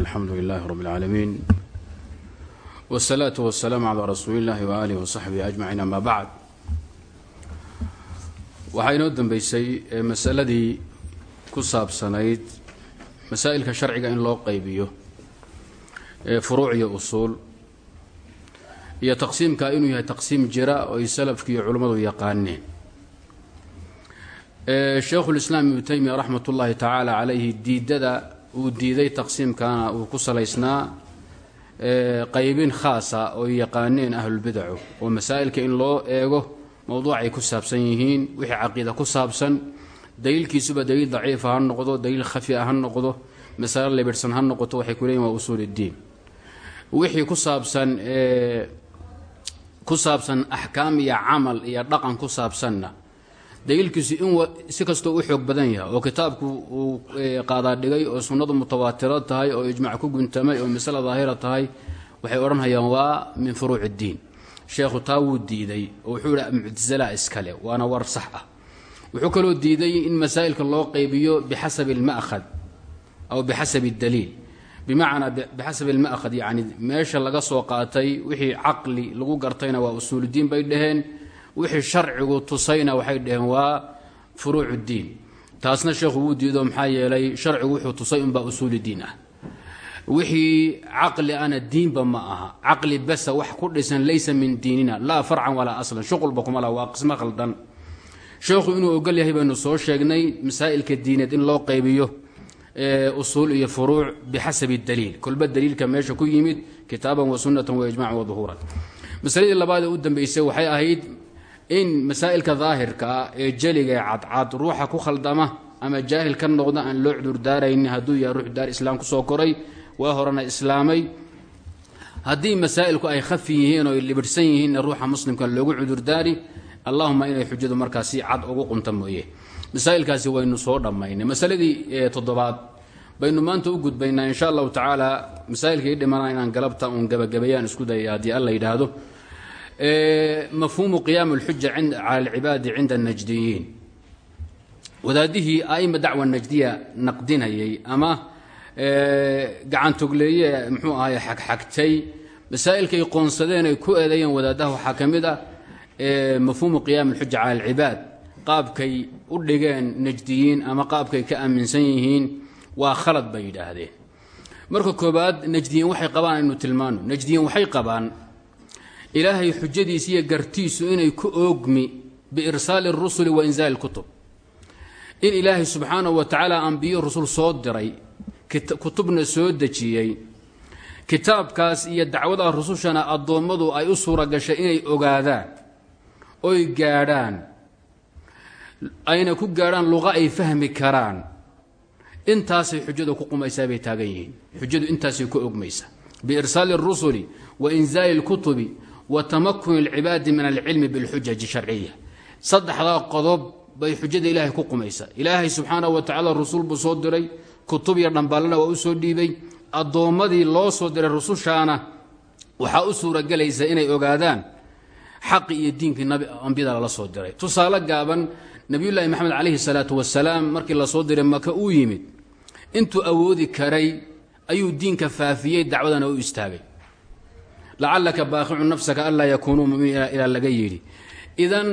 alxamdu lilaahi rab اlcaalamiin wsalaatu wasalaamu calaa rasuuli illaahi wa aalihi wasaxbihi ajmaciin amaa bacd waxaa inoo dambeysay masaladii ku saabsanayd masaa'ilka sharciga in loo qaybiyo ee furuuc iyo usuul iyo taqsiimka inuu yahay taqsiim jira oo ay salafki iyo culummadu yaqaaneen. Sheekhulislaam ibnu taymiya raxmat ullaahi tacaala calayhi diidada uu diiday taqsiimkana uu ku salaysnaa qaybin khaasa oo yaqaaneen ahlulbidacu oo masaa'ilka in loo eego mowduucay ku saabsan yihiin wixii caqiida ku saabsan daliilkiisuba daliil daciifa ha noqdo daliil khafia ha noqdo masale lebirhsan ha noqoto waxay ku leeyihiin waa usuul iddiin. Wixii ku saabsan ku saabsan axkaam iyo camal iyo dhaqan ku saabsanna daliilkiisu in si kastoo u xoog badan yahay oo kitaabku uu qaadaadhigay oo sunnadu mutawaatiro tahay oo ijmac ku guntamay oo masale daahira tahay waxay odhanhayaan waa min furuuc iddiin sheekhu taa wuu diiday oo wuxuu yidhi muctasala iskale waana war sax ah. Wuxuu kaloo diiday in masaa'ilka loo qaybiyo bixasabi alma'khad aw bixasabi اdaliil bimacnaa bixasabi alma'khad yacni meesha laga soo qaatay wixii caqli lagu gartayna waa usuuluddiin bay dhaheen wixii sharcigu tusayna waxay dhaheen waa furuuc اddiin taasna sheekhu wuu diido maxaa yeelay sharcigu wuxuu tusay unbaa usuuliddiin ah. Wixii caqli ana diinba ma aha. Caqli basa wax ku dhisan laysa min diinina. Laa farcan walaa aslan. Shuqulba kuma laha. Waa qismo khaldan. Sheekhu inuu ogol yahay baynu soo sheegnay masaa'ilka diineed in loo qaybiyo usuul iyo furuuc bixasabi daliil. Kolba daliilka meesha ku yimid kitaaban wa sunnatan wa ijmacan wa duhuuran. Masaladii labaadee u dambeysay waxay ahayd in masaa'ilka daahirka ah ee jeliga ee cadcad ruuxa ku khaldama ama jaahil ka noqda aan loo cudurdaaraynin hadduu yahay ruux daar islaam ku soo koray waa horena islaamay. Haddii masaa'ilku ay khafi yihiin oo ay libirhsan yihiinna ruuxa muslimka loogu cudurdaari allahuma inay xujadu markaa si cad ugu qunta mooye. Masaa'ilkaasi waynu soo dhammaynay. Masaladii toddobaad baynu maanta u gudbaynaa insha allahu tacaala masaa'ilka ii dhimana inaan galabta uun gabagabeeyaan isku dayay haddii alla yidhaahdo mafhuumu qiyaam اlxuja cala alcibaadi cinda الnajdiyiin wadaadihii aima dacwa najdiya naqdinayay ama gacantogleeye mxuu ahay xagxagtay masaa'ilkay qoonsadeen ay ku eedeeyeen wadaadaha waxaa ka mid ah mafhuumu qiyaam اlxuja cala alcibaad qaabkay u dhigeen najdiyiin ama qaabkay ka aaminsan yihiin waa khalad bay yidhaahdeen marka koobaad najdiyiin waxay qabaan aynu tilmaano najdiyiin waxay qabaan ilaahay xujadiisa iyo gartiisu inay ku oogmi biirsaali اrusuli wa inzaali اlkutub in ilaahay subxaanahu wa tacaala ambiyo rusul soo diray kutubna soo dejiyey kitaabkaas iyo dacwada rusushana addoommadu ay u suura gashay inay ogaadaan oy gaadhaan ayna ku gaadhaan luqa ay fahmi karaan intaasay xujadu ku qumaysaa bay taagan yihiin xujadu intaasay ku ogmaysaa biirsaali اrusuli wa inzaali اlkutubi wa tamakuni اlcibaadi min alcilmi biاlxujaji sharciya. Saddexdaa qodob bay xujada ilaahay ku qumaysaa ilaahay subxaanahu wa tacaala rusul buu soo diray kutub iyo dhambaalana waa u soo dhiibay. Addoommadii loo soo diray rusushaana waxaa u suuragelaysa inay ogaadaan xaqi iyo diinkii ambiyada lala soo diray. Tusaale gaaban nebiyullaahi maxamed calayhi salaatu wasalaam markii la soo diray maka uu yimid intuu awoodi karay ayuu diinka faafiyey dacwadana u istaagay lacallaka baaqicu nafsaka anlaa yakuunuu muminiina ilaa laga yidhi. Idan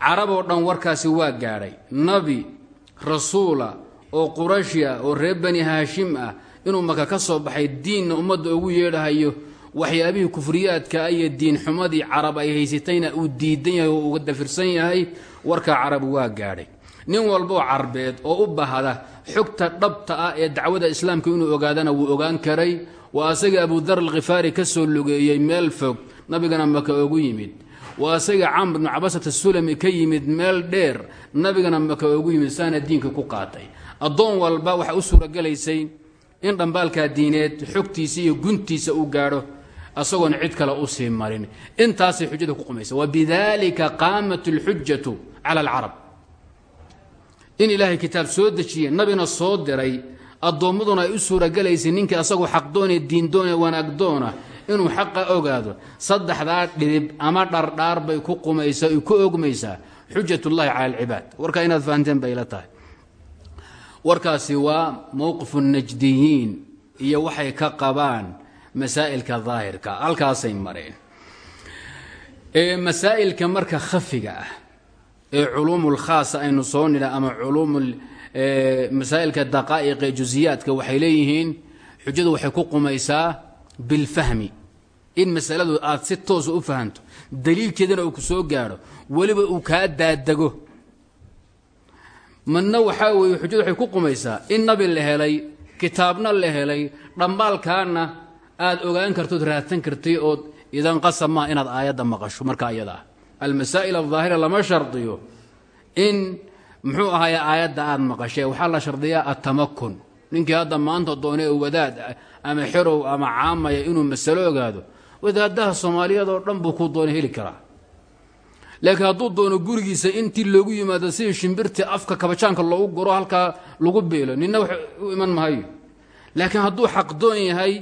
carab oo dhan warkaasi waa gaadhay nabi rasuula oo qurashi ah oo reer bani haashim ah inuu maka ka soo baxay diinna ummadda ugu yeedhahayo waxyaabihii kufriyaadka iyo diin xumadii carab ay haysatayna uu diidan yahay oo uga dafirsan yahay warkaa carab waa gaadhay nin walboo carbeed oo u bahda xogta dhabta ah ee dacwada islaamka inuu ogaadana wuu ogaan karay waa asaga abudar alkhifaari ka soo lugeeyey meel fog nabigana maka ogu yimid. Waa asaga camr bnu cabasat asulami ka yimid meel dheer nabigana maka ogu yimid saana diinka ku qaatay. Addoon walba waxaa u suuragelaysay in dhambaalkaa diineed xogtiisa iyo guntiisa uu gaadho asagoon cid kale u sii marin. Intaasay xujada ku qumaysa wabidalika qaamat اlxujatu cala alcarab in ilaahay kitaab soo dejiyey nabina soo diray addoommaduna ay u suuragelaysay ninkii asagoo xaqdoone diindoone wanaagdoona inuu xaqa ogaado saddexdaa dhidib ama dhardhaar bay ku qumaysaa ay ku ogmaysaa xujat ullahi cala alcibaad. Warkaa inaad fahanteen bay ila tahay. Warkaasi waa mowqifu najdiyiin iyo waxay ka qabaan masaa'ilka daahirka halkaasay mareen. Masaa'ilka marka khafiga ah ee culuumul khaasa aynu soo nidha ama culuumul masaa'ilka daqaa'iqe jusiyaadka waxay leeyihiin xujadu waxay ku qumaysaa bilfahmi. In masaladu aad si toosa u fahanto daliilkeedana uu ku soo gaadho weliba uu kaa daadego madna waxaa weeye xujadu waxay ku qumaysaa in nabi la helay kitaabna la helay dhambaalkaana aad ogaan kartood raadsan kartay ood idan qasab maa inaad aayadda maqasho markaa iyada ah almasaa'il aldaahira lama shardiyo in muxuu ahaay aayadda aad maqashee waxaa la shardiyaa atamakun ninkii hadda maanta doone wadaad ama xerow ama caamaya inuu masalo ogaado wadaadaha soomaaliyeed oo dhan buu ku doona heli karaa. Laakiin hadduu doono gurigiisa intii loogu yimaado sidii shimbirtii afka kabajaanka loogu goro halkaa lagu beelo nina wax u iman mahayo laakiin hadduu xaqdoon yahay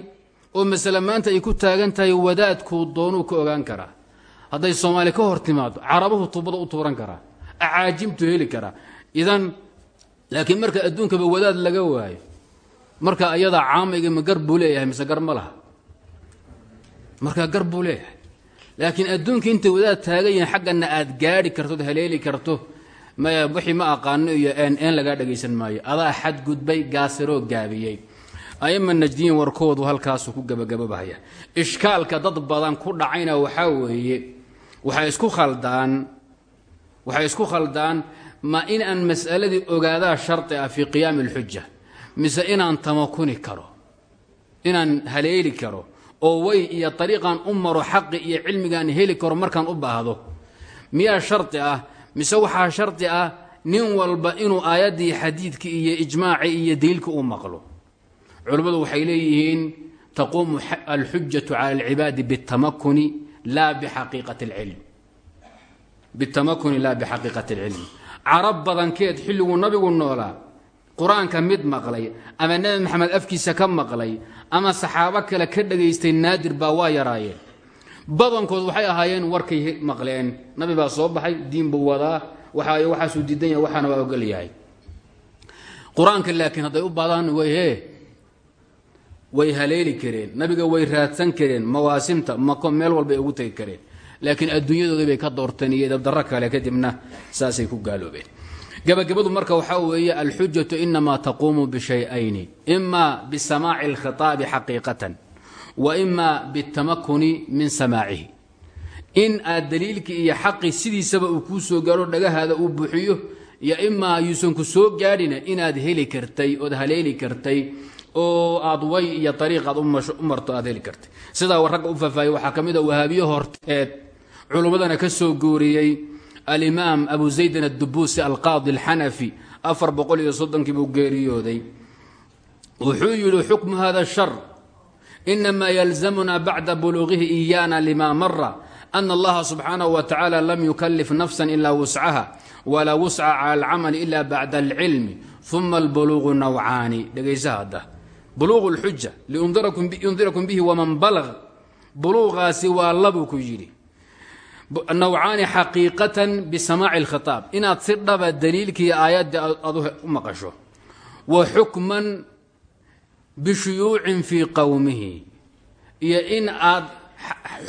oo masale maanta ay ku taagan tahay wadaadkuu doonuu ka ogaan karaa hadday soomaali ka hor timaado carabuhu tuubada u tuuran karaa acaajimtu heli karaa. Idan laakiin marka adduunkaba wadaad laga waayo marka ayadaa caamayga ma gar buu leeyahay mise gar marka gar laakiin adduunka intay wadaad taagan yihiin xaggana aad gaadhi kartood haleeli karto wixii ma aqaano iyo een een lagaa dhagaysan maayo. Adaa xadgudbay gaasiroo gaabiyey. Aima najdiyiin warkoodu halkaasu ku gabagababahaya ishkaalka dad badan ku dhacayna waxaa weeye waxay isku khaldaan. Waxay isku khaldaan. Ma in aan mas'aladii ogaadaa shardi ah fii qiyaami alxuja mise inaan tamakuni karo. Inaan haleeli karo. Oo way iyo ariiqan u maro xaqi iyo cilmigaan heli karo markaan u baahdo. Miyaa shardi ah? Mise waxaa shardi ah nin walba inuu aayaddii xadiidkii iyo ijmaaci iyo daliilka u maqlo? Culimmadu waxay leeyihiin taquumu alxujatu cala alcibaadi bitamakuni laa bixaqiiqati alcilm. Bitamakuni laa bixaqiiqati alcilm. Carab badankeed xilliguu nabigu noolaa qur'aanka mid maqlay ama nebi maxamed afkiisa ka maqlay ama saxaabo kale ka dhagaystay naadir baa waa yaraayeen. Badankood waxay ahaayeen warkay maqleen. Nabi baa soo baxay diin buu wadaa waxa waxaasuu diidan yahay waxaana waa ogol yahay. Qur'aanka way haleeli kareen nabiga way raadsan kareen mawaasimta mako meel walbay ugu tegi kareen. Laakiin adduunyadoodii bay ka doorteen iyo dabdarro kale kadibna saasay ku gaaloobeen. Gabagabadu marka waxaa weeye alxujatu inamaa taquumu bishayayni ima bisamaaci alkhitaabi xaqiiqatan wa ima bitamakuni min samaacihi in aad daliilkii iyo xaqii sidiisaba uu kuu soo gaadho dhagahaada uu buuxiyo iyo imaa yuusan ku soo gaadhina inaad heli kartay ood haleeli kartay oo aad way iyo ariiqaad u marto aad heli ragga u faafaahiye waxaa ka mid a wahaabiyo horteed culummadana ka soo guuriyey alimaam abu zaydin addubuusi alqaadi alxanafi afar boqol iyo soddonkii buu geeriyooday. Wuxuu yidhi xukmu hada shar. Inamaa yalzamuna bacda buluuqihi iyaana lima mara ana allaha subxaanahu wa tacaala lam yukalif nafsan ilaa wuscaha walaa wusca cala alcamali ila bacda alcilmi uma albuluuqu nawcaani. Dhegaysa buluuqu lxuja liundirakum bihi waman balag buluuqaasi waa labuu ku yidhi. Nawcaani xaqiiqatan bisamaaci alkhitaab. Inaad si dhaba daliilkii aayaddii aad u maqasho. Wa xukman bishuyuucin fii qowmihi iyo in aad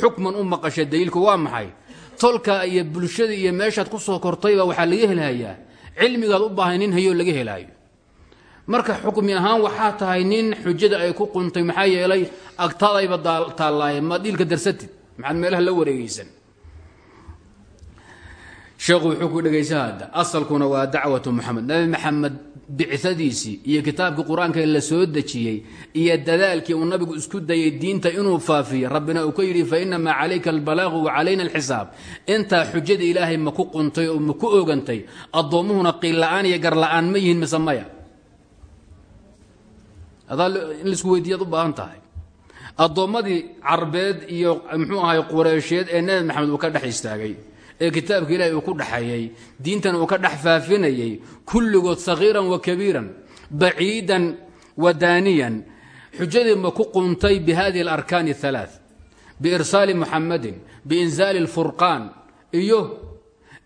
xukman u maqasho daliilku waa maxay? Tolka iyo bulshada iyo meeshaad ku soo kortayba waxaa laga helhayaa cilmigaad u baahay nin hayoo laga helaayo marka xukmi ahaan waxaa tahay nin xujada ay ku quntay maxaa yeelay agtaadayba taallaaye ma dhiilka darsatid maxaad meelaha la wareegaysan. Sheekhu wuxuu ku dhegaysa hadda asalkuna waa dacwatu moxamed nabi maxamed bicadiisii iyo kitaabkii qur'aanka la soo dejiyey iyo dadaalkii uu nabigu isku dayay diinta inuu faafiyo rabbina uu ka yidhi fa inamaa calayka albalaaqu wa calayna alxisaab. Intaa xujada ilaahay ma ku quntay oo ma ku ogantay addoommuhuna qiilla-aan iyo garla-aan ma yihiin mise maya adaa in laisku weydiiyaad u baahan tahay addoommadii carbeed iyo muxuu ahay qureysheed ee nebi maxamed uu ka dhex istaagay ee kitaabka ilaahay uu ku dhexeeyey diintan uu ka dhex faafinayey kulligood sagiiran wa kabiiran baciidan wa daaniyan xujadii ma ku quntay bi hadihi alarkaani اhalaaث biirsaali muxamadin biinzaali اlfurqaan iyo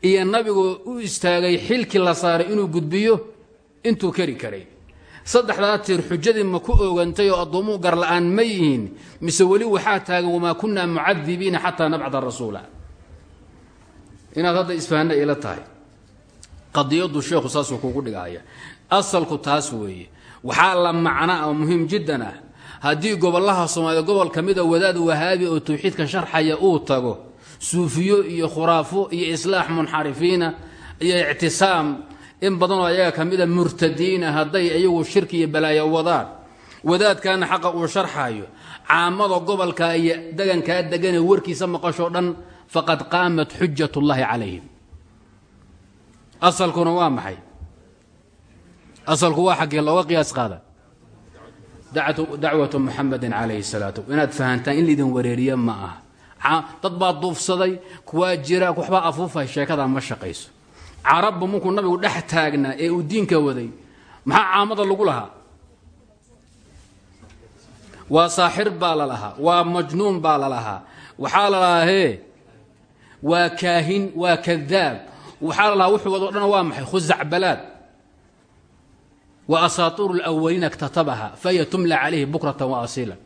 iyo nabigu u istaagay xilkii la saaray inuu gudbiyo intuu keri karay saddexdaa tiir xujadii ma ku ogantay oo addoommuhu garla'aan ma yihiin mise weli waxaa taagan wamaa kunaa mucadibiina xataa nabcda rasuula. Inaad hadda isfahanna ila tahay. Qadiyadu sheekhu saasuu kugu dhigaya asalku taas weeye waxaa la macna oo muhiim jiddan ah. Haddii gobollaha soomaaliya gobol ka mida wadaad wahaabi oo tawxiidka sharxaya uu tago suufiyo iyo khuraafo iyo islaax munxarifiina iyo ictisaam in badanoo ayaga ka mida murtadiina hadday iyagu shirki iyo balaayo wadaan. Wadaadkaana xaqa uu sharxayo caamada gobolka iyo degankaa deganee warkiisa maqashoo dhan faqad qaamat xujat ullaahi calayhim. Asalkuna waa maxay? Asalku waa xaggee looga qiyaas qaada? Dacwatu muxamedin calayhi salaatu. Inaad fahantaan in laydin wareeriya ma aha. Dad baa duufsaday kuwaa jira waxbaa afuufay sheekadaa ma shaqayso carabba markuu nabigu dhex taagnaa ee uu diinka waday maxaa caamada lagu lahaa? Waa saaxir baa la lahaa waa majnuun baa la lahaa. Waxaa la lahaa hee waa kaahin waa kadaab waxaa la lahaa wuxuu wado dhan waa maxay? Khuzacbalaad wa asaatiiru lwaliina اktatabaha fahiya tumla calayhi bukratan wa asiila.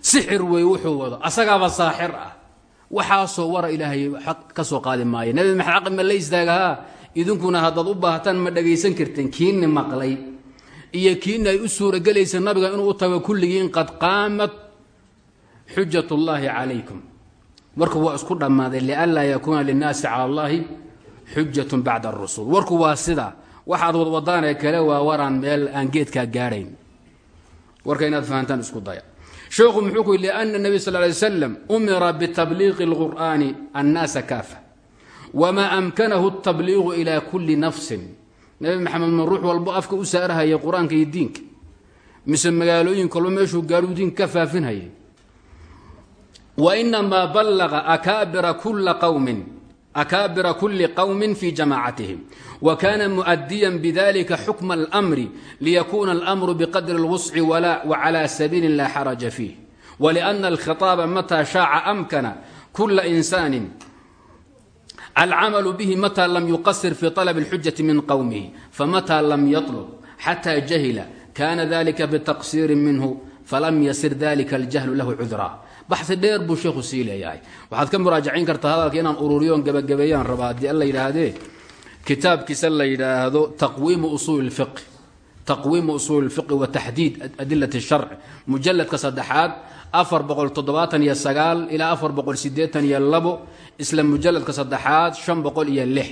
Sixir wey wuxuu wado asagaaba saaxir ah waxaasoo wara ilaahay ka soo qaadi maayo. Nabi maxamed ma la istaagahaa idinkuna haddaad u baahtaan ma dhagaysan karteen kiini maqlay. Iyo kiini ay u suuragelaysa nabiga inuu u tago kulligiin qad qaamat xujat اllahi calaykum. Warku waa isku dhammaaday lianlaa yakuuna linnaasi cala allahi xujat bacda اrusul warku waa sida waxaad wadwadaanee kale waa waraan meel aan geedkaa gaadhayn. Warka inaad fahantaan isku daya sheekhu muxuu ku yidhi liana nebi sal lay slam umira bitabliiqi اlqur'aani annaasa kaafa. Wamaa amkanahu اtabliiqu ilaa kulli nafsin. Nebi maxamed ma ruux walbo afka u saarahaya qur'aanka iyo diinka. Mise magaalooyin kalba meeshuu gaaruu diinka ka faafinhayay wainamaa ballaqa akaabira kula qowmin akaabira kuli qowmin fi jamaacatihim wakana muؤdiyan bidalika xukma اlأmri liyakuuna اlأmru bqadri اlwusci wclى sabiili la xaraja fiih wlأna اlkhiطaaba matى shaaca amkana kula insani alcamalu bihi matى lam yuqasir fi طalb اlxujaةi min qowmihi famatى lam yaطlb xatى jahila kana dalika btaqsiri minhu falam yasir dalika اljahlu lahu cudra baxi dheer buu sheekhu sii leeyahay waxaad ka muraajacayn kartaa hadalka inaan ururiyoon gebagabeeyaan rabaa haddii alla yidhaahdee kitaabkiisa la yidhaahdo taqwiimu usuuli اlfiqi taqwiimu usuuli اlfiqi wa taxdiid adilat اsharc mujaladka saddexaad afar boqol toddobaatan iyo sagaal ilaa afar boqol sideetan iyo labo isla mujaladka saddexaad shan boqol iyo lix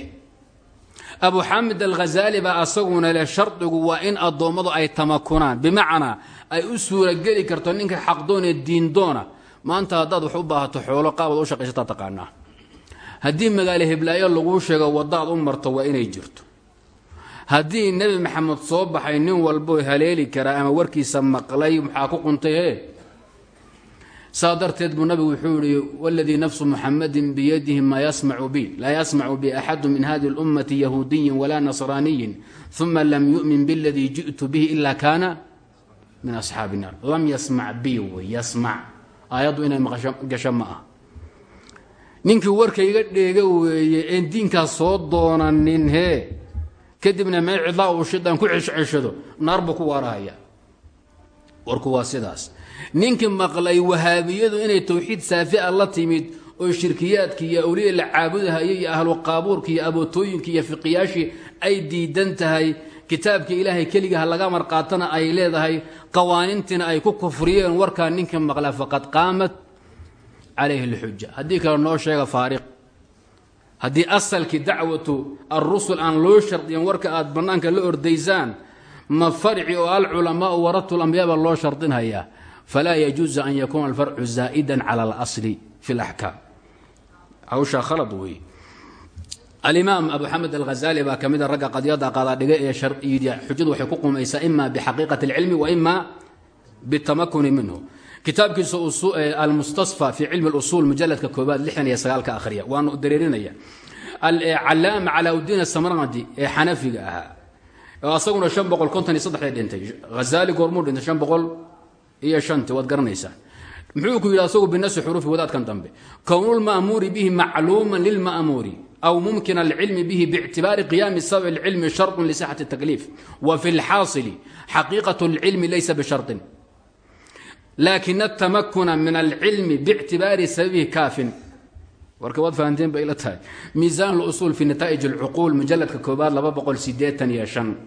abu xamid alghazaali baa asaguna leh shardigu waa in addoommadu ay tamakunaan bimacnaa ay u suurageli karto ninka xaqdoon ee diindoona maanta haddaad wax u baahato xoolo qaabaad u shaqaysataa taqaanaa haddii magaalo heblaayo laguu sheego waddaad u marto waa inay jirto. Haddii nebi maxamed soo baxay nin walbo haleeli karaa ama warkiisa maqlay maxaa ku quntay he saa darteed buu nabigu wuxuu yihi wladii nafsu muxamadin biyadihi maa yasmacu bi laa yasmacu bi axadu min hadi اlummati yahuudiyin walaa nasraaniyin uma lam yu'min biladii ji'tu bihi ila kaana min asxaabi naar. Lam yasmac bi wey yasmac aayaddu inay gasho ma ah ninkii warkayga dheega weeye een diinkaas soo doonanin hee kadibna meel cidlaa uu shidaan ku ceshceshado naar ku waarahaya warku waa sidaas. Ninkii maqlay wahaabiyadu inay towxiid saafia la timid oo shirkiyaadki iyo awliya la caabudahaya iyo ahlu qaabuurki iyo abootooyinki iyo fiqiyaashii ay diidan tahay kitaabka ilaahay keligaha laga marqaatana ay leedahay qawaanintiina ay ku kufriyeen warkaa ninkii maqla faqad qaamat calayhi اlxuja haddii kale noo sheega faariq haddii asalkii dacwatu alrusul aan loo shardiyan warka aad bannaanka la ordaysaan ma farci oo alculamaau waratu lambiyaa baa loo shardinhayaa falaa yajuuzu an yakuuna alfarcu zaa'idan cala اlasli fi اlaxkaam hawshaa khalad weeye alimaam abu xamed alghazali baa ka mida ragga qadyada qaadadhiga ee xujadu waxay ku qumaysaa ima bixaqiiqati اlcilmi wa ima bitamakuni minhu kitaabkiisa almustasfa fi cilmi اlusul mujaladka koobaad lixdan iyo sagaalka akhriya waanu dareerinaya calaama calaauddiin asamradi ee xanafiga ahaa oo asaguna shan boqol konton iyo saddexda dhintay hazali goormuu dhintay shan boqol iyo shanti waad garanaysaa muxuu ku yidhi asagu binasi xuruufi wadaadkan dambe kownulma'muuri bihi macluuman lilma'muuri aw mumkin alcilmi bihi bاctibaari qiyaami sabab اlcilmi sharط lisxaة الtakliif wa fi اlxaaصili xaqiiqaة اlcilmi laysa bsharطin laakin atamakuna min alcilmi bctibaari sababihi kaafin. Warka waad fahanteen bay la tahay. Miisaan usuul fi nataa'ij اlcuquul mujaladka koobaad laba boqol sideetan iyo shan.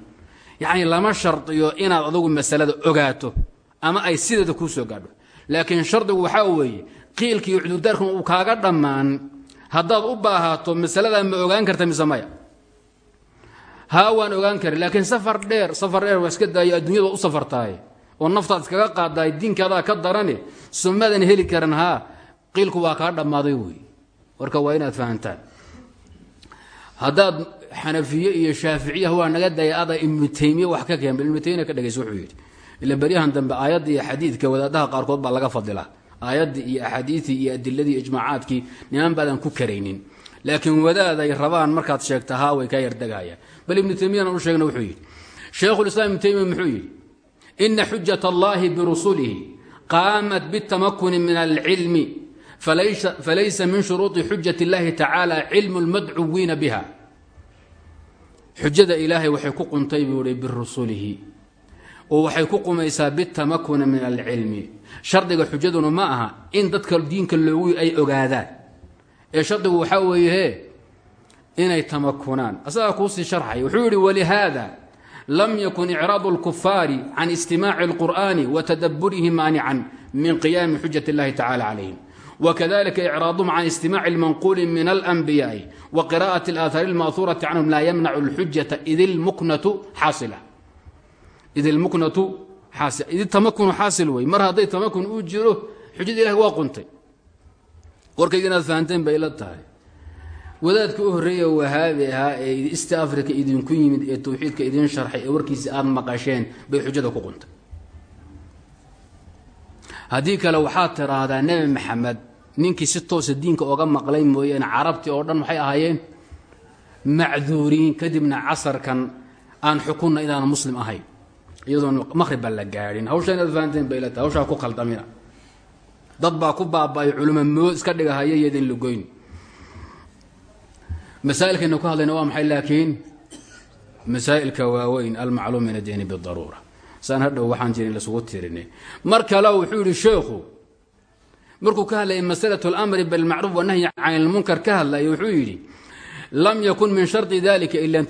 Yacni lama shardiyo inaad adugu masalada ogaato ama ay sideeda kuu soo gaadho. Laakiin shardigu waxaa weeye qiilkiiyo cudurdaarkan uu kaaga dhammaan. Haddaad u baahaato masaladaa ma ogaan karta mise maya? Haa waan ogaan kari laakiin safar dheer safar dheer u safartahay oo naftaad iskaga qaadaay diinkaadaa ka darane sumadan heli karan haa qiilku waa kaa dhammaaday wey warka waa inaad fahantaan. Haddaad xanafiye iyo shaaficiya waa naga daya ada ibnu taymiye wax ka keen taymiya ka dhegaysa wuxuu yidhi ila beryahan dambe aayadda iyo xadiidka wadaadaha qaarkood baa laga fadilaa. Aayaddii iyo axaadiidii iyo adiladii ijmaacaadkii niman baadan ku karaynin. Laakiin wadaad ay rabaan markaad sheegta haa way kaa yardegayaan bal ibnu taymiyana u sheegna wuxuu yidhi shaykhulislaam ibnu taymiya muxuu yidhi ina xujat allahi birusulihi qaamat bitamakuni min alcilmi falaysa min shuruudi xujat اllahi tacaala cilmu lmadcuwiina biha. Xujada ilaahay waxay ku quntay buu ihi birusulihi. Oo waxay ku qumaysaa bitamakuni min alcilmi shardiga xujaduna ma aha in dadka diinka loogu ay ogaadaan. Ee shardigu waxaa weeye inay tamakunaan. Asagaa kuusii sharxay wuxuu yihi lam yakun icraadu اlkufaari can istimaaci اlqur'ani wa tadaburihi maanican min qiyaami xujat اllahi tacala calayhim wkadalika icraaduhum can istimaaci اlmanquuli min alanbiyaai wa qira'ati اlaahaari اlma'huurati canhum laa yamnacu اlxujata id ilmuknatu xaasila id ilmuknatu xaasil id tamakunu xaasil wey mar hadday tamakun uu jiro xujada ilahi waa quntay warkayga inaad fahanteen bay la tahay wadaadka u horreeya wahaabi ahaa ee east africa idinku yimid ee tawxiidka idin sharxay ee warkiisa aad maqasheen bay xujada ku quntay haddii kale waxaad tiraahdaa nebi maxamed ninkii si toosa diinka oga maqlay mooyeene carabtii oo dhan waxay ahaayeen? Macduuriin kadibna casarkan aan xukunna inaan muslim ahayn iyadoon maqhrib la gaadhin. Hawshaa inaad fahanteen bay la tahay hawshaa ku khaldamina. Dad baa ku baaba'ay culimo iska dhigahaya iyadin lagoyn masaa'ilkayna ku hadlayna waa maxay laakiin masaa'ilka waaweyn almacluum min addiini bidaruura saan hadhow waxaan jirin lasugu tirinay mar kale wuxuu yidhi sheekhu markuu ka hadlayay masalatu اlamri bilmacruuf wanahyi can ilmunkar ka hadlaya wuxuu yidhi lam yakun min shardi dalika ila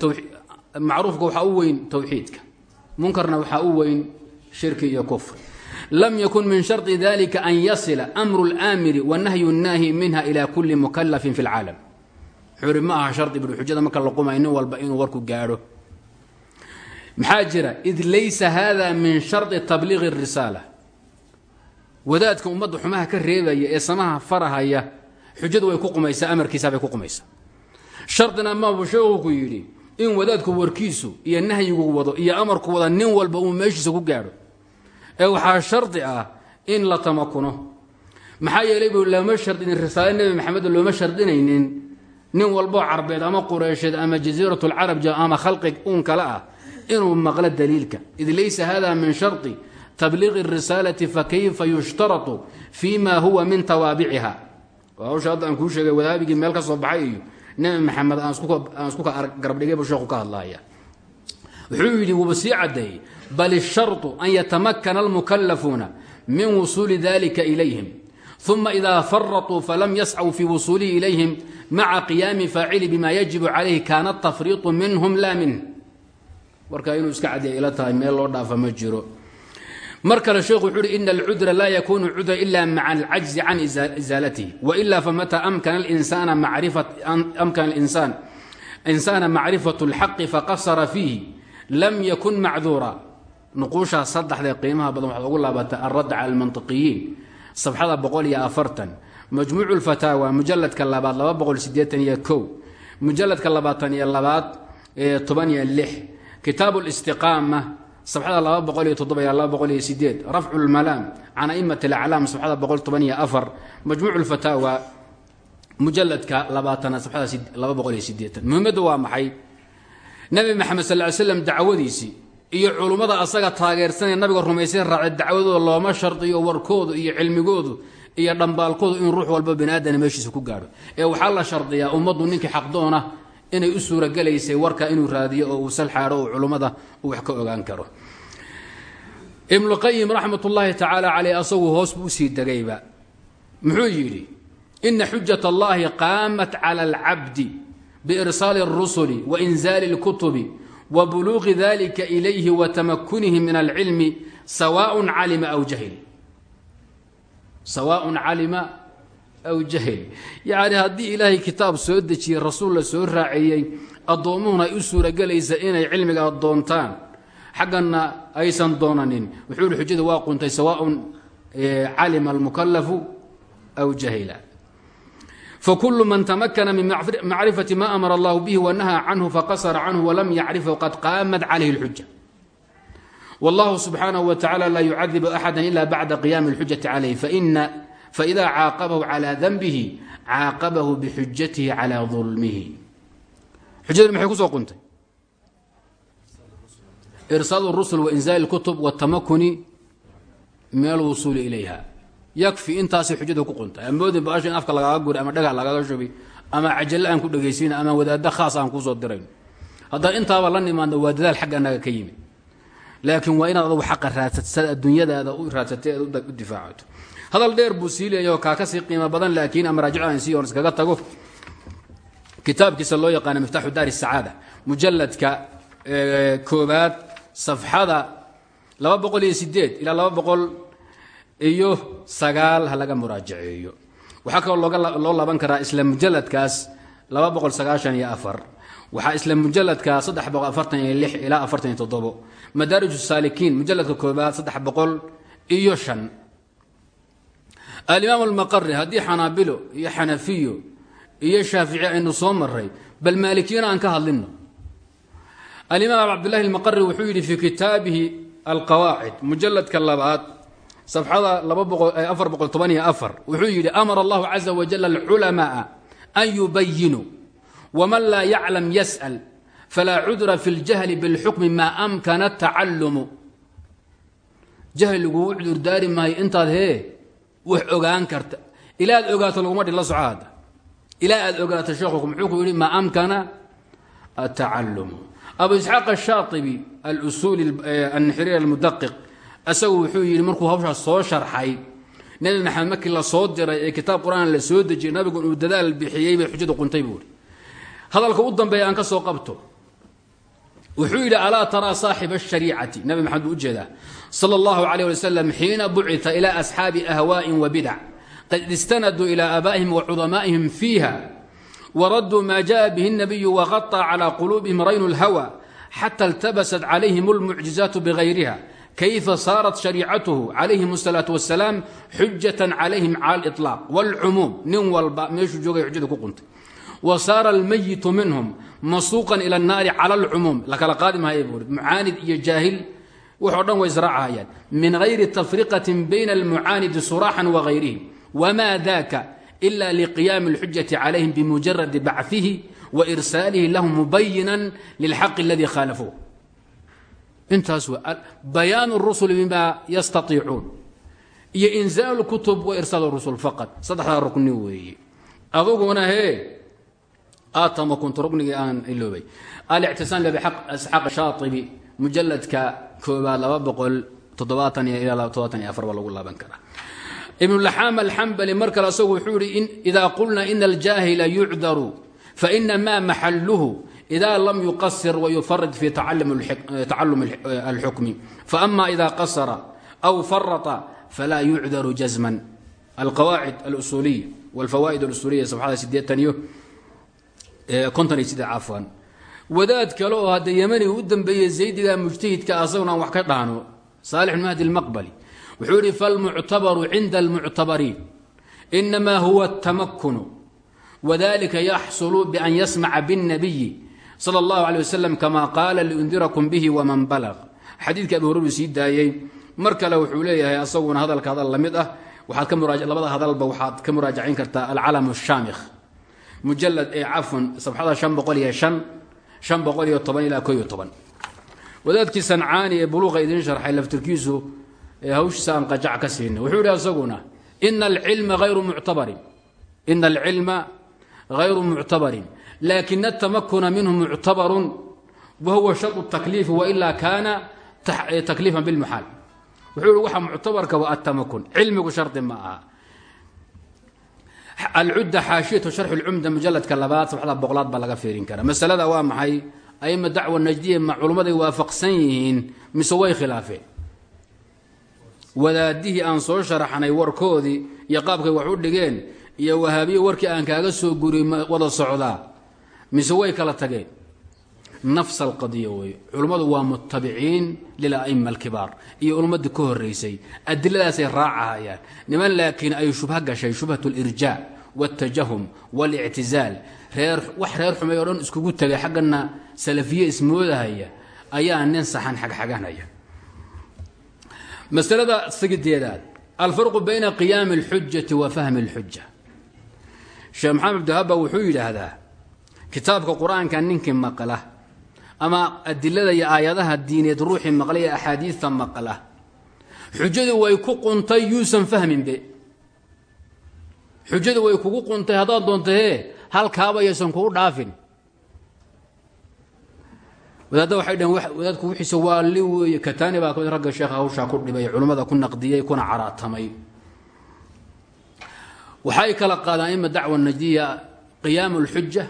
macruufka waxaa u weyn towxiidka munkarna waxaa u weyn shirki iyo kufr lam yakun min shardi dalika an yasila amru اlaamiri wanahyu الnaahi minha ila kuli mukalafin fi اlcaalam ihi ma aha shardi bui xujada marka la qumay nin walba inuu warku gaadho. Maxaa jira? Id laysa hada min shardi tabliiqi الrisaala wadaadka ummadda xumaha ka reebaya ee samaha farahaya xujadu way ku qumaysaa amarkiisabay ku qumaysaa. Shardina maabuu sheekhu ku yidhi in wadaadku warkiisu iyo nahyigu wado iyo amarku wada nin walba uu meeshiisa ku gaadho. Ee waxaa shardi ah in la tamakuno. Maxaa yeelay bu lama shardinin risaale nebi maxamed looma shardinaynin nin walboo carbeed ama qureysheed ama jasiirat lcarab ama khalqi uun kale ah inuu maqlo daliilka id laysa hada min shardi tabliiqi الrisaalati fakayfa yushtaratu fi ma huwa min tawaabiciha hawsha hadda aan kuu sheegay wadaabigii meel ka soo baxay iyo nebi maxamed aan isku garabdhigay buu sheeku ka hadlaya wuxuu yidhi wuuba sii caddeeyey bal الsharطu an yatamakana اlmukalafuuna min wusuuli dalika ilayhim uma ida farauu falam yascw fi wusuulihi ilayhim maca qiyaami faacili bima yajibu calayhi kaana tafriiu minhum laa minh warka inuu iska cadiya ila tahay meel loo dhaafa ma jiro mar kale sheekhu wuxuu uhi ina alcudra laa yakunu cudra ila maca alcajzi can isaalatihi waila famataa amkana linsaan insaana macrifatu اlxaqi faqasara fiihi lam yakun macduura nuquushaas saddexda qiimaha badan waxaad ugu laabataa alradd cala almantiqiyiin sabxada boqol iyo afartan. Majmuucu lfataawa mujaladka labaad laba boqol sideetan iyo kow. Mujaladka labaatan iyo labaad toban iyo lix. Kitaabu اlistiqaama sabxada laba boqol iyo toddoba iyo laba boqol iyo sideed rafcu lmalaam can a'imat alaclaam sabxada boqol toban iyo afar. Majmuucu lfataawa mujaladka labaatanaad sabxada laba boqol iyo sideetan muhimaddu waa maxay? Nebi maxamed sal ly slam dacwadiisii iyo culummada asaga taageersanee nabiga rumaysan raacay dacwadooda looma shardiyo warkoodu iyo cilmigoodu iyo dhambaalkoodu in ruux walba bani aadana meeshiisa ku gaadho. Ee waxaa la shardiyaa ummaddu ninkii xaqdoona inay u suuragelaysay warka inuu raadiyo oo uu salxaadho oo culummada uu wax ka ogaan karo. Ibnuqayim raxmat ullaahi tacaala caleyh asagu hoos buu u sii degayba. Muxuu yidhi ina xujat allahi qaamat cala alcabdi biirsaali اrusuli wainzaali اlkutubi wbuluuqi dalika ilayhi wa tamakunihi min alcilmi sawaaun calima aw jahil. Sawaaun calima aw jahil. Yacni haddii ilaahay kitaab soo dejiyey rasuul la soo raaceeyey addoommuhuna ay u suuragelaysa inay cilmiga addoontaan xagganna aysan doonanin. Wuxuu yihi xujada waa quntay sawaaun eh, calima almukalafu aw jahila fakulu man tamakana min macrifati ma amara allah bihi wanahaa canhu faqasara canhu walam yacrifhu qad qaamat calayhi اlxuja wallahu subxaanaه wa tacala laa yucadibu axada ila bacda qiyaami اlxujati calayh faida caaqabahu calى danbihi caaqabahu bixujatihi calى dulmihi xujadii maxay kusoo quntay irsaal اrusul wainzaal اkutub wاtamakuni min alwusuuli ilayha yakfi intaasay xujada ku quntay. Amoodin baasha in afka lagaaga guri ama dhagax lagaaga shubi ama cajallo aan ku dhegaysiina ama wadaaddo khaas aan kuusoo dirayn. Haddaan intaaba la nimaadno waa dadaal xagga annaga ka yimid. Laakiin waa inaad adugu xaqa raadsad adduunyadaada u raadsatay aad u difaacato. Hadal dheer buu sii leeyaho kaa ka sii qiimo badan laakiin amaraajicdan sii on iskaga tago kitaabkiisa loo yaqaana miftaaxu daari sacaada mujalladka koobaad safxada laba boqol iyo sideed ilaa laba boqol iyo sagaal ha laga muraajaceeyo. Waxaa kaloo loo laaban karaa isla mujaladkaas laba boqol sagaashan iyo afar. Waxaa isla mujaladka saddex boqol afartan iyo lix ilaa afartan iyo toddobo. Madaarij saalikiin mujaladka koobaad saddex boqol iyo shan. Alimaam almaqari haddii xanaabilo iyo xanafiyo iyo shaafici aynu soo maray bal maalikiyana aan ka hadlino alimaam cabdillahi almaqari wuxuu yidhi fii kitaabihi alqawaacid mujaladka labaad safxada afar boqol toban iyo afar wuxuu yidhi amara allahu caza wajal alculamaaa an yubayinuu waman laa yaclam yas'al falaa cudra fi ljahli bilxukmi maa amkana tacalumu jahliguu cudurdaari maayo intaad hee wax ogaan karta ilaa aad ogaato laguma dhi la soco ilaa aad ogaato sheekhuku muxuu ku yidhi maa amkana atacalumu abu isxaaq ashaaibi alusuuli anxiriir almudaqiq asagu wuxuu yidhi markuu hawshaas soo sharxay nebi maxamed markii la soo diray ee kitaab qur-aan la soo dejiyey nabigu uu dadaal bixiyey bay xujadu quntay buuri hadalka u dambeeya aan ka soo qabto wuxuu yidhi alaa taraa saaxiba ashariicati nabi maxamed buu ujeedaa sala allahu calayh wasalam xiina bucita ilaa asxaabi ahwaa'in wa bidac qad istanaduu ilaa aabaa'ihim wa cudamaa'ihim fiiha waradduu maa jaءa bihi الnabiyu waqaطa calى quluubihim raynu اlhawa xata اltabasat calayhim اlmucjizaatu bغayriha kayfa saarat shariicatuhu calayhim الsalaaةu wasalaam xujatan calayhim cala اliطlaaq wاlcumuum nin walba meeshuu joogay xujada ku quntay wa saara almayitu minhum masuuqan ila الnaari cala اlcumuum lakala qaadi mahaya buuri mucaanid iyo jaahil waxoo dhan way israacahayaan min gayri tafriqatin bayna almucaanidi suraaxan wagayrihi wma daka ila liqiyaami اlxujati calayhim bimujaradi bachihi wa irsaalihi lahum mubayinan lilxaqi aladii khaalafuuh intaas bayaan الrusul bima yastaiicuun iyo inzaal kutub wa irsaal rusul faqad. Saddexdaa rukni weeye aduguna hee aatama kunta ruknigii aan iloobay. Alictisaam isxaaq shaaibi mujaladka koobaad laba boqol toddobaatan iyo ilaa toddobaatan iyo afar baa lagu laaban karaa. Ibn laxaam alxambali mar kale asagu wuxuu yihi ida qulna ina aljaahila yucdaru faina ma maxaluhu ida lam yuqasir wayufarid fi tacalum alxukmi faama ida qasara aw farata falaa yucdaru jazman alqawaacid alusuuliya wاlfawaa'id alusuuliya sabxada sideetan iyo konton iyo siddeed cafwan wadaad kale oo hadda yemani u dambeeyey zaydiga mujtahidka asaguna aan wax ka dhahno saalix bn mahdi almaqbali wuxuu yihi falmuctabaru cinda almuctabariin inama huwa اtamakunu wadalika yaxsulu bian yasmaca bالnabiyi salى اllahu alيه waslm kama qaala liundirakum bihi wman balaq xadiidka abi hurru sii daayey mar kale wuxuu leeyahay asaguna hadalka hadal la mid ah waxaad ka mura labada hadalba waxaad ka muraajacayn kartaa alcalam الshaamikh mujalad ee cafwan sabxada shan boqol iyo shan shan boqol iyo toban ilaa ko iyo toban wadaadkii sancaani ee buluuqa idiin sharxay laftirkiisu ee hawshiisa aan qajac ka siina wuxuu yidhi asaguna ina alcilma hayru muctabarin ina alcilma hayru muctabarin laakiin atamakuna minhu muctabarun wa huwa sharطu takliifi wailaa kaana takliifan bilmuxaal wuxuu i waxa muctabarka waa atamakun cilmigu shardi ma aha alcudda xaashiyatu sharxu lcumda mujaladka labaad saxda boqolaad baa laga fiirin karaa masalada waa maxay ayma dacwa najdiya ma culummaday waafaqsan yihiin mise way aan soo sharaxnay warkoodii iyo qaabkay wax u dhigeen iyo wahaabiye warkii aan kaaga soo guriyey wada socdaa mise way kala tageen nafs alqadiya wey culummadu waa mutabiciin lila'ima alkibaar iyo ulmadii ka horeysay adiladaasay raacahayaan niman laakiin ay shubha gashay shubhat lirjaa wاtajahum wاlictizaal reer wax reer xumay o dhan iskugu tegay xaggana salafiye ismoodahaya ayaa nin saxan xagxaganaya masalada sigideedaad alfarqu bayna qiyaami اlxujati wa fahmi اlxuja sheekh maxamed abdihaba wuxuu yidhaahdaa kitaabka qur'aanka ninkii maqla ama adilada iyo aayadaha diineed ruuxii maqlay ee axaadiista maqla. Xujadu way ku quntay yuusan fahminbe. Xujadu way kugu quntay haddaad doonta hee halkaaba yaysan kugu dhaafin. Wadaadda waxay dhaheen wadaadku wixiise waa li weeye katani baa ka mid ragga sheekha hawshaa ku dhibay culummada ku naqdiyey kuna caraatamay. Waxay kala qaadaan ima dacwa najdiya qiyaam اlxuja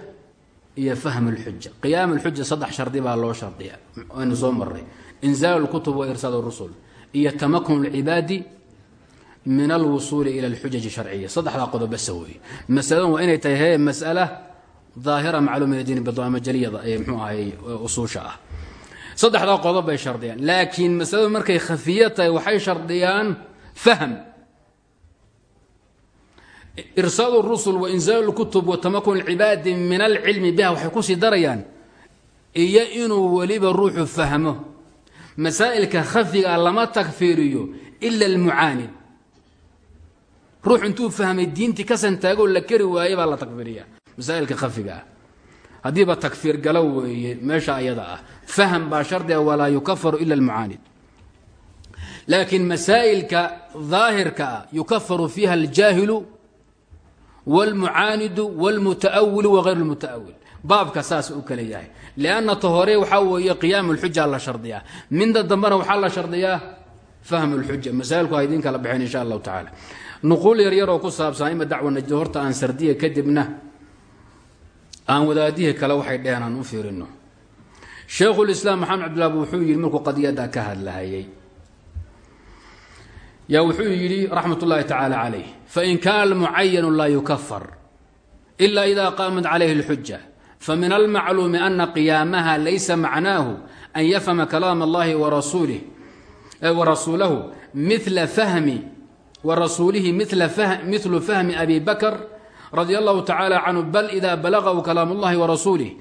iyo fahm اlxuja qiyaam اlxuja saddex shardi baa loo shardiya aynu soo maray inzaal اlkutub wa irsaal اrusul iyo tamakun اlcibaadi min alwusuuli ila اlxujaji sharciya saddexdaa qodob basa weeye masaladan waa inay tahay he mas'ala daahira macluumina diin bidamajaliyada ee mxuu ahay usuusha ah saddexdaa qodob bay shardiyaan laakiin masaladu markay khafiya tahay waxay shardiyaan fahm irsaal rusul wainzaal kutub watamakun lcibaadi min alcilmi biha waxay ku sii darayaan iyo inuu weliba ruuxu fahmo. Masaa'ilka khafiga lama takfiiriyo ila almucaanid. Ruux intuu fahmay diintii ka santaagoo la keri waaye baa la takfiiriya masaa'ilka khafiga ah. Haddiiba takfiir galo weeye meesha ayada ah. Faham baa shardi a walaa yukafaru ila almucaanid. Laakiin masaa'ilka wاlmucaanidu wاlmuta'awilu wagayr اlmuta'awil baabka saas u kale yahay lanna ta hore waxaa weeye qiyaam اlxuja la shardiyaa minda dambena waxaa la shardiyaa fahm اlxuja masaailku ha idin kala baxeen insha allahu tacaala nuquul yaryaroo ku saabsan ima dacwa najdi horta aan sardiya kadibna aan wadaadihii kale waxay dheheen aan u fiirino shaykhulislaam maxamed cabdillaab wuxuu yidhi markuu qadiyadda ka hadlahayay yaa wuxuu yidhi raxmat ullaahi tacaala calayh fain kaana almucayanu laa yukafar ila ida qaamat calayhi اlxuja famin almacluumi ana qiyaamaha laysa macnaahu an yafhama kalaam allahi warasuulahu mila fahmi warasuulihi milu fahmi abi bakr radi allahu tacaala canhu bal ida balagahu kalaam اllahi warasuulih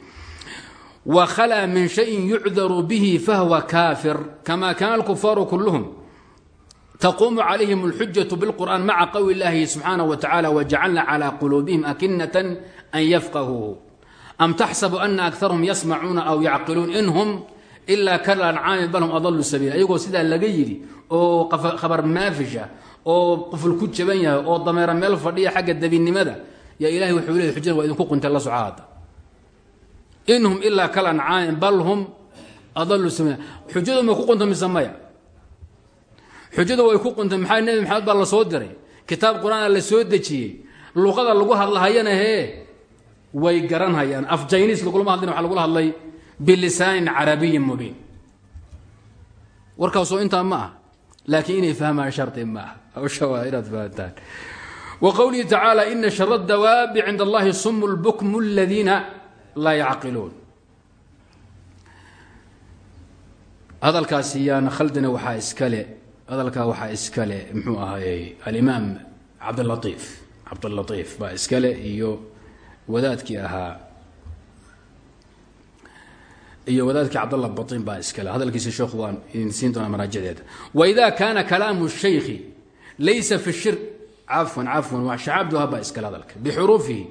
wakhlaa min shayin yucdaru bihi fahwa kaafir kama kana alkufaaru kulluhum تquم عlayهm الxujaة bالqur'an maca qowli اllahi subxaanaه و tacalى wjacalna clى quluubihim akinة an yafqahuuhu am taxsabu ana akarhm yasmacuuna aw yacqiluun in hm ila kalancaami bal hm adlu sabiila ayagoo sidaa laga yidhi oo khabar maafisha oo quful ku jaban yahay oo dameera meel fadhiya xagga dabinimada yaa ilahay wuxuu leey xujada waa idinku quntay la socaada in hm ilaa kalancaami bal hm adlu sabiila xujadu ma ku qunta mise maya xujadu way ku quntay. Maxaa nebi maxamed baa la soo diray? Kitaab qur'aana la soo dejiyey. Luqada lagu hadlahayana hee way garanhayaan. Af jayniis lagulama hadlin waxa lagula hadlay bilisaanin carabiyin mubiin. Warkaasoo intaa ma ah laakiin inay fahmaan shardi ma ah hawsha waa inaad fahantaan wa qowlihi tacaala ina shara dawaabi cinda allahi sumu lbukmu aladiina laa yacqiluun hadalkaasi yaana khaldina hadalkaa waxaa iskale mxuu ahaayey alimaam cabdlaiif cabdlaiif baa iskale iyo wadaadkii ahaa iyo wadaadkii cabdalla bain baa iskale. Hadalkiisa sheekhu waan idin siin doonaa maraajiceeda waida kaana kalaamu shaykhi laysa fi shirk cafwan cafwan waa shacabduha baa iskale hadalka bixuruufihi.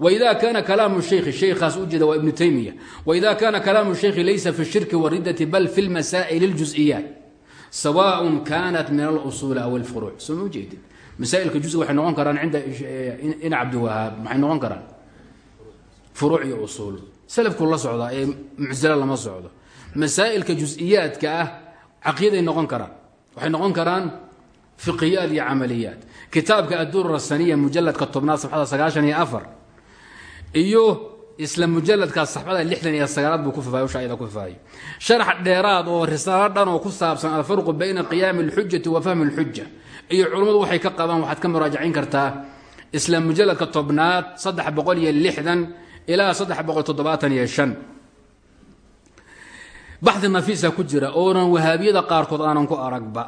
Waida kaana kalaamu shaykhi shaykhaas ujeeda waa ibnu taymiya waida kaana kalaamu shaykhi laysa fi shirki waridati bal fi lmasaa'il sawaaء kaanat min alusuuli aw alfuruuc soo ma ujeedin masaa'ilka juزga waxay noqon karaan cinda in cabdiwahaab maxay noqon karaan furuuc iyo usuul salafku la socdaa ee muctazila lama socdo masaa'ilka juز'iyaadka ah caqiiday noqon karaan waxay noqon karaan fiqiyaad iyo camaliyaad kitaabka addurar saniya mujaladka tobnaad safxada sagaashan iyo afar iyo isla mujaladkaas saxbada lixdan iyo sagaalaad buu ku fafaayo shaayada ku fafaayo sharax dheeraad oo risaalo dhan oo ku saabsan alfarqu bayna qiyaami اlxujati wa fahmi اlxuja iyo culummadu waxay ka qabaan waxaad ka muraajacayn kartaa isla mujaladka tobnaad saddex boqol iyo lixdan ilaa saddex boqol toddobaatan iyo shan. Baxdi nafiisa ku jira oonan wahaabiyada qaarkood aanan ku aragba.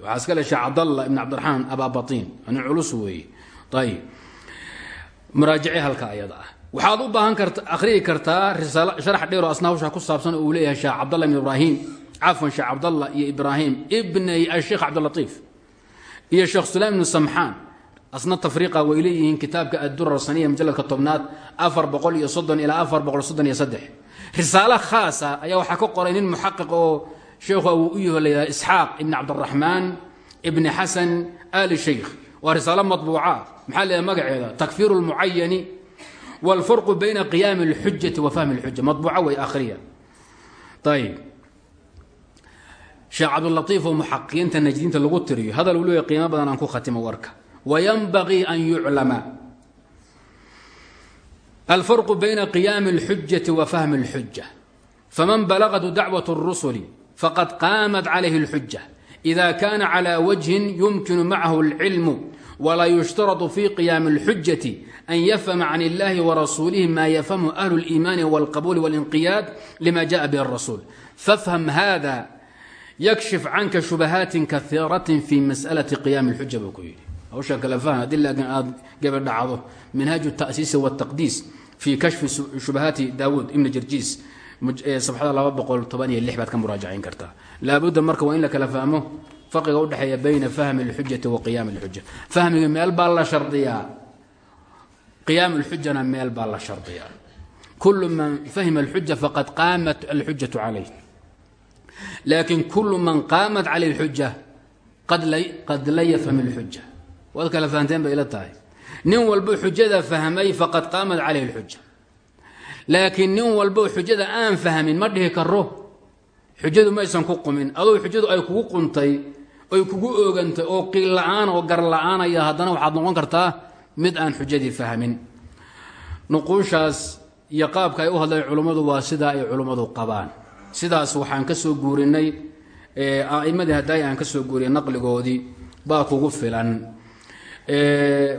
Waxaa iska le sheekh cabdallah ibn cabdiraxmaan ababatiin nin culus weeye. Ayib muraajici halka ayada ah waxaad u baahan karta akhriyi kartaa sharax dheer oo asna hawshaa ku saabsan oo uu leeyahay sheekh cabdallah ibn ibraahim cafwan sheekh cabdallah iyo ibraahim ibnay asheekh cabdilatiif iyo sheekh sulaim ibnu samxaan. Asna tafriiqa way leeyihiin kitaabka addurar saniya mujaladka tobnaad afar boqol iyo soddon ilaa afar boqol soddon iyo saddex. Risaalo khaasa ayaa waxaa ka qoray nin muxaqiq oo sheekhu uu u yaho layidhaha isxaaq ibni cabdiraxmaan ibni xasan ali sheykh waa risaalo matbuuca maxaa leedahay magaceeda? Takfiiru lmucayani wاlfarqu bayna qiyaami اlxujati wa fahmi اlxuja matbuuca way akhriya ayib sheekh cabdilatiif oo muxaqiqiinta najdiinta lagu tiriyo hadal uu leeyahy qiimo badan aan ku khatimo warka wayanbagii an yuclama alfarqu bayna qiyaami اlxujati wa fahmi اlxuja faman balagatu dacwaة الrusuli faqad qaamat calayhi اlxuja إida kana clى wجhin yumkinu macahu اlcilmu wlaa yushtarط fi qiyaami اlxujati an yafhma can اllahi warasuulihi ma yafhamhu ahlu اliimaani wاlqabuuli wاlinqiyaad lima jaءa bih الrasuul fafhm hada yakshif canka shubahaatin kaiiratin fi masأlaةi qiyaami اlxuja buu ku yidhi hawsha kale fahm haddii laakiin aad geba dhacdo minhaaj الta'siisi wالtaqdiis fi kashfi shubahaati daawuud ibn jirjiis sabxada laba boqol toban iyo lix baad ka muraajacayn kartaa laabudda marka waa in la kala fahmo farqiga udhexeeya bayna fahmi اlxujati wa qiyaami اlxuja fahmiga meel baa la shardiyaa qiyaam اlxujana meel baa la shardiyaa kulu man fahima اlxuja faqad qaamat alxujatu calayh laakin kulu man qaamat calayh اlxuja qad la yafham اlxuja waad kala fahanteen bay ila tahay nin walbo xujada fahmay faqad qaamat calayh اlxuja laakiin nin walbo xujada aan fahmin ma dhihi karo xujadu maysan ku qumin adoo xujadu ay kugu quntay oy kugu oogantay oo qiil la-aan oo gar la-aanaya haddana waxaad noqon kartaa mid aan xujadii fahmin. Nuquushaas iyo qaabka ay u hadleen culummadu waa sidaa ay culummadu qabaan. Sidaas waxaan ka soo guurinay a'imadii haddaay aan ka soo guuriyay naqligoodii baa kugu filan.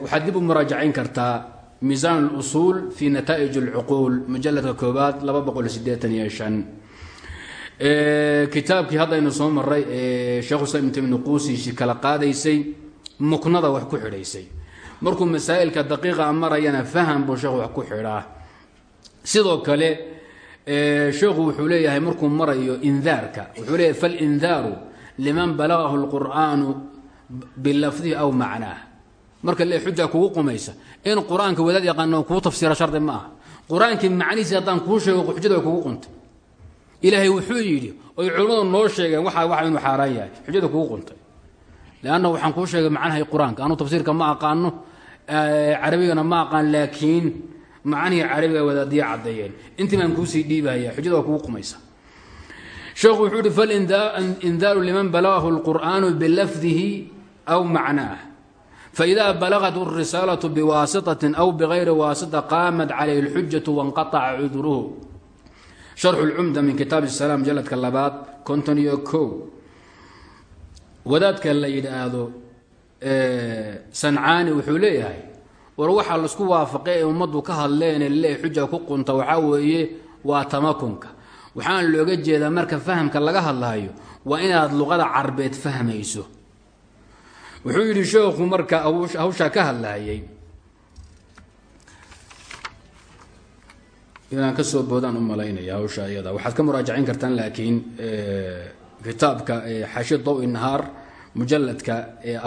Waxaad dib u muraajacayn kartaa miisaan اlusuul fi nataa'ij اlcuquul mujaladka koobaad kitaabkii haddaynu soo maray ee sheekhu islam ibn taymiya nuquusiisii kala qaadaysay muknada wax ku xidhaysay markuu masaa'ilka daqiiqa marayana faham buu sheekhu ku xidhaa. Sidoo kale sheekhu wuxuu leeyahay markuu marayo indaarka wuxuu leeyahay falindaaru liman balagahu اlqur'aanu bilafdihi aw macnaah marka le xuja kugu qumaysa in qur'aanka wadaad yaqaano kuu tafsiira shardi ma aha. Qur'aankii macnihiisi kuu sheego xujada kugu quntay. Ilaahay wuxuu yidhi oy culimmadu noo sheegeen waxa waxa inuu xaaraan yahay xujada kugu quntay. Leanna waxaan kuu sheegay macnahay qur'aanka anuu tafsiirka ma aqaano carabigana ma aqaan laakiin macanihii carabiga wadaadiya caddeeyeen intii baan kuusii dhiibaya xujada waa kugu qumaysa. Sheekhu wuxuu ihi falindaaru liman balagahu lqur'aanu bilafdihi aw macnaah faidaa balagat اrisaalatu biwaasitatin aw bigayri waasita qaamat calayhi اlxujatu wanqaaca cudruhu. Sharxu lcumda min kitaab salaam jaladka labaad konton iyo ko wadaadka la sancaani wuxuu leeyahay war waxaa la isku waafaqay ee ummaddu ka hadleen le xuja ku qunta waxaa weeye waa tamakunka. Waxaana looga jeedaa marka fahamka laga hadlayo waa inaad luqada carbeed fahmayso. Wuxuu yidhi sheekhu marka hawshaa ka hadlaayay inaan ka soo boodaan u malaynaya hawsha iyada waxaad ka muraajacayn kartaan laakiin kitaabka xashi daw nahaar mujaladka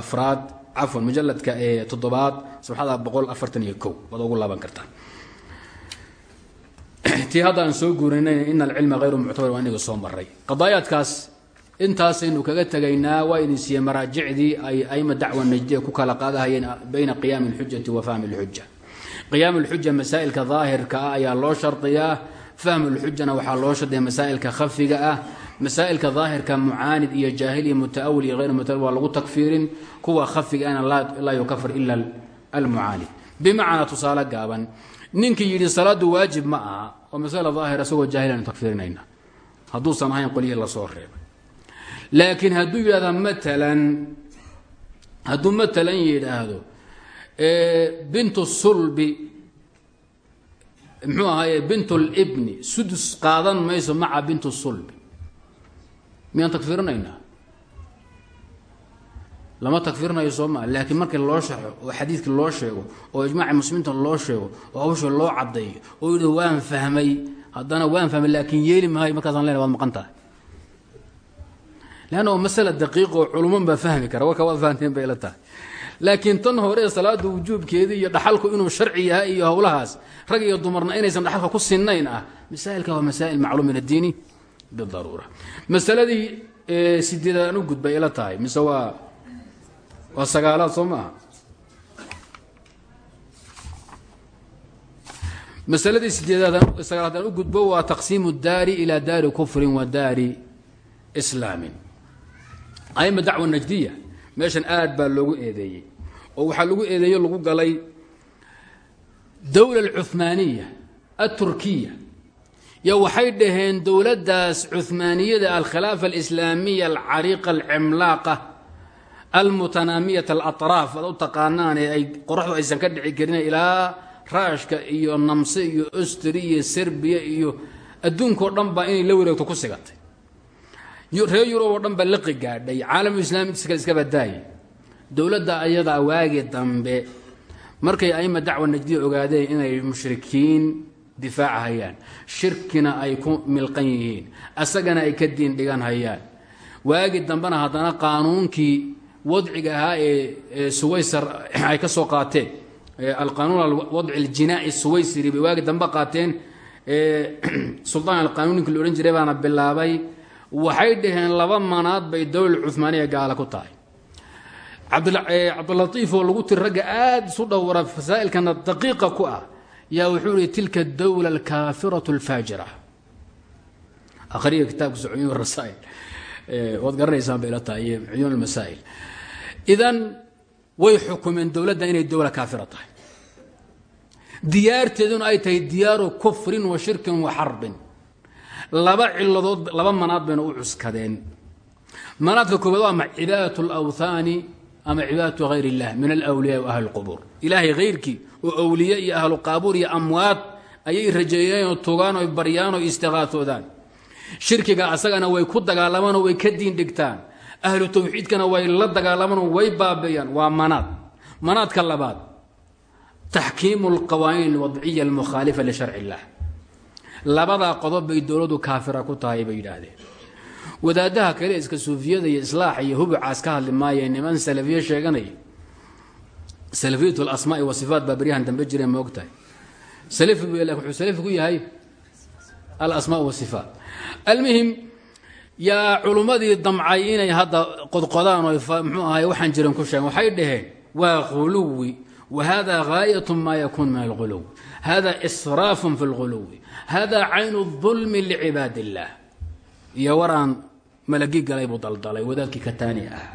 afraad cafwan mujaladka toddobaad sabxada boqol afartan iyo ko waad ugu laaban kartaan tii hadda aan soo guurinay ina alcilma hayru muctabar waa iniga soo maray qadaayaadkaas intaasaynu kaga tegaynaa waa idin siiyey maraajicdii ay aima dacwa najdiya ku kala qaadahayeen bayna qiyaami اlxujati wa fahmi اlxuja qiyaam اlxuja masaa'ilka daahirka ah ayaa loo shardiyaa fahmu اlxujana waxaa loo shardiya masaa'ilka khafiga ah masaa'ilka daahirka mucaanid iyo jaahil iyo mutaawil iyo hayr mutaawil waa lagu takfiirin. Kuwa khafiga ana laa yukafir ila almucaanid. Bimacnaa tusaale gaaban ninkii yidhi salaadu waajib ma aha oo masala daahir isagoo jaahilanu takfiirinayna. Hadduusan ahayn qolyihii la soo reebay. Laakiin hadduu yidhahda matalan hadduu matalan yidhaahdo bintu sulbi muxuu ahaaye bintu libni sudus qaadan mayso maca bintu sulbi miyaan takfirinaynaa lama takfirinayo soo maa laakiin markii loo sharxo oo xadiidkii loo sheego oo ijmaaci muslimiinta loo sheego oo hawsha loo caddeeyo oo yidhi waan fahmay. Haddana waan fahmay laakiin yeeli maayo markaasaan lena waad maqan tahay. Leanna waa masala daqiiqo culuman baa fahmi kara warka waad fahanteen bay la tahay. Laakiin tan hore salaada wujuubkeedii iyo dhaxalku inuu sharci yahay iyo howlahaas rag iyo dumarna inaysan dhaxalka ku sinnayn ah masaa'ilka waa masaa'il macluum addiini bidaruura masaladii sideedaad aan u gudbay ila tahay. Mise waa waa sagaalaad soo maaha? Masaladii sideedaad sagaalaad aan u gudbo waa taqsiimu daari ilaa daari kufrin wa daari islaamin. Aima dacwa najdiya meeshan aad baa loogu eedeeyey. Oo waxaa lagu eedeeyo lagu galay dowla alcuhmaaniya alturkiya yo waxay dhaheen dowladdaas cuhmaaniyada alkhilaafa alislaamiya alcariiqa alcimlaaqa almutanaamiyat alatraaf ad u taqaanaan ee ay qoraxdu aysan ka dhici karin ilaa raashka iyo namse iyo ostri iyo serbiya iyo adduunkao dhan baa inay la wareegto ku sigatay. Reer yurub oo dhan baa liqi gaadhay caalamu islaami iska badaayay dowladda ayadaa waagi dambe markay aima dacwa najdiya ogaadeen inay mushrikiin difaacahayaan shirkina ay ku milqan yihiin. Asagana ay ka diin dhigan hayaan. Waagi dambena haddana qaanuunkii wadciga ahaa ee suwaysar ay ka soo qaateen alqanuun alwadci aljinaaci suwaysiri bay waagi dambe qaateen suldaan alqanuun ninkii la odhan jiray baana bilaabay waxay dhaheen laba manaad bay dowla cumaaniya gaala ku tahay. Cabdilaiif oo lagu tiri ragga aada isu dhowra fasaa'ilkana daqiiqa ku ah yaa wuxuu ihi tilka dowla alkaafiratu alfaajira. Akhriga kitaabkiisa cuyuun rasaa'il. Waad garanaysaan bay la tahay iyo cuyuun almasaa'il idan way xukumeen dowladda inay dowla kaafira tahay. Diyaarteeduna ay tahay diyaaru kufrin wa shirkin wa xarbin laba ciladood laba manaad bayna u cuskadeen. Manaadka koobaad waa ama cibaadat alawthaani ama cibaadatu hayr illah min alwliyaa wa ahli lqubuur ilaahay hayrkii oo awliye iyo ahlu qaabuur iyo amwaad ayay rajeeyeenoo tugaan oy baryaan oo istiqaatoodaan. Shirkiga asagana way ku dagaalamaan oo way ka diin dhigtaan. Ahlu tawxiidkana way la dagaalamaan oo way baabeeyaan waa manaad. Manaadka labaad taxkiimu alqawaaniin alwadciya almukhaalifa lisharci illah labadaa qodob bay dowladdu kaafira ku tahay bay yidhaahdeen. Wadaadaha kale iska suufiyada iyo islaaxa iyo hubucaas ka hadli maayeen niman salafiye sheeganaya salafiyatu alasmaai wasifaat baa beryahan dambe jireen ma ogtahay salafi bu laakiin wuxuu salafi ku yahay alasmaa wasifaat almuhim yaa culummadii damcay inay hadda qodqodaan oo mxuu ahay waxaan jiran ku sheegen waxay dhaheen waa khuluwi wa hada gaayat ma yakun min alghuluw hada israafun fi lghuluwi hada caynu dulmi licibaad illah iyo waraan malagi galay buu daldalay wadaadkii kataani ah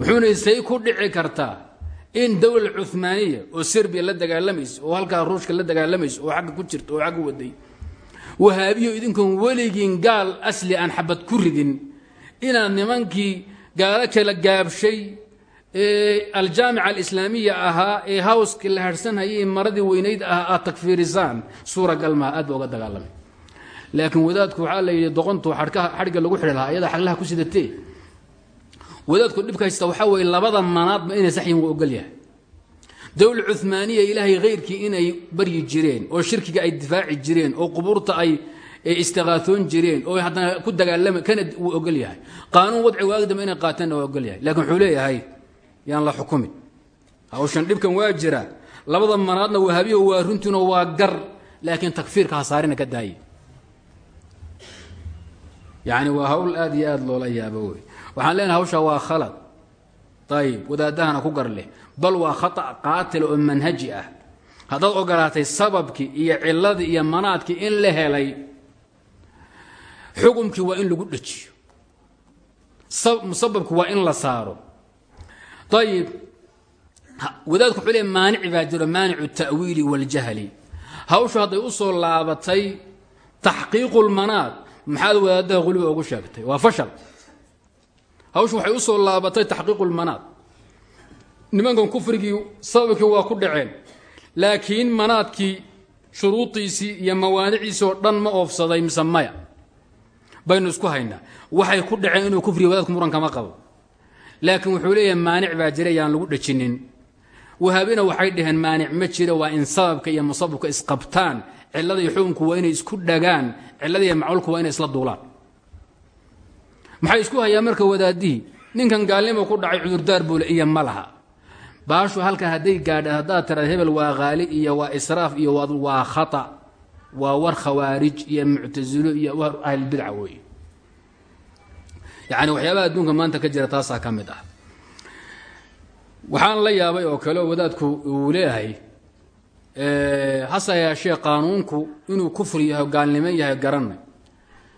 wuxuuna say ku dhici kartaa in dowla cumaaniya oo serbiya la dagaalamaysa oo halkaa ruushka la dagaalamaysa oo agga ku jirta oo agga waday wahaabiyo idinkoon weligiin gaal asli aan xabad ku ridin inaad nimankii gaalo kala gaabshay ee aljaamica alislaamiya ahaa ee hawskii la harhsanhayay maradii weynayd ah aad takfiirisaan. Suuragal maha aad ba uga dagaalamay. Laakiin wadaadku waxaa la yidhi doqontu xadhigga lagu xidhi lahaa ayadaa xaglaha ku sidatee wadaadku dhibka haysta waxaa weeye labada manaadba inay saxyin wuu ogol yahay. Dowla cumaaniya ilaahay hayrkii inay baryi jireen oo shirkiga ay difaaci jireen oo qubuurta ay istiqaatoon jireen oo haddana ku dagaalama kana wuu ogol yahay. Qaanuun wadci waagi dambe inay qaateenna waa ogol yahay. Laakiin wuxuu leeyahay yaan la xukumin. Hawshan dhibkan waa jira. Labada manaadna wahaabiyo waa runtiina waa gar laakiin takfiirka hasaarina ka daaye yacni waa hawl aad iyo aad loola yaabo wey waxaan leenahay hawshaa waa khalad. Ayib wadaadahana ku gar bal waa khata qaatila oo manhaji ah. Haddaad ogolaatay sababkii iyo ciladii iyo manaadkii in la helay xukumkii waa in lagu dhejiyo. Musababki waa in la saaro. Ayib wadaadku wuxuu leey maanic baa jiro maanicu ta'wiili waاljahli hawshu hadday u soo laabatay taxqiiqu lmanaad maxaad wadaadaha quliga ugu sheegtay? Waa fashal hawshu waxay u soo laabatay taxqiiqu lmanaad nimankan kufrigii sababkii waa ku dhaceen. Laakiin manaadkii shuruudiisii iyo mawaaniciisii oo dhan ma oofsaday mise maya. Baynu isku haynaa. Waxay ku dhaceen inuu kufriga wadaadku muran kama qabo. Laakiin wuxuu leeyahay maanic baa jira yaan lagu dhejinin. Wahaabina waxay dhaheen maanic ma jira waa in sababka iyo musababka isqabtaan cilada iyo xukunku waa inay isku dhagaan. Cilada iyo macluulku waa inay isla duulaan maxay isku hayaan marka wadaadihii? Ninkan gaalnimo ku dhacay cudurdaar buule iyo ma laha. Baashu halkan hadday gaadha haddaad tiraad hebel waa haali iyo waa israaf iyo waa khata waa war khawaarij iyo muctasilo iyo war ahlilbidca weeye. Yacni waxyaabaha adduunka maanta ka jira taasaa ka mid ah. Waxaan la yaabay oo kale wadaadku uu leeyahay hase yeeshee qaanuunku inuu kufri yahay gaalnimo yahay garanay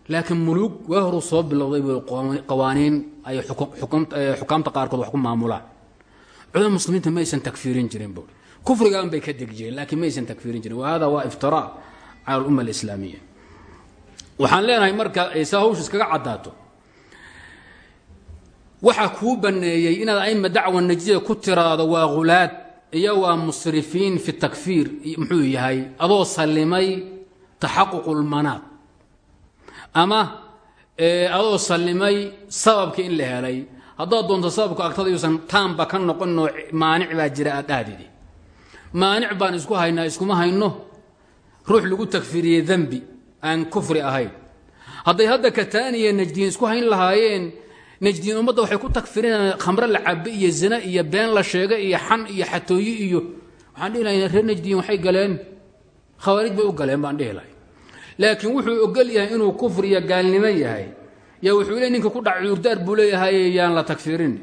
laakiin muluug waa horuu soo bilowday bu qawaaniin ay xukaamta qaarkood wax ku maamulaan culamada muslimiinta ma aysan takfiirin jirin buui kufrigaan bay ka degi jireen laakiin ma aysan takfiirin jirin. Wahada waa iftiraa cala alumma alislaamiya. Waxaan leenahay marka sa hawsha iskaga caddaato waxaa kuu banneeyey inaad aima dacwa najida ku tiraado waa hulaad iyo waa musrifiin fi takfiir muxuu yahay adoo sallimay taxaququ lmanaad ama adoo sallimay sababka in la helay. Haddaad doonto sababka agtada yuusan taanba ka noqonoo maanic baa jira aad dhahdidi maanic baan isku haynaa iskuma hayno. Ruux lagu takfiiriyey dembi aan kufri ahayn. Hadday hadda kataaniya najdiin isku hayn lahaayeen najdiin ummadda waxay ku takfirinayaan khamre la cabe iyo zina iyo been la sheega iyo xan iyo xatooyi iyo waxaan dhihi najdiin waxay galeen. Khawaarij bay u galeen baan dhihi laakiin wuxuu ogol yahay inuu kufri iyo gaalnimo yahay yaa wuxuu le ninka ku dhac cudurdaar buu leeyahay yaan la takfirin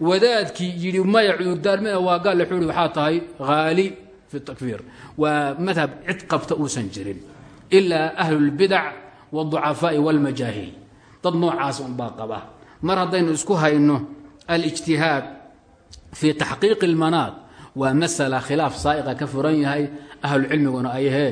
wadaadkii yidhi maya cudurdaar mia waa gaal wuxuu hi waxaa tahay haali fi takfiir waa madhab cid qabta uusan jirin ilaa ahlulbidac wاducafaa'i wاlmajaahil dad noocaas unbaa qaba mar haddaynu isku hayno alijtihaad fii taxqiiqi اlmanaad waa masala khilaaf saa'iqa ka furan yahay ahlucilmiguna ayhee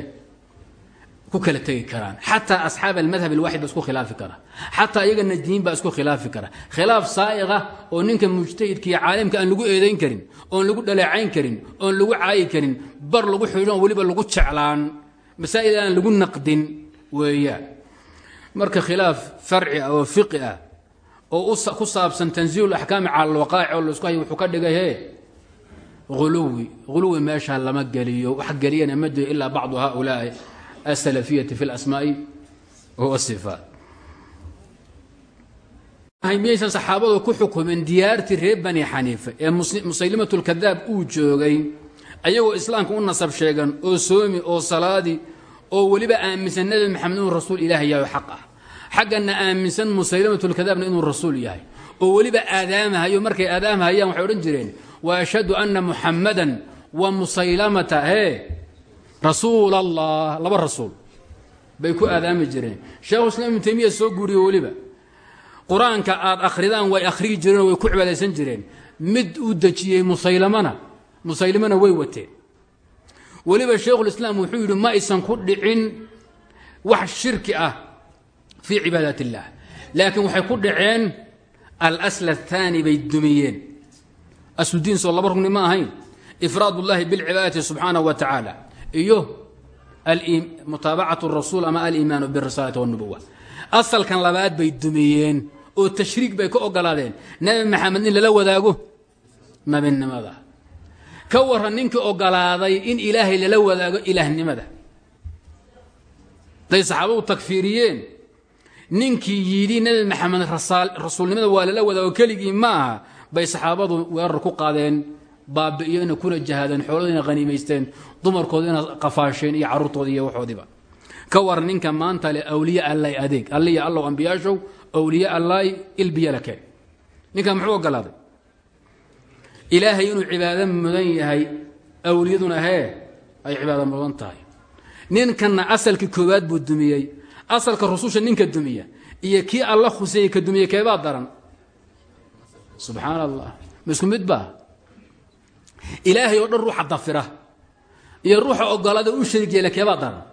ku kala tegi karaan. Xataa asxaab almadhab alwaxid ba isku khilaafi kara. Xataa iyaga najdiin baa isku khilaafi kara. Khilaaf saa'iqa oo ninka mujtahidka iyo caalimka aan lagu eedayn karin oon lagu dhaleecayn karin oon lagu caayi karin bar lagu xidhon weliba lagu jeclaan. Masaa'il aan lagu naqdin weeyaan. Marka khilaaf farci ah oo fiqi ah oo ku saabsan tanziilu axkaami cala alwaqaaci oo la isku hayo wuxuu ka dhigay hee huluwi huluwi meeshaa lama geliyo wax geliyana ma jiro ilaa bacdu haulaai asalafiyati fi lasmaa'i wasifaat miyaysan saxaabadu ku xukumin diyaartii reer bani xaniifa ee musaylimat lkadaab uu joogay ayagoo islaamka u nasab sheegan oo soomi oo salaadi oo weliba aaminsan nebi maxamed inuu rasuul ilaahi yahay xaq ah xaggana aaminsan musaylimatlkadaabna inuu rasuul yahay oo weliba aadaamahayo markay aadaamahayaan waxay odhan jireen wa ashhadu ana muxammadan wa musaylamata hee rasuul allah laba rasuul bay ku aadaami jireen. Sheekhu islam ibnu taymiya soo guuriye weliba. Qur'aanka aad akhridaan way akhriyi jireenoo way ku cibaadaysan jireen. Mid uu dejiyey musaylamana musaylimana way wateen. Weliba sheikhulislaam wuxuu yidhi ma aysan ku dhicin wax shirki ah fii cibaadat illah laakiin waxay ku dhaceen alasl athaani bay dumiyeen. Asludiin soo laba rugni ma ahayn. Ifraad ullahi bilcibaadati subxaanahu wa tacaala iyo mutaabacatu rasuul ama aliimaanu birisaalati wاnubuwa asalkan labaad bay dumiyeen oo tashriik bay ka ogolaadeen. Nebi maxamed in lala wadaago? Nabinimada ka waran ninkii ogolaaday in ilaahay lala wadaago ilaahnimada. Day saxaabadu takfiiriyeen ninkii yidhi nebi maxamed rasuulnimada waa lala wadaago keligii ma aha bay saxaabadu weerar ku qaadeen baabi'iyona kuna jahaadeen xooladiina haniimaysteen dumarkoodina qafaasheen iyo carruurtoodii iyo waxoodiiba ka waran ninka maanta le awliye allay adeeg. Alliya allow ambiyaashow awliye allaay ilbiya la keen ninkan muxuu ogolaaday? Ilaahay inuu cibaado mudan yahay awliyaduna hee ay cibaado mudan tahay. Ninkanna asalkii koowaad buu dumiyey. Asalka rususha ninka dumiya iyo kii alla khuseeyey ka dumiye keebaa daran? Subxaan allah ma isku ilaahay oo dhan ruuxa dafira. Iyo ruuxa ogolaada u shariig yeela keebaa daran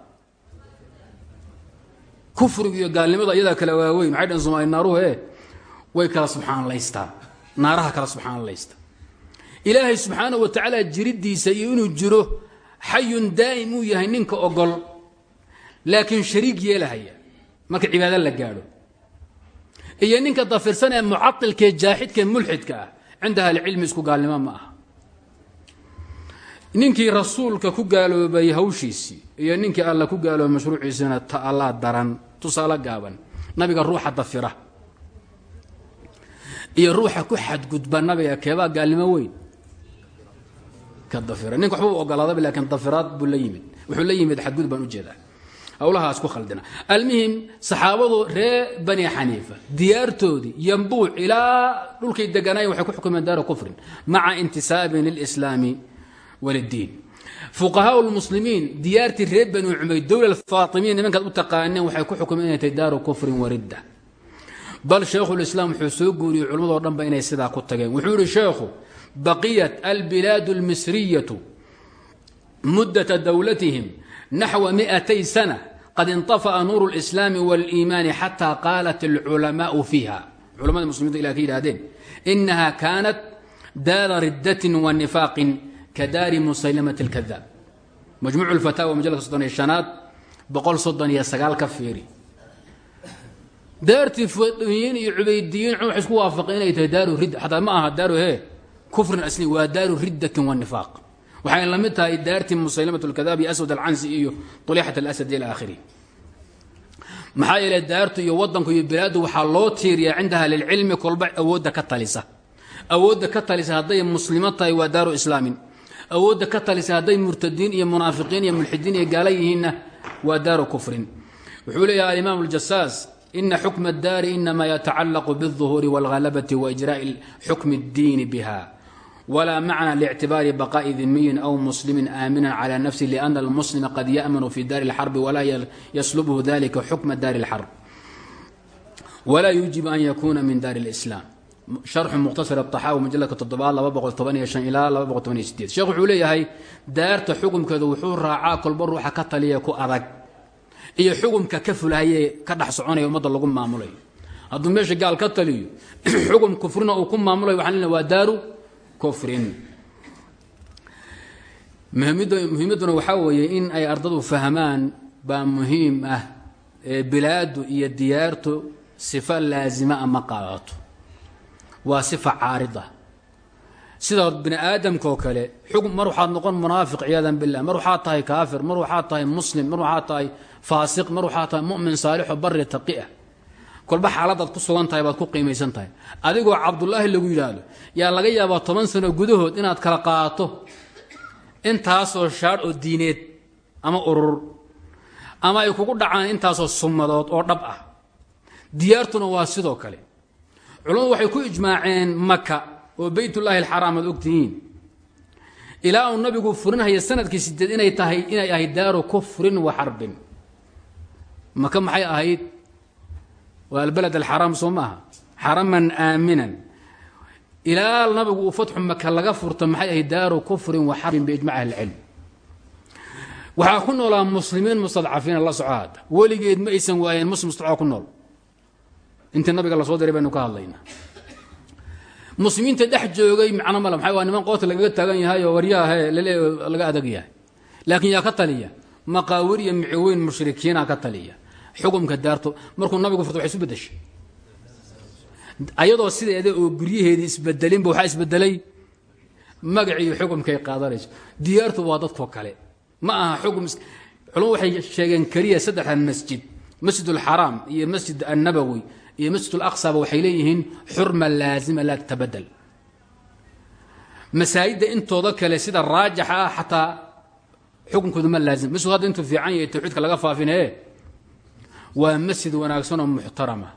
kufrigu iyo gaalnimada iyadaa kala waaweyn waxay dhan somaali naaruhu e way kala subxaanlaystaa naaraha kala subxaanlaysta ilaahay subxaana wa tacaala jiriddiisa iyo inuu jiro xayun daa'im uu yahay ninka ogol laakiin shariig yeelahaya marka cibaado la gaadho. Iyo ninka dafirsan ee mucailkaee jaaxidkaee mulxidka ah cinda ahlicilmi isku gaalnimo ma aha ninkii rasuulka ku gaaloobay hawshiisii iyo ninkii alla ku gaaloobay mashruuciisina ta allaa daran tusaale gaaban. Nabiga ruuxa dafira. Iyo ruuxa ku xadgudba nabiga keebaa gaalnimo weyn. Ka dafira. Ninka waxba u ogolaadaba laakiin dafiraad buu la yimid. Wuxuu la yimid xadgudub baan u jeedaa hawlahaas ku khaldina. Almuhim saxaabadu ree bani xaniifa diyaartoodii yambuuc ilaa dhulkay deganayen waxay ku xukumeen daara kufrin maca intisaabin lilslaami waliddiin fuqahaa lmuslimiin diyaartii reer bani cumayd dowla faatimiin nimankaad u taqaaneen waxay ku xukumeen inay tahay daaru kufrin waridda bal shaykhulislaam wuxuu soo guuriyey culammadoo dhanba inay sidaa ku tageen wuxuu yihi sheekhu baqiyat albilaadu almisriyatu muddata dowlatihim naxwa miatay sana qad inطafa'a nuuru اlislaami wاliimaani xataa qaalat alculamaau fiiha culamada muslimiintu ila ka yidhahdeen inaha kaanat daara riddatin wa nifaaqin ka daari musaylamat اlkadaab majmuuc lfataawa majalka soddon iyo shanaad boqol soddon iyo sagaal ka fiiri daartii fadiyiin iyo cubaydiyiin waxay isku waafaqeen inay tahay daaru ridda xataa ma aha daaru he kufrin asli waa daaru riddatin wa nifaaq waxay la mid tahay daartii musaylamat lkadaab iyo aswad alcansi iyo ulixat alasad ila akhirihi maxaa yeeley daartu iyo wadanku iyo bilaaddu waxaa loo awoodda ka talisa hadday murtadiin iyo munaafiqiin iyo mulxidiin iyo gaala yihiinna waa daaru kufrin wuxuu leeyahay alimaam aljasaas ina xukma addaari inama yatacallaqu biاlظuhuuri wاlhalabati waijraءi xukmi اddiini biha wla macna lictibaari baqaءi dimiyin aw muslimi aamina clى nafsi lأna اlmuslima qad yaأmanu fi daari اlxarbi walaa yaslubhu dalika xukma daari اlxarb walaa yujibu an yakuna min daari اlإslaam sharxu mukhtasar axaawi majalka toddobaad laba boqol toban iyo shan ilaa laba wuxuu leeyahay daarta xukumkeeda wuxuu raacaa kolba ruuxa ka taliya ku adag iyo xukumka ka fulhaye ka dhex soconaya ummadda lagu maamulayo hadduu meesha gaal ka taliyo xukum kufrina uu ku maamulayo waxaan lena waa daaru kufrin muhiimadduna waxaa weeye in ay ardadu fahmaan baa muhiim ah bilaadu iyo diyaartu sifa laasima ama qaadato waa sifa caarida. Sida bini aadamkaoo kale xukm mar waxaad noqon munaafiq ciyaadan billah mar waxaad tahay kaafir mar waxaad tahay muslim mar waxaad tahay faasiq mar waxaad tahay mu'min saalixo barri taqiah kolba xaaladaad ku sugan tahay baad ku qiimaysan tahay. Adigoo cabdullaahi lagu yidhaahdo yaa laga yaabaa toban sano gudahood inaad kala qaato? Intaasoo shaadh oo diineed ama urur ama ay kugu dhacaan intaasoo sumadood oo dhab ah. Diyaartuna waa sidoo kale culamadu waxay ku ijmaaceen maka oo beytullaahi alxaraam aad ogtihiin. Ilaa uu nabigu furinhaya sannadkii sideed inay tahay inay ahayd daaru kufrin wa xarbin maka maxay ahayd? Waa albaled alxaraam soo maaha? Xaraman aaminan. Ilaa nabigu uu fatxu maka laga furto maxay ahayd daaru kufrin wa xarbin biijmac ahlicilm waxaa ku noolaa muslimiin mustadcafiina la soco hadda ma aysan waayeen muslim mustadca ku nool intii nabiga la soo diray baynu ka hadlaynaa. Muslimiinta dhex joogay macno male maxay waa niman qoota lagaga taagan yahay oo waryahahe lale laga adag yahay. Laakiin yaa ka taliya maqaawir iyo miciweyn mushrikiina ka taliya. Xukumka daarto markuu nabigu furto waxay isu bedeshay ayadoo sideeda oo guryaheedii isbedelinba waxaa isbedelay magacii xukumkay qaadanayso. Diyaartu waa dadkoo kale. Ma aha xukum culamo waxay sheegeen keliya saddexdan masjid masjid alxaraam iyo masjid annabowi iyo masjid alaqsaba waxay leeyihiin xurma laazima laa tatabadel masaajidda intooda kale sida raajixa ah xataa ma laazim. Masjid hadda fiican yahay tawxiidka laga faafinaye waa masjid wanaagsan oo muxtarama.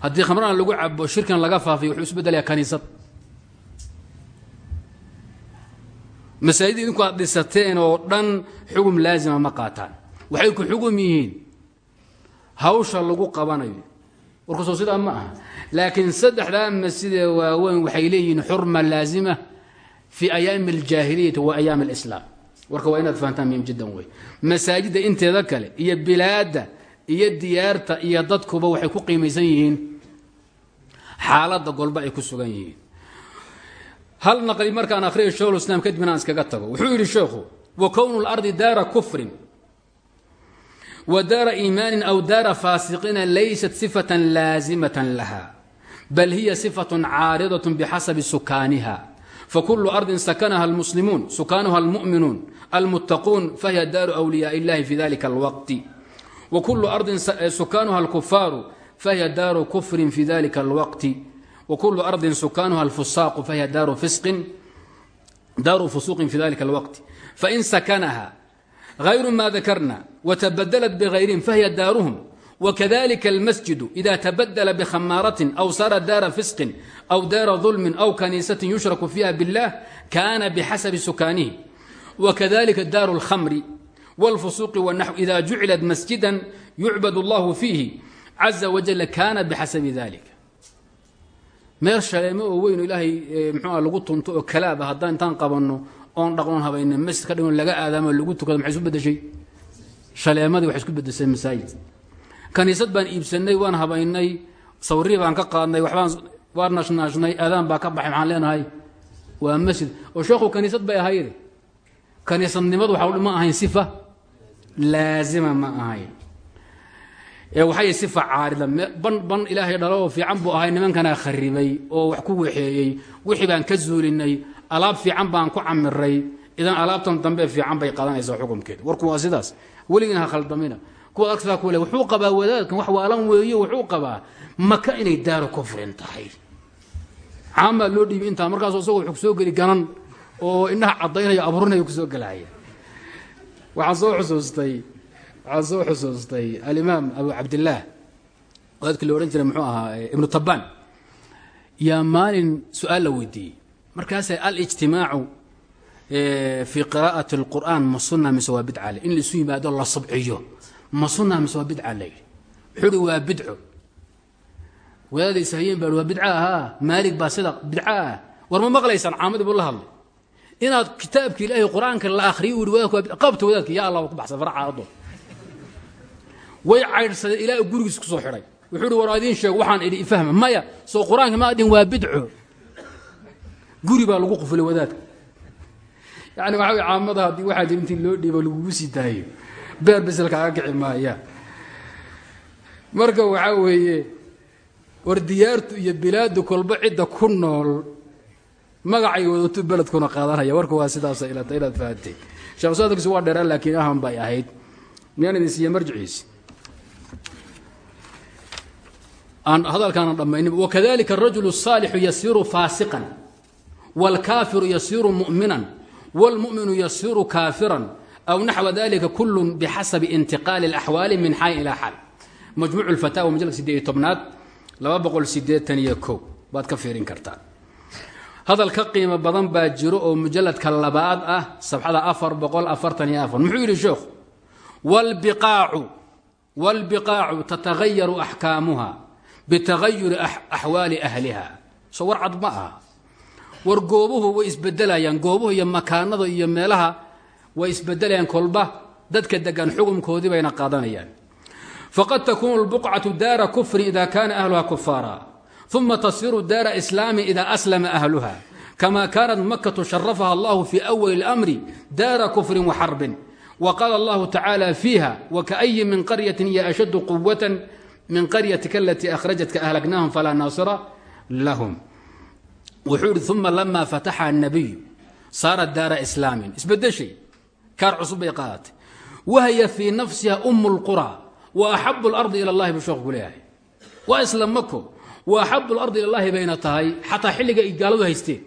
Haddii khamrana lagu cabo shirkan laga faafiyo wuxuu isu bedelayaa kaniisad. Masaajidda idinku aad dhisateen oo dhan xugum laazima ma qaataan. Waxay ku xugum hawsha lagu qabanayo warkusoo sidaa ma aha. Laakiin saddexdaa masjidee waaweyn waxay leeyihiin xurma laazima fi ayaami aljaahiliyati wa ayaami alislaam warka waa inaad fahantaan muhiim jiddan wey masaajidda inteeda kale iyo bilaadda iyo diyaarta iyo dadkuba waxay ku qiimaysan yihiin. Xaaladda golba ay ku sugan yihiin. Hal naqli markaan akhriya shekhul islaam kadib inaan iskaga tago. Wuxuu yidhi sheekhu wa kownu lardi daara kufrin wa daara iimaanin aw daara faasiqina laysat sifatan laazimatan laha bal hiya sifatun caaridatun bixasabi sukaaniha. Fakulu ardin sakanaha almuslimuun sukaanuha almu'minuun almuttaquun fahiya daaru wliyaa illahi fi dalika alwaqti. Wa kullu ardin eh, sukaanuha alkufaaru fahiya daaru kufrin fi dalika alwaqti. Wa kullu ardin sukaanuha alfusaaqu fahiya daaru fusuqin fi dalika alwaqti. Fain sakanaha سكنها غير ما ذكرنا وتبدلت بغيرهم فهي دارهم وكذلك المسجد إذا تبدل بخمارة أو صار دار فسق أو دار ظلم أو كنيسة يشرك فيها بالله كان بحسب سكانه وكذلك دار الخمر والفسوق والنحو إذا جعلت مسجدا يعبد الله فيه عز وجل كان بحسب ذلك meel shaleemo oo weyn oo ilaahay mxuua lagu tunto oo kalaaba haddaan intaan qabanno oon dhaqnoon habayna masjid ka dhigon laga aadaamo lagu tukado maxay isu bedeshay shaleemadii waxay isku bedeshay masaajid kaniisad baan iibsanay waan habaynay sawrii baan ka qaadnay waxbaan waan nashnaashnay aadaan baa ka baxay maxaan leenahay? Waa masjid. Oo sheekhu kaniisad bay ahayde kaniisadnimadu waxa ma ahayn sifa? Laazima ma ahayn. Waxay sifa caarida. Ban ban ilaahay dhalo fiican buu ahay nimankanaa kharibay oo wax ku waxeeyey wixii baan ka zuulinay alaab fiican baan ku camiray idan alaabtan dambe fiican bay qaadanaysaa xukumkeeda warku waa sidaas. Weligiina ha khaldamina. Kuwa agtaa kule wuxuu qabaa wadaadkan wax waalan weeye wuxuu qabaa. Maka inay daaro kufrin tahay. Caamaa loo dhiibi intaa markaas isagoo wuxuu ku soo geli ganan oo indhaha caddaynaya abuurinaya ku soo gelaya waxaan soo xusuustay waxaan soo xusuustay alimaam abu cabdillaah wadaadkii la odhan jiray muxuu ahaa ibnu tabbaan. Yaa maalin su'aal la weydiiyey markaasa alijtimaacu fii qiraa'ati اlqur'aan ma sunna mise waa bidca le in laisu yimaado la sabciyo ma sunna mise waa bidca la yidhi wuxuu uhi waa bidco. Wadaada ishayeen baa waa bidca ahaa maalig baa sida bidca. Ah war ma maqlaysaan? Caamadii buu la hadlay. Inaad kitaabka ilaahay qur'aanka la akhriyo u wadaadku qabta wadaadka ya allah ku baxsan fara caarado way caydhsadeen ilaa gurigiis ku soo xidhay wuxuu uhi war sheego waxaan idhi ifahma maya soo qur'aanka ma waa bidco guri baa lagu qufulay wadaadka. Yani waxa wy caamada haddii waxaa jir intii loo dhiibo lagugu sii daayo beer bisla kaaga kici maayaan marka waxaa weeye war diyaartu iyo bilaadu kolba cidda ku nool magacay wadato beledkuna qaadanaya. Warka waa sidaasa ilata inaad fahatay sheeksadkiisu waa dheeraan laakiin ahan bay ahayd. Miyaanas iyo marjiciisi aan hadalkaana dhammaynin. Wakadalika arajulu الsaalixu yasiru faasiqan wاlkaafiru yasiru mu'minan wاlmu'minu yasiru kaafiran aw naxwa dalika kulu bixasabi intiqaali اlaxwaali min xaal ilaa xaal majmuuc اlfataawa majalka sideed iyo tobnaad laba boqol sideetan iyo kow baad ka fiirin kartaa hadal ka qiimo badan baa jiro oo mujaladka labaad ah sabxada afar boqol afartan iyo afar muxuu yidhi sheekhu wاlbiqaacu wاlbiqaacu tatagayaru axkaamuha bitagayuri axwaali ahliha soo war cad ma aha war goobuhu way isbedelayaan. Goobuhu iyo makaanada iyo meelaha way isbedelayaan kolba. Dadka degan xukumkoodii bayna qaadanayaan. Faqad takuunu lbuqcatu daara kufrin ida kaana ahluha kufaara uma tasiru daara islaamin ida aslama ahluha kama kaanat makatu sharafaha allahu fii awali اlmri daara kufrin waxarbin wqaala allahu tacaala fiiha wakayi min qaryatin iyo ashadu quwatan min qaryatika alatii akhrajatka ahlaknaahum falaa naasira lahum wuxuu ihi uma lamaa fataxa anabiyu saara daara islaamin. Isbadeshay kaar cusub bay qaadatay wahiya fii nafsiha umu lqura wa axabu lardi ila allahi buu sheekhu ku leeyahay. Waa isla mako wa axabu lardi ila llahi bayna tahay xataa xilliga ay gaaladu haysteen.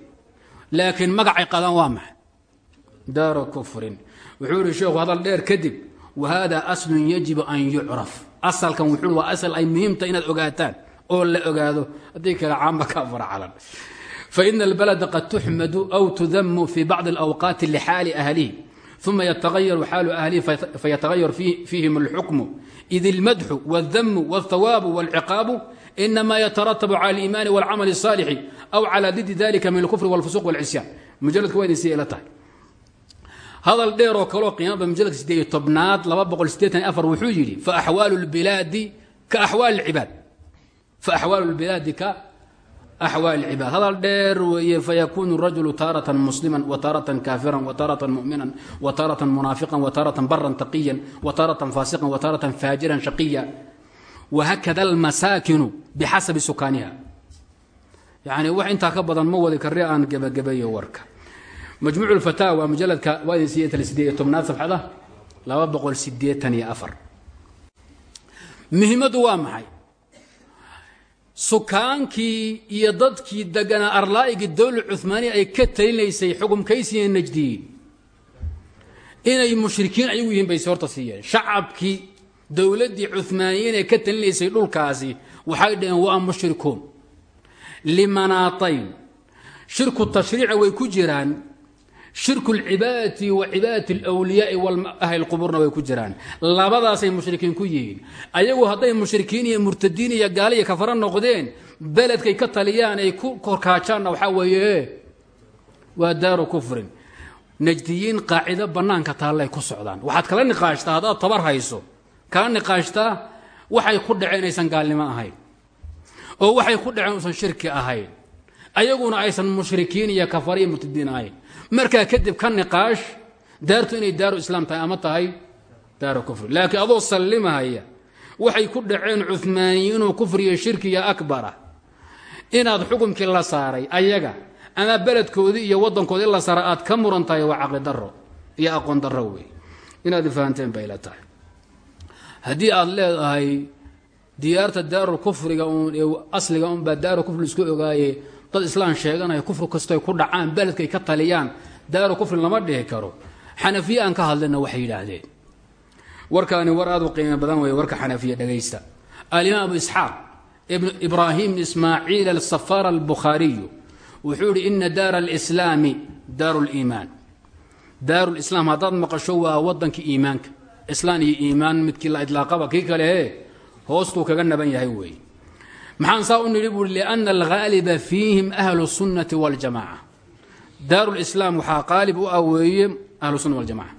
Laakiin magacay qadaan waa maxay? Daara kufrin. Wuxuu ihi sheekhu hadal dheer kadib wahaadaa aslun yajibu an yucraf. Asalkan wuxuu waa asal faina albalada qad tuxmadu aw tudamu fi bacdi alawqaati lixaali ahlihi uma yatagayaru xaalu ahlihi fayatagayar fiihim alxukmu id ilmadxu wاldamu wاlthawaabu wاlciqaabu inama yataratabu cala aliimaani wاlcamal الصaalixi aw cala didi dalika min alkufri wاlfusuq wاlcisyaan mujaladka waa idin si ila tahay hadal dheeroo kaloo qiyaamada mujaladka sideed tobnaad laba boqol sideetan afar wuxuu yidhi faaxwaalu lbilaadi ka axwaali lcibaad axwaali lcibaad hadal dheer weeye fayakunu rajulu taaratan musliman wa taaratan kaafiran wa taaratan mu'minan wa taaratan munaafiqan wa taaratan baran taqiyan wa taaratan faasiqan wa taaratan faajiran shaqiya wahakada almasaakinu bixasabi sukaaniha yani wax intaa ka badan ma wadi karre aan gebagabeeyo warka majmuuc fataawa mujaladka waa idin siiyey tale sideed iyo tobnaad safxada laba boqol sideetan iyo afar muhiimaddu waa maxay sukaankii iyo dadkii deganaa arlaa'igii dowla cuhmaaniya ay ka talinaysay xukumkaysiiya najdiyiin inay mushrikiin ayagu yihiin bayse horta siiyeen. Shacabkii dowladdii cuhmaaniyiin ee ka talinaysay dhulkaasi waxay dhaheen waa mushrikuun limanaatayn shirku tashriica way ku jiraan shirku lcibaadati wa cibaadati alwliyaai ahli qubuurna way ku jiraan. Labadaasay mushrikiin ku yihiin. Ayagu hadday mushrikiin iyo murtadiin iyo gaali iyo kafaro noqdeen beledkay ka taliyaan ay ku korkaajaanna waxaa weeye waa daaru kufrin. Najdiyiin qaacido bannaanka taallay ku socdaan. Waxaad kala niqaashtaa haddaad tabar hayso. Kala niqaashtaa waxay ku dhaceen aysan gaalnimo ahayn. Oo waxay ku dhaceen uusan shirki ahayn. Ayaguna aysan mushrikiin iyo kafar iyo murtadiin ahayn markaa kadib ka niqaash daartu inay daaru islaam tahay ama tahay daaru kufri laakiin adoo sallimahaya waxay ku dhaceen cuhmaaniyiinuu kufriyo shirkiya akbara. Inaad xukumkii la saaray ayaga ama beledkoodii iyo waddankoodii la saaray aad ka muran tahay waa caqli daro iyo aqoon daro wey inaad fahanteen bay la tahay. Haddii aad leedahay diyaarta daaru kufriga asliga unbaa daaru kufri isku ogaaye dad islaan sheeganaya kufri kastoy ku dhacaan beledkay ka taliyaan daaru kufri lama dhihi karo. Xanafiye aan ka hadlayna waxay yidhaahdeen. Warkaani war aad u qiimo badan weeye warka xanafiye dhegaysta alimaam abu isxaaq ibn ibraahim bn ismaaciil alsafaar albukhaariyu wuxuu yidhi ina daara alislaami daaru liimaan daaru lislaam haddaad maqasho waa waddankii iimaanka. Islaan iyo iimaan midkii la idlaaqaba kii kale he hoostuu kaga naban yahay weeye maxaan saa u nidhi buui lianna alghaaliba fiihim ahlu sunnati waljamaca daaru lislaam waxaa qaalib u ah weeye ahlu sunna waljamaca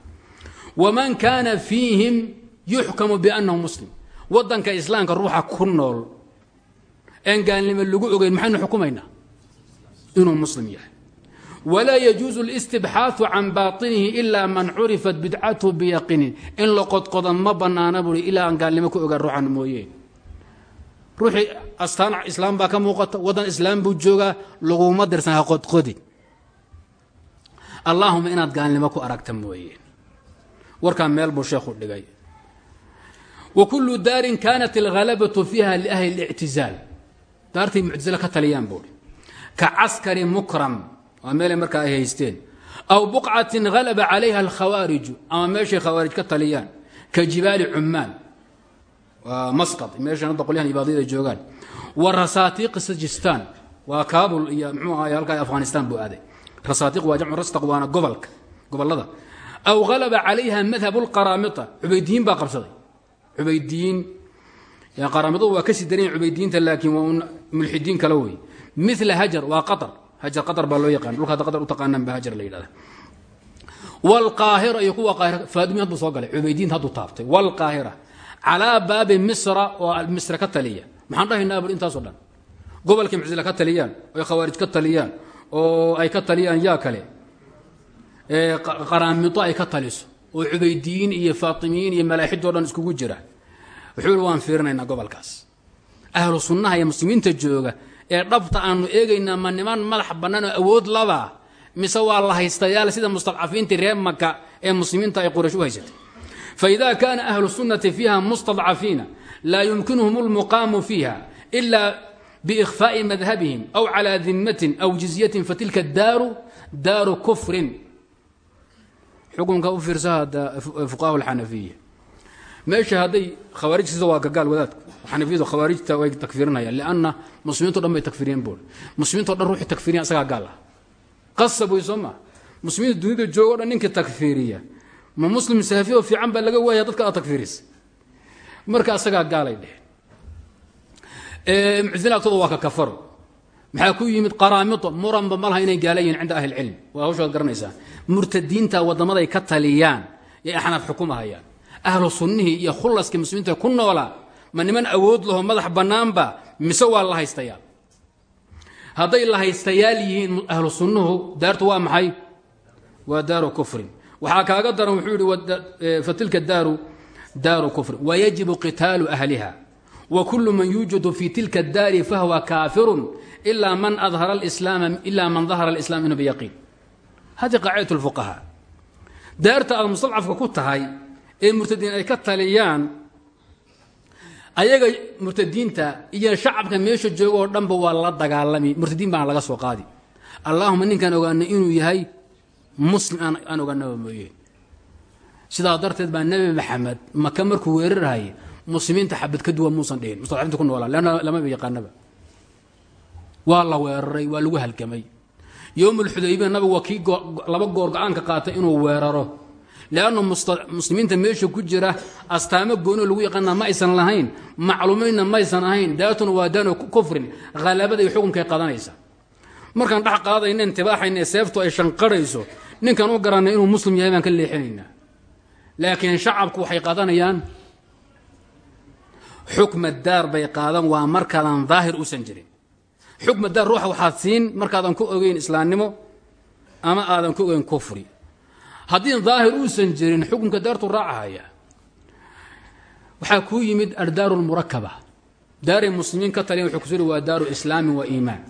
waman kaana fiihim yuxkamu biannahu muslim. Waddanka islaamka ruuxa ku nool een gaalnimo lagu ogeyn maxaynu xukumaynaa? Inuu muslim yahay. Walaa yajuusu listibxaau can baطinihi ilaa man curifat bidcathu biyaqinin. In la qodqoda ma banaana buui ilaa aan gaalnimo ku ogaan ruuxan mooyee ruuxii astaan islaam baa ka muuqata waddan islaam buu joogaa laguma dirsan ha qodqodi allaahuma inaad gaalnimo ku aragta mooye. Warkaa meel buu sheekhu dhigay. Wa kullu daarin kaanat alhalabatu fiiha liahli اlictizaal daartay muctasile ka taliyaan buui ka caskari mukram waa meelay markaa ay haysteen. Aw buqcatin halaba calayha alkhawaariju ama meeshay khawaarij ka taliyaan. Ka jibaali cummaan meeshan hadda qolyahan ibaadiyada joogaan. Wa rasaatiiq sajistaan. Waa kaabul iyo mxuu ahay halkaa afghanistan buu aaday. Rasaatiiq waa jamcu rastaq waana gobolka gobollada. Aw halaba calayha madhab lqaraamita cubaydiyiin baa qabsaday. Cubaydiyiin qaraamidadu waa ka sii daran cubaydiyiinta laakiin waa un mulxidiin kale wey hajar waa qatar. Hajar qatar baa loo yaqaan. Dhulka qatar u taqaanaan baa hajar la yidhahda wlqaahira iyo kuwa qaahira soo galay. Cubaydiyiinta hadduu taabtay. Wlqaahira calaa baabi misra oo misra ka taliya maxaan dhahaynaa bur intaaso dhan. Gobolkay muctazila ka taliyaan oy khawaarij ka taliyaan oo ay ka taliyaan yaa kale. Qaraamito ay ka taliso oo cubaydiyiin iyo faatimiyiin iyo malaaxidoo dhan iskugu jira. Wuxuu waan fiirinaynaa gobolkaas. Ahlu sunnaha iyo muslimiinta jooga ee dhabta aanu eegaynaa ma niman madax bannaan oo awood laba mise waa la haystayaal sida mustadcafiintii reer maka ee muslimiinta ay quraysh u haysatay faida kaana ahlu sunnati fiiha mustadcafiina laa yumkinuhum lmuqaamu fiiha ila biikhfaa'i madhabihim aw calaa dimatin aw jizyatin fatilka daaru daaru kufrin xukunka u fiirsa fuqaha alxanafiya meesha hadday khawaarij sida waa gagaal wadaadku xanafiyadu khawaarijta way takfirinayaan lianna muslimiinto dhan bay takfiriyeen buur muslimiinto dhan ruuxii takfiriyan isagaa gaal ah qasab wey soo maa muslimiinta dunida joogo dhan ninkii takfiiriya ma muslim saafi oo fiican baa laga waaya dadka aad takfiirisa marka asagaa gaalay dheheen muctazila agtooda waa ka kafaro maxaa ku yimid qaraamito muranba ma laha inay gaala yihiin cinda ahli lcilm waa hawshaad garanaysaa. Murtadiinta waddamaday ka taliyaan yay axnaaf xukumahayaan ahlu sunnihii iyo khullaskii muslimiinta ku noolaa ma niman awood laho madax bannaanba mise waa la haystayaal hadday la haystayaal yihiin ahlu sunnuhu daartu waa maxay? Waa daaru kufrin waxaa kaaga daran wuxuu yihi fatilka daaru daaru kufrin wayajibu qitaalu ahliha. Wa kullu man yuujadu fi tilka daari fahwa kaafirun ilaa man dahara alislaam minhu biyaqiin. Hadi qaacidat lfuqahaa daarta aad mustadcafka ku tahay ee murtadiin ay ka taliyaan ayaga murtadiinta iyo shacabka meesha jooga oo dhanba waa la dagaalami. Murtadiin baana laga soo qaadi. Allaahuma ninkaan ogaanay inuu yahay muslim aan ogaanaba mooye. Sidaa darteed baa nebi maxamed maka markuu weerarhaya muslimiinta xabad ka duwan muusan dhihin. Mustadcafinta ku noolaa leanna lamaba yaqaanaba. Waa la weeraray waa lagu halgamay. Yowmulxudaybiya nabigu waa kii laba goor go'aanka qaatay inuu weeraro. Leanna muslimiinta meesha ku jira astaamo goonoo lagu yaqaana ma aysan lahayn macluumaynna maysan ahayn daatuna waa daano kufrin halabada iyo xukunkay qadanaysa markaan dhex qaadayna intibaaxayna seeftu ay shanqarhayso ninkan u garanay inuu muslim yahay baan ka leexinaynaa. Laakiin shacabku waxay qaadanayaan xukma daar bay qaadan waa markaadan daahir uusan jirin. Xukma daar ruuxa waxaad siin markaadan ku ogeyn islaamnimo ama aadan ku ogeyn kufri. Haddii daahir uusan jirin xukunka daartu raacahaya. Waxaa kuu yimid ardaaru lmurakaba daaray muslimiin ka taliyan wuxuu kusu waa daaru islaamin wa iimaan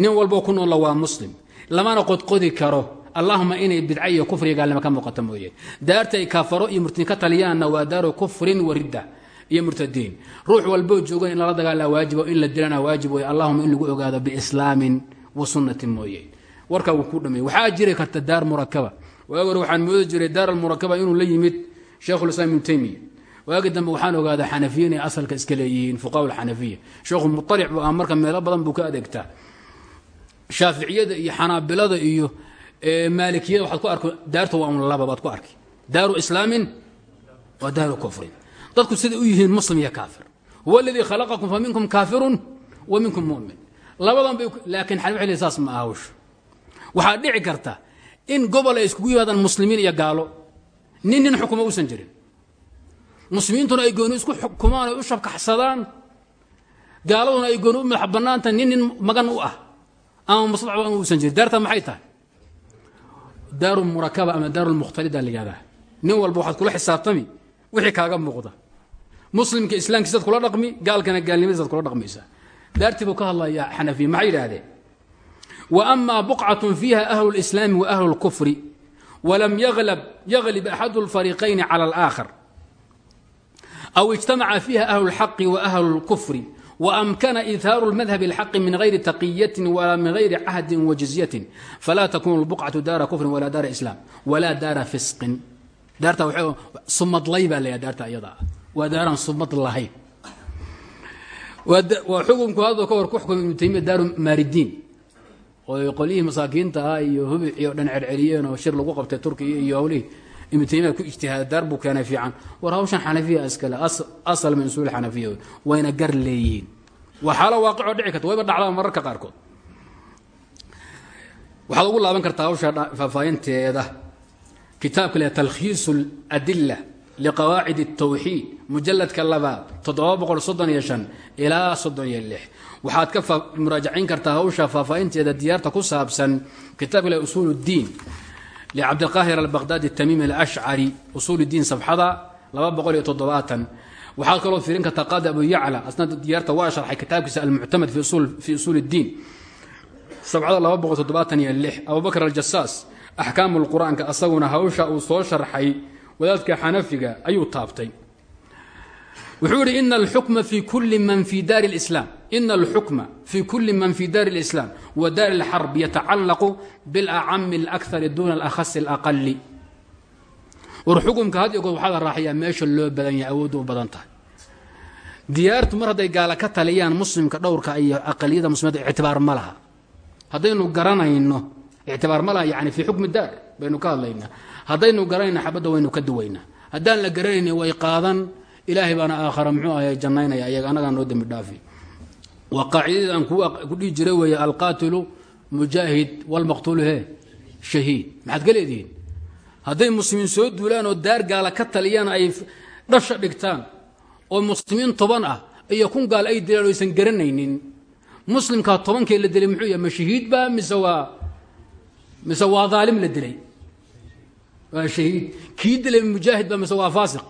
nin walboo ku noolla waa muslim. Lamana qodqodi karo. Allahuma inay bidca iyo kufriga gaalnimo ka muuqata mooye. Daartay kafaro iyo murtadiin ka taliyaanna waa daaru kufrin wa ridda iyo murtadiin. Ruux walboo joogan in lala dagaala waajibo in la dilana waajib wey allahuma in lagu ogaado biislaamin wa sunnatin mooye. Warkaa wuu ku dhameey waxaa jiri karta daar murakaba hore waxaan moodi jiray daar almurakaba inuu la yimid sheikhulislaam ibnu taymiya. Waagi dambe waxaan ogaadaa xanafiya inay asalka iska leeyihiin fuqaha sheekhu mualic bu ah marka meelo badan buu ka adeegtaa shaaficiyada iyo xanaabilada iyo maalikiyada waxaad ku ark daarta waa laba baad ku arki. Daaru islaamin waa daaru kufrin dadku siday u yihiin muslim iyo kaafir. Huwa aladii khalaqakum fa minkum kaafirun wa minkum mumin. Labadan bay laakiin xanafil saas ma aha waxaa dhici karta in gobol ay iskugu yimaadaan muslimiin iyo gaalo. Nin nin xukuma uusan jirin. Muslimiintuna ay gooni isku xukumaan ay u shabkaxsadaan. Gaaladuna ay gooni madax bannaantahay nin nin magan u ah ama maslaxba uusan jirin. Daarta maxay tahay? Daaru murakaba ama daaru lmukhtalida la yihahdaa nin walba waxaad kula xisaabtami wixii kaaga muuqda. Muslimka islaamkiisaad kula dhaqmi gaalkana gaalnimadiisaad kula dhaqmaysaa. Daartii buu ka hadlayaa xanafiya maxay wa ama buqcatun fiiha ahlu lislaami wa ahlu lkufri walam yaglib axadu lfariiqayni cala alaakhar aw ijtamaca fiiha ahlu lxaqi wa ahlu lkufri وأمkنa إثاaر المذهب الحق من غyri تقية ولا من غyri cهد وجزية فlا تkون البقعة dاaر كفر ولا dاaر إسلام ولا dاaر فسق daarta sumadlay baa la daarta iyada waa daaraan sumad lahayn waa xukunku hadoo ka hor ku xukumay ibnu taymiya daaru maaridiin oo qolyihii masaakiinta ah iyo hubic iyo dhan celceliyeen oo shir lagu qabtay turkiya iyo howlihii ibnu taymiya ku ijtihaada daar buu keenay fiican war hawshan xanafiya iskale asal min usuul xanafiya wayna gar leeyihiin waa xaalo waaqicoo dhici karta wayba dhacdaa mararka qaarkood waxaad ugu laaban kartaa hawsha faahfaahinteeda kitaabka le talkhiis اladila liqawaacid الtawxiid mujaladka labaad toddoba boqol soddon iyo shan ilaa soddon iyo lix waxaad ka muraajacayn kartaa hawsha faahfaahinteeda diyaarta ku saabsan kitaabka le usuul اdiin licabdiqaahir albaqhdadi الtamiimi alashcari usuul اdiin safxada laba boqol iyo toddobaatan waxaad kaloo fiirin kartaa qaadi abu yacla asna diyaarta waa sharxay kitaabkiisa almuctamad fi usuul اdiin sabxada laba boqol toddobaatan iyo lix abubakr aljasaas axkaamu lqur-aanka asaguna hawsha uu soo sharxay wadaadka xanafiga ayuu taabtay wuxuu yihi ina alxukma fi kulli man fi daari اlislaam ina alxukma fi kulli man fi daari اlislaam wa daari اlxarb yatacallaqu biاlacami اlakari duna alakhasi اlaqali war xukumka had iyo goor waxaa la raaxayaa meesha loo badan yahay awoodda u badan tahay diyaartu mar hadday gaala ka taliyaan muslimka dhowrka iyo aqaliyada muslimiinta ictibaar ma laha haddaynu garanayno ictibaar ma laha yani fii xukmi daar baynu ka hadlaynaa haddaynu garanayno xabadda waynu ka duwaynaa haddaan la garanayni way qaadan ilaahay baana aakhara muxuu ahay jannaynaya ayaga annagaa noo dembi dhaafi. Waa qaacidadii aan ku dhihi jiray weeye alqaatilu mujaahid walmaqtuulu he shahiid. Maxaad ka hadday muslimiin soo duulaan oo daar gaala ka taliyaan ay dhasha dhigtaan oo muslimiin toban ah iyo kun gaal ay dilaan o aysan garanaynin. Muslimkaa tobankee la dilay muxuu yahay ma shahiid ba mise waa mise waa daalim la dilay? Waa shahiid. Kii dilay mujaahid ba mise waa faasiq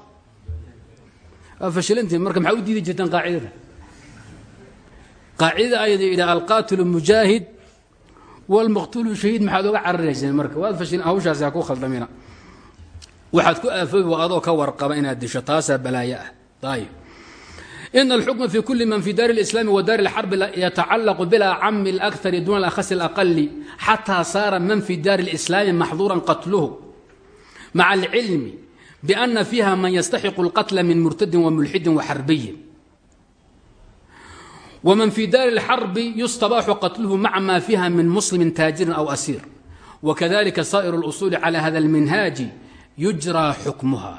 waa fashilantiin marka maxaa u diidi jirtaan qaacidada qaacidada ayada idha alqaatilu mujaahid walmaqtuulu shahiid maxaad oga cararayseen marka waad fashil hawshaasi ha ku khaldamina waxaad ku aafoobi waa adoo ka warqaba inaad disho taasaa balaayo ah ayib ina alxukma fi kuli man fi daari اlislaami wa daari اlxarbi yatacalaqu bilacami اlakari duna alakhasi اlaqali xataa saara man fi daari اlislaami maxduuran qatluhu maca alcilmi biana fiiha man yastaxiqu اlqatla min murtadin wamulxidin waxarbiyin wman fi daari اlxarbi yustabaxu qatluhu maca ma fiiha min muslimin taajirin aw asiir wakadalika saa'ir اlusuuli cala hada اlminhaaji yujraa xukmuha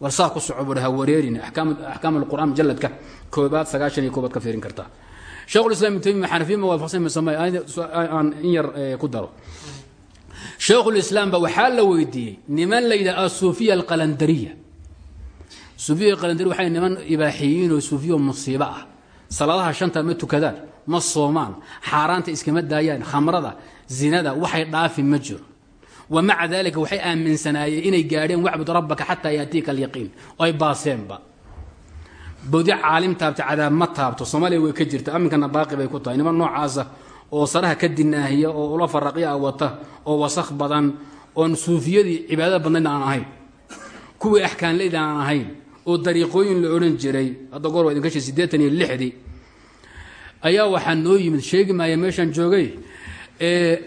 war saa ku soco bui ha wareerin axkaam alqur'an mujaladka koobaad sagaashan iyo koobaad ka fiirin kartaa shekhulislam ibn taymiya xanafiya ma waafaqsan masama aan in yar ku daro sheekhulislaam ba waxaa la weydiiyey niman la yidhaha asuufiya alqalandariya. Suufiya qalandariya waxay niman ibaaxiyiin oo suufiya musiibo ah. Salaadaha shanta ma tukadaan ma soomaan xaaraanta iskama daayaan khamrada zinada waxay dhaafi ma jiro. Wa maca dalika waxay aaminsanaayeen inay gaadheen wacbud rabbaka xataa yaatiika alyaqiin. Oo ay baaseenba. Bodi caalim taabta cadaab ma taabto. Soomaaliya way ka jirta aminkana baaqi bay ku tahay. Niman noocaasa oo saraha ka dinaahiya oo ula faraqya wata oo wasakh badan oon suufiyadii cibaadada badnayn aan ahayn kuwii axkaanleyda aan ahayn oo dariiqooyin la odhan jiray hadda goor waa idinka she siddeetan iyo lixdii ayaa waxaa noo yimid sheegi maaya meeshaan joogay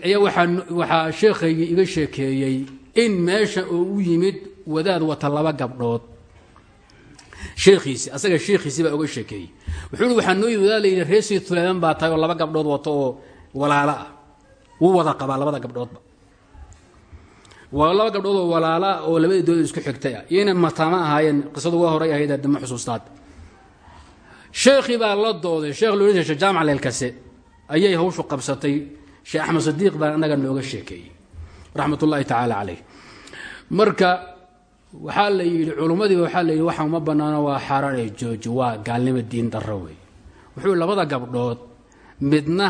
ayaa waaa waxaa sheekhaygii iga sheekeeyey in meesha oo u yimid wadaad wata laba gabdhood. Sheekhiisi asaga sheekhiisi baa uga sheekeeyey. Wuxuu i waxaa noo yimid wadaad layidhi reesii tuleeman baa tahay oo laba gabdhood wato oo walaalo ah. Wuu wada qabaa labada gabdhoodba. Waa laba gabdhood oo walaala oo labadii isku xigtay. Iyona mataama ahaayeen qisadu waa horay ahayd dama xusuustaad. Sheekhii baa la dooday sheekh loodhan jaamac leelkase. Ayay hawshu qabsatay. Sheekh axmed sadiiq baa annaga nooga sheekeeyey. Raxmat ullaahi tacaala caleyh marka waxaa la yidhi culummadiiba waxaa la yidhi waxa uma bannaano waa xaaraan ee jooji waa gaalnimo diin darro wey wuxuu labada gabdhood midna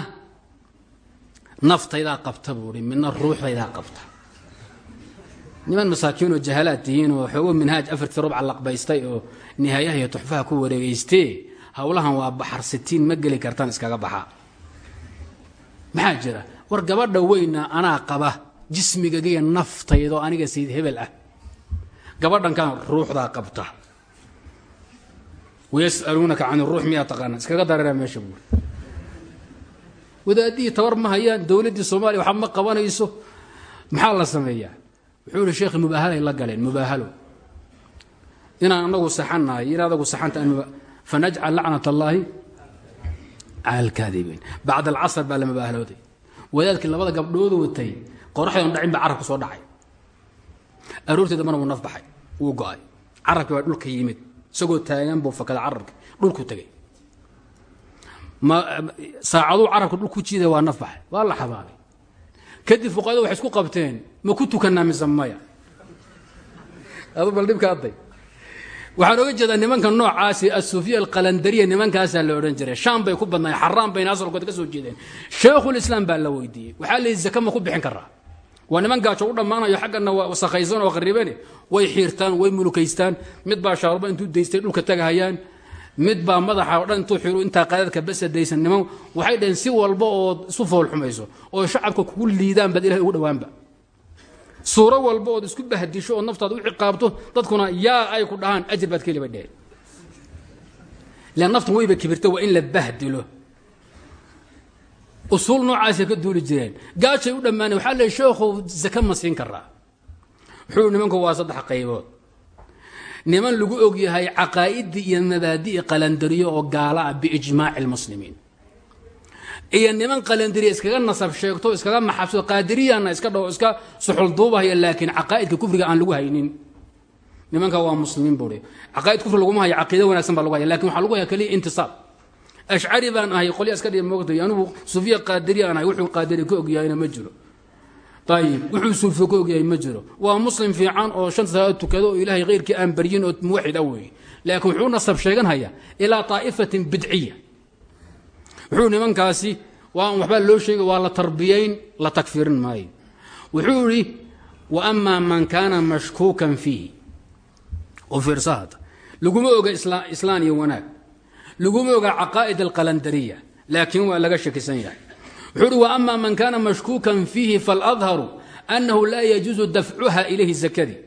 naftaydaa qabta buu hi midna ruuxdaydaa qabta. Niman masaakiinoo jahalaad tihiin oo xoogo minhaaj afartii rubca laqbaystay oo nihaayaha iyo tuxfaha ku wareegaystee howlahan waa baxarsitiin ma geli kartaan iskaga baxa. Maxaa jira? War gabadha weyna anaa qaba jismigagaiyo naftaydaoo aniga sayid hebel ah. Gabadhankan ruuxdaa qabta. Wayas'aluunaka can iruux miyaa taqaana iskaga dareeraa meesha buuri wadaadihii tabar ma hayaan dowladdii soomaaliya waxba ma qabanayso. Maxaa la sameeyaa? Wuxuu ihi sheekhi mubaahalay la galeen mubaahalo. Inaan anagu saxannahay in adagu saxanta fanajcal lacnat allaahi cala alkaadibiin. Bacd alcasr baa la mubaahalooday wadaadkii labada gabdhood watay qoraxdan dhacin baa carabka soo dhacay. Aroortii dambana wuu naf baxay wuu go'ay. Carabkii baa dhulka yimid isagoo taagan buu fakada carabki dhulku tegay saacaduu carabka dhul ku jiiday waa naf baxay waa la xabaabay kadib fuqaada waxay isku qabteen ma ku tukanaa mise maya? Bal dhibka adday waxaan oga jeedaa nimanka noocaasi asuufiya alqalandariya nimankaasaa la odhan jiray. Shaam bay ku badnaayeen xaraan bayna asalkooda ka soo jeedeen. Sheekhulislaam baa la weydiiyey. Waxaa la yidhi zaka ma ku bixin karaa waa niman gaajo u dhammaanayo xaggana waa wasakhaysan oo qaribane way xiirtaan way mulukaystaan. Mid baa shaaruba intuu daystay dhulka tagahayaan mid baa madaxa o dhan intuu xiru intaa qadadka basa daysan niman waxay dhaheen si walba ood isu foolxumayso oo shacabka kugu liidaan baad ilahay ugu dhowaanba. Suuro walba ood isku bahdisho oo naftaada u ciqaabto dadkuna yaa ay ku dhahaan ajir baad ka heli bay dheheen lan naftan wayba kibirta waa in la bahdilo. Usuul noocaasay ka duuli jireen. Gaajay u dhammaaneen waxaa leey sheekhow zaka ma siin karaa wuxuu nimanku waa saddex qaybood niman lagu og yahay caqaa'idi iyo mabaadi'i qalandariyo oo gaala ah biijmaaci lmuslimiin iyo niman qalandariya iskaga nasab sheegto iskaga maxabsado qaadiriyana iska dhawo iska suxulduubahaya laakiin caqaa'idka kufriga aan lagu haynin. Nimanka waa muslimiin buui caqaa'id kufri laguma haya caqiida wanaagsan baa lagu haya laakiin waxaa lagu haya keliya intisaab. Ashcari baan ahay qolya iska dhiga moogtay anigu sufiya qaadiri aan ahay wuxuu qaadiri ka ma jiro ayib wuxuu suufi ka ogyahay ma jiro waa muslim fiican oo shanta salaad tukado oo ilaahay khayrkii aan baryin oo muwaxid a weeye laakiin wuxuu nasab sheeganhaya ilaa طaa'ifatin bidciya wuxuu nimankaasi waa waxbaa loo sheegay waa la tarbiyayn la takfirin maayo wuxuu idhi wa ama man kaana mashkuukan fiihi oo fiirsahada laguma oga islaan iyo wanaag laguma oga caqaa'id alqalandariya laakiin waa laga shakisan yahay wuxuu uhi wa ama man kaana mashkuukan fiihi faladharu annahu laa yajuusu dafcuha ilayhi sakadii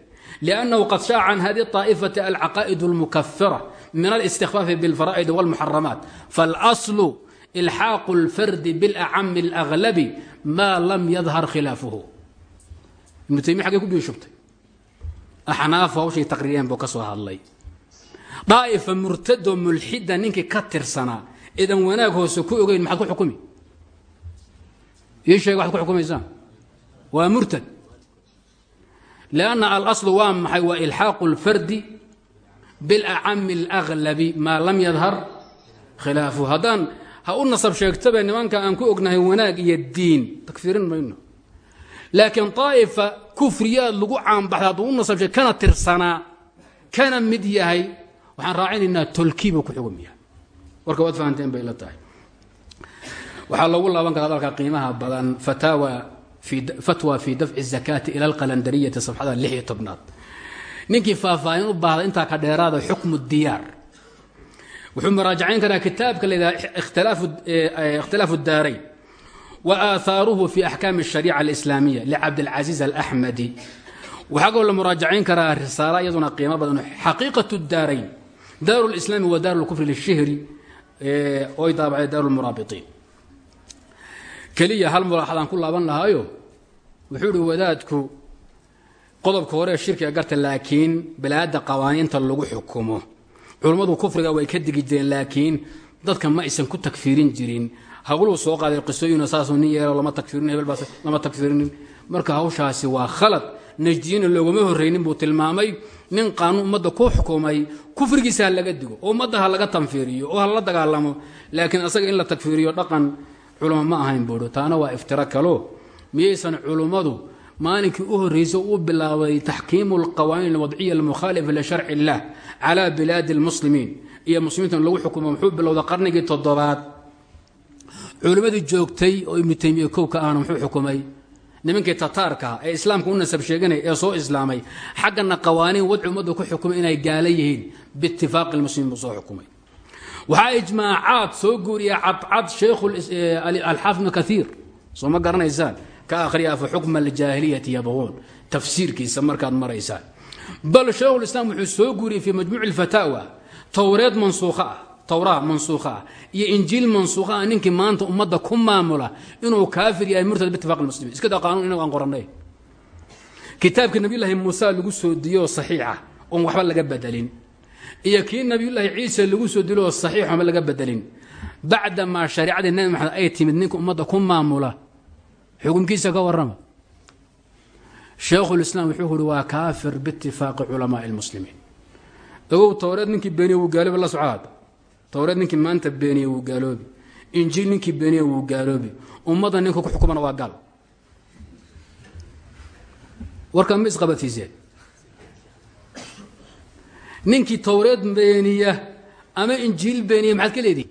liannahu qad shaaca can hadi aa'ifati alcaqaa'id almukafira min alistikhfaafi bilfaraa'id walmuxaramaat faalaslu ilxaaqu اlfardi bilacami alaklabi maa lam yadhar khilaafuhu. Ibnu taymiya xaggey ku biishubtay axnaafu hawshay taqriyeen buu ka soo hadlay. Dhaa'ifa murtado mulxida ninkii ka tirsanaa idan wanaag hoose ku ogeyn maxaad ku xukumi ii sheega waxad ku xukumaysaan waa murtad lanna alaslu waa maxay waa ilxaaqu اlfardi biاlacami اlأglabi maa lam yadhar khilaafu haddaan ha u nasab sheegtabe nimanka aan ku ognahay wanaag iyo diin takfiirin mayno laakiin طaa'ifa kufriyaad lagu caanbaxda hadduu u nasab sheeg kana tirsanaa kana mid yahay waxaan raacinaynaa tolkiiba ku xugum yahay warka waad fahanteen bay la tahay waxaa loogu laaban karaa dalka qiimaha badan fatwa fi dafci الzakaati ila اlqalandariyati safxada lix iyo tobnaad ninkii faahfaahin u baahda intaa ka dheeraada xukmu diyaar wuxuu muraajacayn karaa kitaabka la yidhaha ikhtilaafu اdaarayn wa aahaaruhu fi axkaami الshariica اlislaamiya licabdilcaziiz alaxmadi waxaa kaloo la muraajacayn karaa risaala iyaduna qiimo badan xaqiiqaة اdaarayn daaru اlislaami wa daaru اlkufri lishihri oy daabacay daaru اlmuraabiطiin keliya hal mulaaxadaan ku laaban lahaayo? Wuxuu ihi wadaadku qodobka hore shirkiga garta laakiin balaada qawaaniinta lagu xukumo. Culummadu kufriga way ka digi jireen laakiin dadka ma aysan ku takfiirin jirin. Hawluu soo qaaday qisooyina saasuu nin yeelo lama takfirin hebel lama takfirinin marka hawshaasi waa khalad. Najdiyiina loogama horraynin buu tilmaamay. Nin qaanuun ummadda ku xukumay kufrigiisa ha laga digo oo ummadda ha laga tanfiiriyo oo ha la dagaalamo. Laakiin asaga in la takfiiriyo dhaqan culamo ma ahayn buuhi taana waa iftiro kalo. Miyaysan culummadu maalinkii u horraysay u bilaabay taxkiimu alqawaaniin alwadciya almukhaalifa lisharci illah calaa bilaadi almuslimiin. Iyo muslimiinta lagu xukumo muxuu bilowda qarnigii toddobaad. Culimmadii joogtay oo ibnu taymiya ahna muxuu xukumay. Nimankii tataarkaha ee islaamka u nasab sheeganaya ee soo islaamay xaggana qawaaniin wadci ummaddu ku xukumay inay gaala yihiin. Biitifaaqi lmuslimiin soo xukumay waxaa ijmaacaad soo guuriya cadcad sheikhu alxaafid ibnu kaiir soo ma garanaysaan? Ka akhriya fa xukma aljaahiliyati yabquun tafsiirkiisa markaad maraysaan bal shaykhulislaam wuxuu soo guuriyey fii majmuuci lfataawa towreed mansuukha ah towraa mansuukha ah iyo injiil mansuukha ah ninkii maanta ummadda ku maamula inuu kaafir yahay murtad bitifaq lmuslimiin iska daa qaanuun inagu aan qorannay. Kitaabka nabiyullaahi muuse lagu soo diyo saxiixa oon waxba laga bedelin iyo kii nabiyullaahi ciise lagu soo dilo oo saxiix ama laga bedelin. Bacdamaa shariicadii nebi maxamed ay timid ninka ummadda ku maamula xukumkiisa ka warrama. Sheekhulislaam wuxuu uhi waa kaafir biitifaaqi culamaai lmuslimiin. Ogow towreed ninkii beeniye wuu gaaloobi la socaad towreed ninkii maanta beeniye wuu gaaloobi. Injiil ninkii beeniye wuu gaaloobi. Ummadda ninka ku xukumana waa gaal. Warkan ma isqabadsiiseen ninkii towreed beeniya ama injiil beeniya maxaad ka leedihi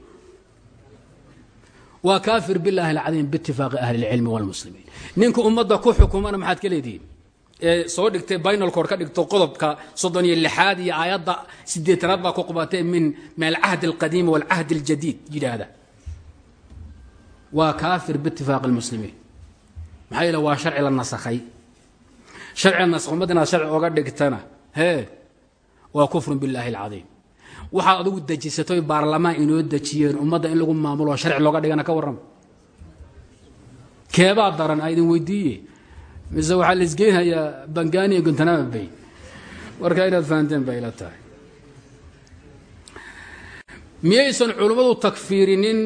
waa kaafir bilaahi alcadiim biitifaaqi ahli اlcilmi wاlmuslimiin ninka ummadda ku xukumana maxaad ka leedihiin ee soo dhigtay baynalkoor ka dhigto qodobka soddon iyo lixaad iyo aayadda sideetanaad baa ku qubatay min min alcahdi اlqadiimi wاlcahdi اljadiid yidhaahda waa kaafir biitifaaqi اlmuslimiin maxaa yeele waa sharci la nasakhay sharci nasakh ummadda inaad sharci oga dhigtana hee waa kufrun billaahi alcadiim. Waxaad adugu dejisatoy baarlamaan inoo dejiyeen ummadda in lagu maamulo sharci looga dhigana ka warrama keebaa daran a idin weydiiye mise waxaa la isgeynayaa bangani iyo guntanama bay. Marka inaad fahanteen bay ila tahay. Miyaysan culummadu takfiirinin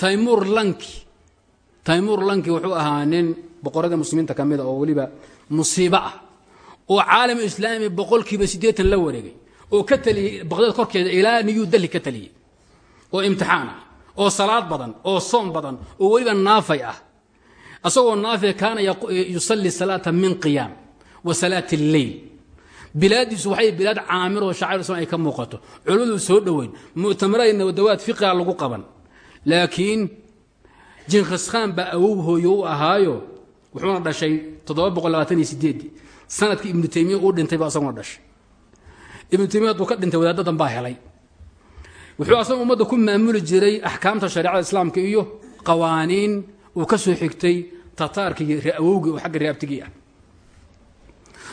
taymur lanki. Taymur lanki wuxuu ahaa nin boqorada muslimiinta ka mida oo weliba musiibo ah oo caalam islaami boqolkiiba siddeetan la wareegay oo ka taliyey baqdad korkeeda ilaa niyuu dalli ka taliyey oo imtixaan ah oo salaad badan oo soom badan oo weliba naafay ah. Asagoo naafay kaana yusalli salaata min qiyaam wa salaati lleyl bilaaddiisu waxay bilaad caamir oo shaacir islam ay ka muuqato. Culimmadu soo dhoweyn mu'tamaraadna wadawaad fiqiga lagu qaban. Laakiin jinkhiskhaan baa awow hooyo u ahaayo wuxuuna dhashay sannadkii ibnu taymiya uu dhintay baa asaguna dhashay. Ibnu taymiya hadduu ka dhintay wadaadadan baa helay. Wuxuu asaga ummadda ku maamuli jiray axkaamta shareecada islaamka iyo qawaaniin uu ka soo xigtay tataarkii awowgii oo xagga reabtigii ah.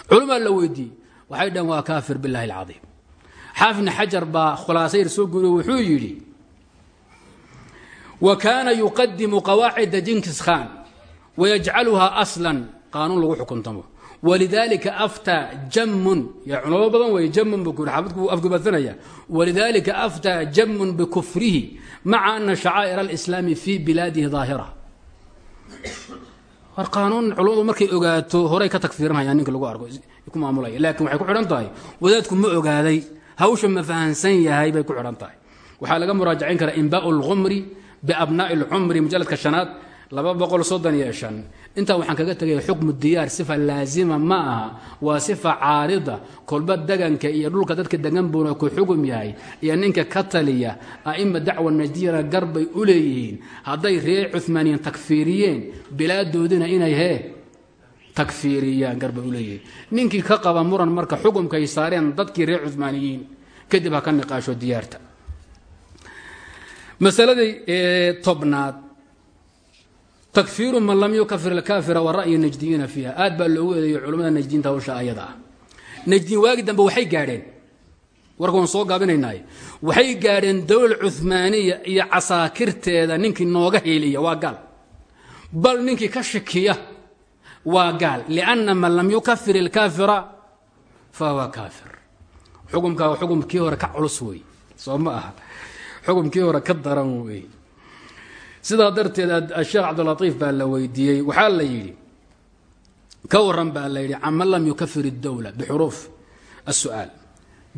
Culamaa la weydiiyey waxay dhahen waa kaafir billahi alcadiim. Xaafidna xajar baa khulaasayr soo guuriyo wuxuu yidhi wa kaana yuqadimu qawaacida jinkis khan wayajcaluhaa aslan qaanuun lagu xukuntamo walidaalika aftaa jammun ya culamo badan wey jammun buu kuyhi xaafidku wuu afgubasanaya walidaalika aftaa jammun bikufrihi maca ana shacaa'ir alislaami fii bilaadihi daahira. War qaanuun culamadu markay ogaato horay ka tagfiirinayaan ninka lagu arko ku maamulaya. Laakiin waxay ku xidhan tahay wadaadku ma ogaaday hawsha ma fahansan yahay bay ku xidhan tahay. Waxaa laga muraajacayn karaa inbaau lqumri biabnaa'i lcumri mujalladka shanaad laba boqol soddon iyo shan intaa waxaan kaga tegaya xukmu diyaar sifa laazima ma aha waa sifa caarida kolba deganka iyo dhulka dadka degan buuna ku xugum yahay. Iyo ninka ka taliya a'ima dacwa najdiyana garbay u leeyihiin. Hadday reer cumaaniyiin takfiiriyeen bilaadoodina inay hee takfiiriyaan garbay u leeyihiin. Ninkii ka qaba muran marka xukumkay saareen dadkii reer cumaaniyiin kadib ha ka niqaasho diyaarta. Masaladii tobnaad takfiiru man lam yukafir alkaafira wa ra'yi najdiyiina fiiha aad baa loogu eedeeyey culamada najdiinta hawsha ayada ah. Najdiin waagi dambe waxay gaadheen. Warka waan soo gaabinaynaaye waxay gaadheen dowla cuhmaaniya iyo casaakirteeda ninkii nooga hiiliya waa gaal. Bal ninkii ka shakiya waa gaal. Lianna man lam yukafir alkaafira fahuwa kaafir. Xukumkaa xukumkii hore ka culus sidaa darteed sheekh cabdilaiif baa la weydiiyey waxaa la yidhi ka waran baa la yidhi caman lam yukafir اdowla bixuruuf الsu'aal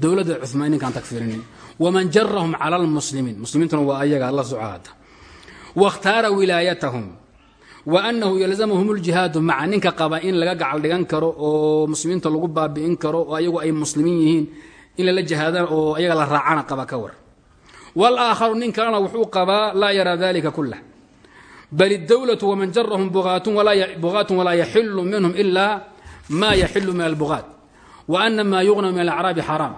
dowladda cumaaniinkaan takfirinin waman jarahum cala اlmuslimiin muslimiintuna waa ayaga la socaada waاkhtaara wilaayatahum wa anahu yalzamhum اljihaadu maca ninka qaba in laga gacal dhigan karo oo muslimiinta lagu baabi'in karo oo ayagu ay muslimiin yihiin in lala jihaadana oo ayaga la raacana qaba ka war wاlaakharu nin kalena wuxuu qabaa laa yaraa dalika kulah bal اdowlaة wman jarahum bugaatun walaa yaxilu minhum ila ma yaxilu min albugaat waana maa yugna min alacraabi xaraam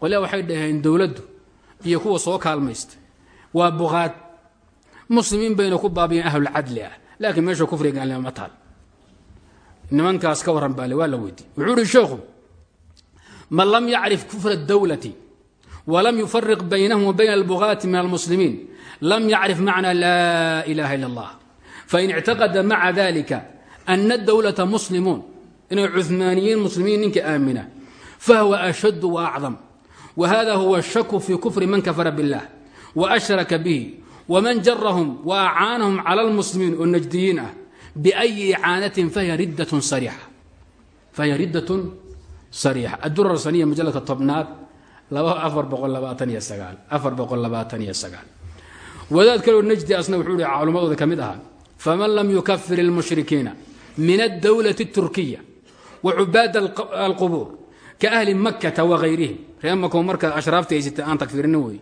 qolya waxay dhaheen dowladdu iyo kuwa soo kaalmaysta waa bugaad muslimiin bayna ku baabiyeen ahlulcadli ah laakiin meesha kufriga gaalnimo ma taal nimankaas ka warran baale waa la weydiy wuxuu uhi sheekhu man lam yacrif kufra اdowlati wlam yufariq baynahum wa bayna albugaati min almuslimiin lam yacrif macna laa ilaha illa اllah fain ictaqada maca dalika ana dowlata muslimuun inay cumaaniyiin muslimiin ninka aamina fahuwa ashadu waacdam wahada huwa shaku fii kufri man kafara biاllah waashraka bihi wman jarahum wa acaanahum cala almuslimiin oo najdiyiin ah biyi icaanatin fahiya riddatun sariixa adurasaniya majaladka tobnaad wadaad kaloo najdi asna wuxuu hi culummadooda ka mid ahaa faman lam yukafir اlmushrikiina min اdowlaة الturkiya wacubaad alqubuur ka ahli makata wagayrihim ree mako marka ashraafta haysata aan takfirinin wey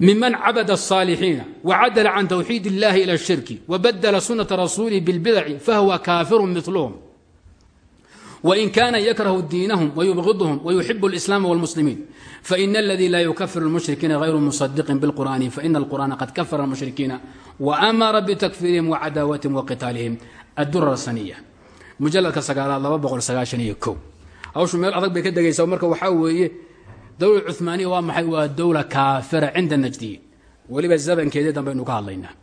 miman cabada الصاalixiina wacadla can twxiid اllahi ilى الshirki wabadla sunaةa rasuulihi bاlbidaci fahuwa kaafiru milhm وin kana yakrahu diinahum وyubغidهm وyuxib الإسlاam والmuslimiin faإn اladii la yukafir الmuشhrikiina غayru muصadiqin bاlqur'ani faإna الqur'ana qad kafara الmuشhrikiina وأmara btakfirihim وcadaawatihim وqitaalihim adurar saniya mujaladka sagaalaad laba boqol sagaashan iyo ko hawshu meel adag bay ka degaysaa marka waxaa weeye dowla cumaaniya waa maxay waa dowla kaafira cinda najdiyin weliba zamankeedii danbaynu ka hadlaynaa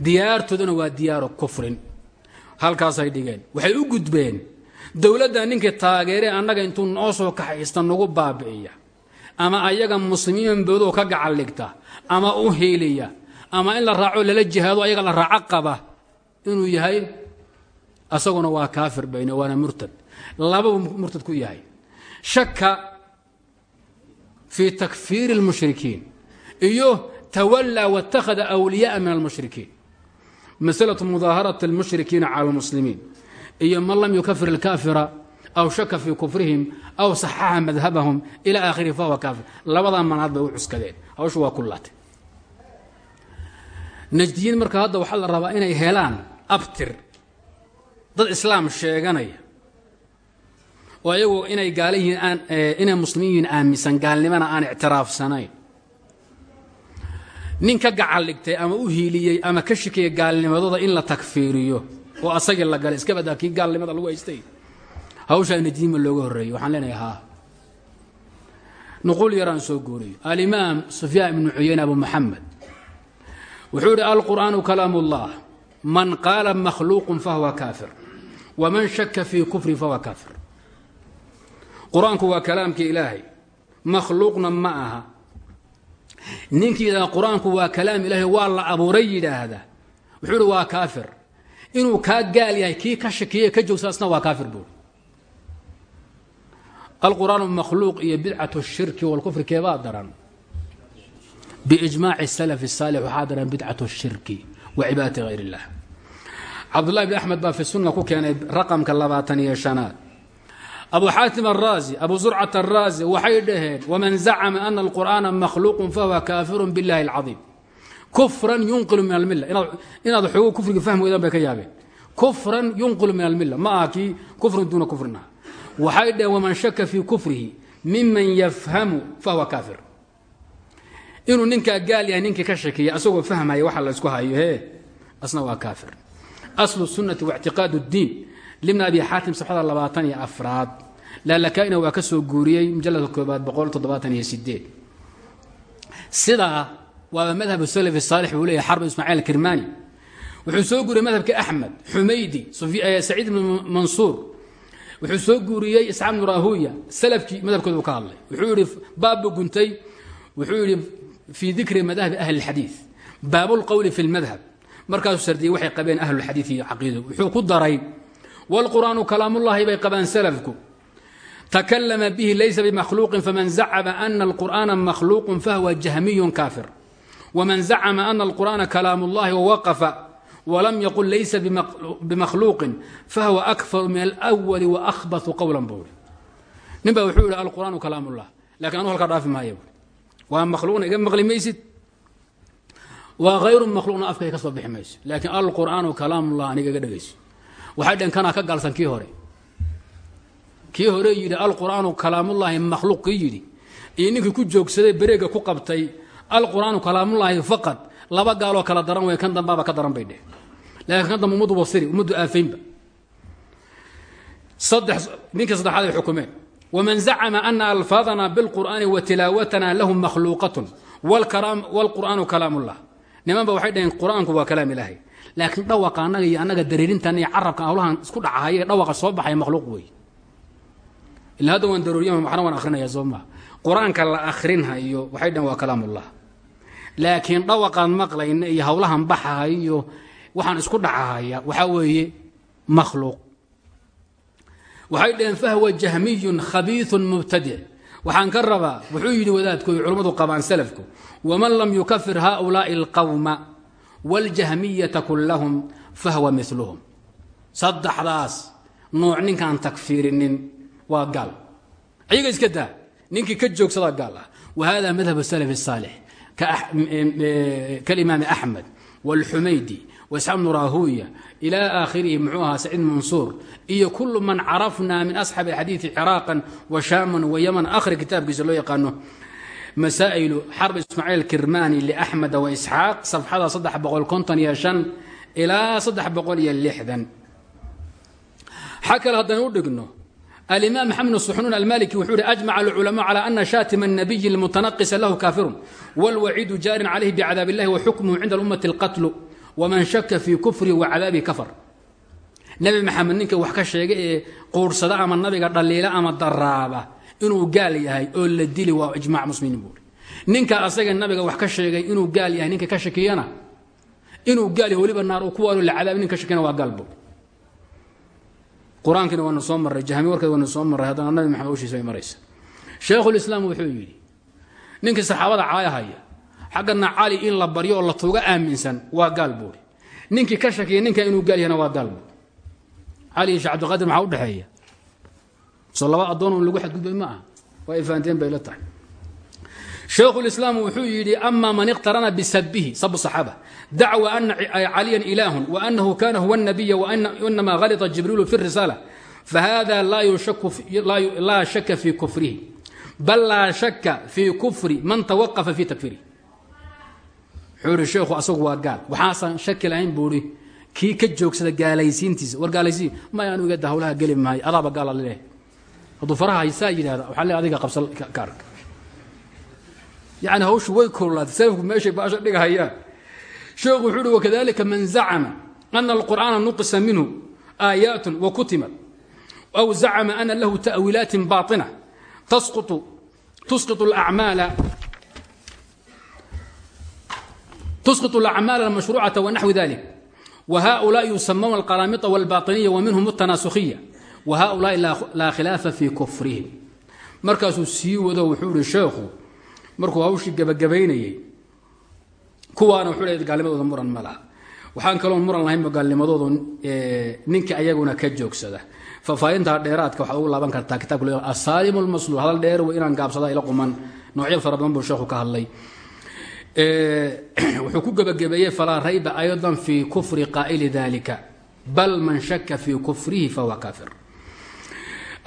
diyaartooduna waa diyaaru kufrin halkaasay dhigeen waxay u gudbeen dowladda ninkii taageere annaga intuu noo soo kaxaysta nagu baabi'iya ama ayaga muslimiin boodoo ka gacal dhigta ama u hiiliya ama in la raaco lala jihaado ayaga la raaco qaba inuu yahay asaguna waa kaafir bayne waana murtad lababuu murtad ku yahay shaka fii takfiiri اlmushrikiin iyo tawallaa wاtakhada awliyaءa min almushrikiin maslaة mudaaharati اlmushrikiina cala اlmuslimiin iyo man lam yukafir اlkaafira aw shaka fii kufrihim aw saxaxa madhabahum ila aakhirihi fahuwa kaafir. Labadaa manaad bay u cuskadeen. Hawshu waa kullaatay. Najdiyiin marka hadda waxaa la rabaa inay helaan abtir. Dad islaam sheeganaya. Oo ayagu inay gaala aan inay muslimiin yihiin gaalnimana aan ictiraafsanayn. Nin ka gacal ama u hiiliyey ama ka shikaya gaalnimadooda in la takfiiriyo oo asagii la galay. Iska badaa kii gaalnimada lagu haystay. Hawshaa najdiima looga horreeyey waxaan leenahay haa. Nuquul yaraan soo guuriyo alimaam sufyaan ibnu cuyayne abu maxamed wuxuu idhi alqur'aanu kalaam ullah man qaala makhluuqun fahuwa kaafir. Waman shaka fii kufri fahuwa kaafir. Qur'aanku waa kalaamkii ilaahay. Makhluuqna ma aha. Ninkii yidhahda qur'aanku waa kalaam ilaahay waa la abuuray yidhaahda wuxuu ihi waa kaafir inuu kaa gaal yahay kii ka shakiye ka joogsaasna waa kaafir buuri alqur'aanu makhluuq iyo bidcatu shirki walkufri keebaa daran biijmaaci salaf saalix waxaa daran bidcatu shirki wa cibaadati hayr illah cabdullahi bn axmed baa fi sunna ku keenay raqamka labaatan iyo shanaad. Abu xaatim araazi abu zurcat araazi waxay dhaheen waman zacama ana alqur'aana makhluuqun fahuwa kaafirun biاllahi اlcadiim kufran yunqilu min almilla inaad xoogo kufriga fahmi weydaan bay ka yaabeen kufran yunqilu min almilla ma aha kii kufrin duuna kufrina waxay dhaheen waman shaka fii kufrihi miman yafhamu fahuwa kaafir inuu ninkaa gaal yahay ninkii ka shakiya asagoo fahmaya waxa la isku hayo he asna waa kaafir aslu sunnati waictiqaad اddiin libn abi xaatim sabxada labaatan iyo afraad laalakaina waa ka soo guuriyey mujaladka koobaad boqol toddobaatan iyo sideed sidaa waaba madhab salaf saalix buu leeyahy xarb ismaaciil kirmani wuxuu soo guuriyey madhabka axmed xumaydi saciid ibn mansuur. Wuxuu soo guuriyey isxaaq bnu rahuya salafkii ka hadlay. Wuxuu yihi baabbu guntay. Wuxuu yihi fii dikri madahbi ahli اlxadiid baabulqowli fi lmadhab markaasuu sardiyey waxay qabeen ahlulxadiid iyo caqiidadu wuxuu ku daray wاlqur'aanu kalaamullahi bay qabaan salafku. Takalama bihi laysa bimakhluuqin faman zacma ana alqur'aana makhluuqun fahwa jahmiyun kaafir wman zacma ana alqur'aana kalaam اllahi wawaqafa wlam yaqul laysa bimakhluuqin fahuwa akfaru min alwali waahbau qowlan buui nin baa wuxuu yidhi alqur'aanu kalaam ullah laakiin anu halkaa dhaafi maayo bu waa makhluuqna iga maqli maysid waa hayru makhluuqna afkay ka soo bixi mayso laakiin alqur'aanu kalaamullah aniga iga dhegayso waxay dheen kanaa ka gaalsan kii hore kii hore yidhi alqur'aanu kalaamullahi makhluuq alqur'aanu kalaamullaahi faqad. Laba gaaloo kala daran wey kan dambaaba ka daran bay laakiin kan dambe ummaddu wasiri ummaddu aafaynba saddex ninkii saddexaad ay xukumeen. Waman zacama ana alfaadana bilqur'aani wa tilaawatana lahu makhluuqatun. Wاlqur'aanu kalaamullah nimanba waxay dhaheen qur'aanku waa kalaam ilaahay. Laakiin dhawaqa annaga iyo annaga dareerintan iyo carabkan hawlahan isku dhacahaya dhawaqa soo baxaya makhluuq wey ila hadda waan darooriyama maxna waan soo maa qur'aanka la akrinhayo waxay dhaheen waa kalaamullah laakiin dhawaqaan maqlayna iyo hawlahan baxahay iyo waxaan isku dhacahaya waxaa weeye makhluuq waxay dhaheen fahwa jahmiyun khabiiثun mubtadic waxaan ka rabaa wuxuu yidhi wadaadku ay culummadu qabaan salafku waman lam yukafir haؤulaaءi اlqowma wاljahmiyata kullahum fahwa miluhum saddexdaas nooc ninkaan takfiirinin waa gaal ayaga iska daa ninkii ka joogsadaa gaal ah wa hada madhab salaf الsaalix kaimaam axmed wاlxumaydi waisxaaq bn rahuya ilى aakhirihi mxuu ahaa saciid mansuur iyo kulu man carafna min asxaabi xadiii ciraaqan washaaman wayaman akhri kitaabkiisa loo yaqaano masaa'ilu xarb ismaaciil kirmani laxmeda waisxaaq safxada saddex boqol konton iyo shan ilaa saddex boqol iyo lixdan xaa kale haddaan u dhigno alimaam maxamed suxnuun almaliki wuxuu uhi ajmaca alculamaa calى ana shaatima الnabiyi اlmutanaqisa lahu kaafirun wاlwaciidu jaarin calayhi bicadaab اllahi wa xukmuhu cinda اlummati اlqatlu wman shaka fii kufrihi wa cadaabihi kafar nebi maxamed ninka wax ka sheega ee quursada ama nabiga dhaliila ama daraaba inuu gaal yahay oo la dili waa ijmac muslimiin buuri ninka asaga nabiga wax ka sheegay inuu gaal yahay ninka ka shakiyana inuu gaal yahay weliba naar uu ku waalo la cadaab nin ka shakiyana waa gaal buuri qur'aankiina waanu soo marray jahmi warkeed waanu soo marray haddana nabi maxamed ushiisa ay maraysa. Sheekhulislaam wuxuu yidhi ninkii saxaabada caayahaya xaggana cali in la baryo oo la tuuga aaminsan waa gaal buuri ninkii ka shakiya ninka inuu gaal yahana waa gaal buuri cali iyo shee cabdiqaadir maxaa udhexeeya soo laba addoon un lagu xadgudbay ma aha waa ay fahanteen bay la tahay sheekhulislaam wuxuu yidhi ama man iqtarana bisabihi sabu saxaaba. Dacwa ana caliyan ilaahun waanahu kana huwa nabiya wainama halita jibriilu fi risaala. Fahada laa shaka fi kufrihi. Bal laa shaka fii kufri man tawaqafa fi takfirihi. Wuxuu ihi sheekhu asagu waa gaal. Waxaasan shaki lahayn buuhi kii ka joogsada gaalaysiintiisa war gaalaysiin may anu igada hawlaha geli maayo adaaba gaala laleehay hadduu faraha haysaa yidhahda waxaa le adiga qabsa ka arg yani hawshu way kululaatay salafku meeshay baasha dhigahayaan sheekhu wuxuu uhi wakadalika man zacama ana alqur'aana nuqisa minhu aayaatun wa kutimat aw zacama ana lahu ta'wiilaatin baaطina tasqutu tusqiط اlacmaala تسقط الأعمال المشروعة ونحو ذلك وهؤلاء يسمون القرامطة والباطنية ومنهم التناسخية وهؤلاء لا خلاف في كفرهم markaasuu sii wado wuxuu ihi sheekhu markuu hawshii gabagabaynayey kuwaana wuxuu leeyahay gaalnimadooda muran ma waxaan kaloon muran lahaynba gaalnimadoodu ninka ayaguna ka joogsada. Faafaahinta dheeraadka waxaad ugu laaban kartaa kitabka lo asaalim lmasluul hadal dheer wey inaan gaabsada ila quman. Noocyo fara badan buu sheekhu ka hadlay. Wuxuu ku gebagabeeyey falaa rayba ayضa fi kufri qaa'ili dalika bal man shaka fi kufrihi fahuwa kafir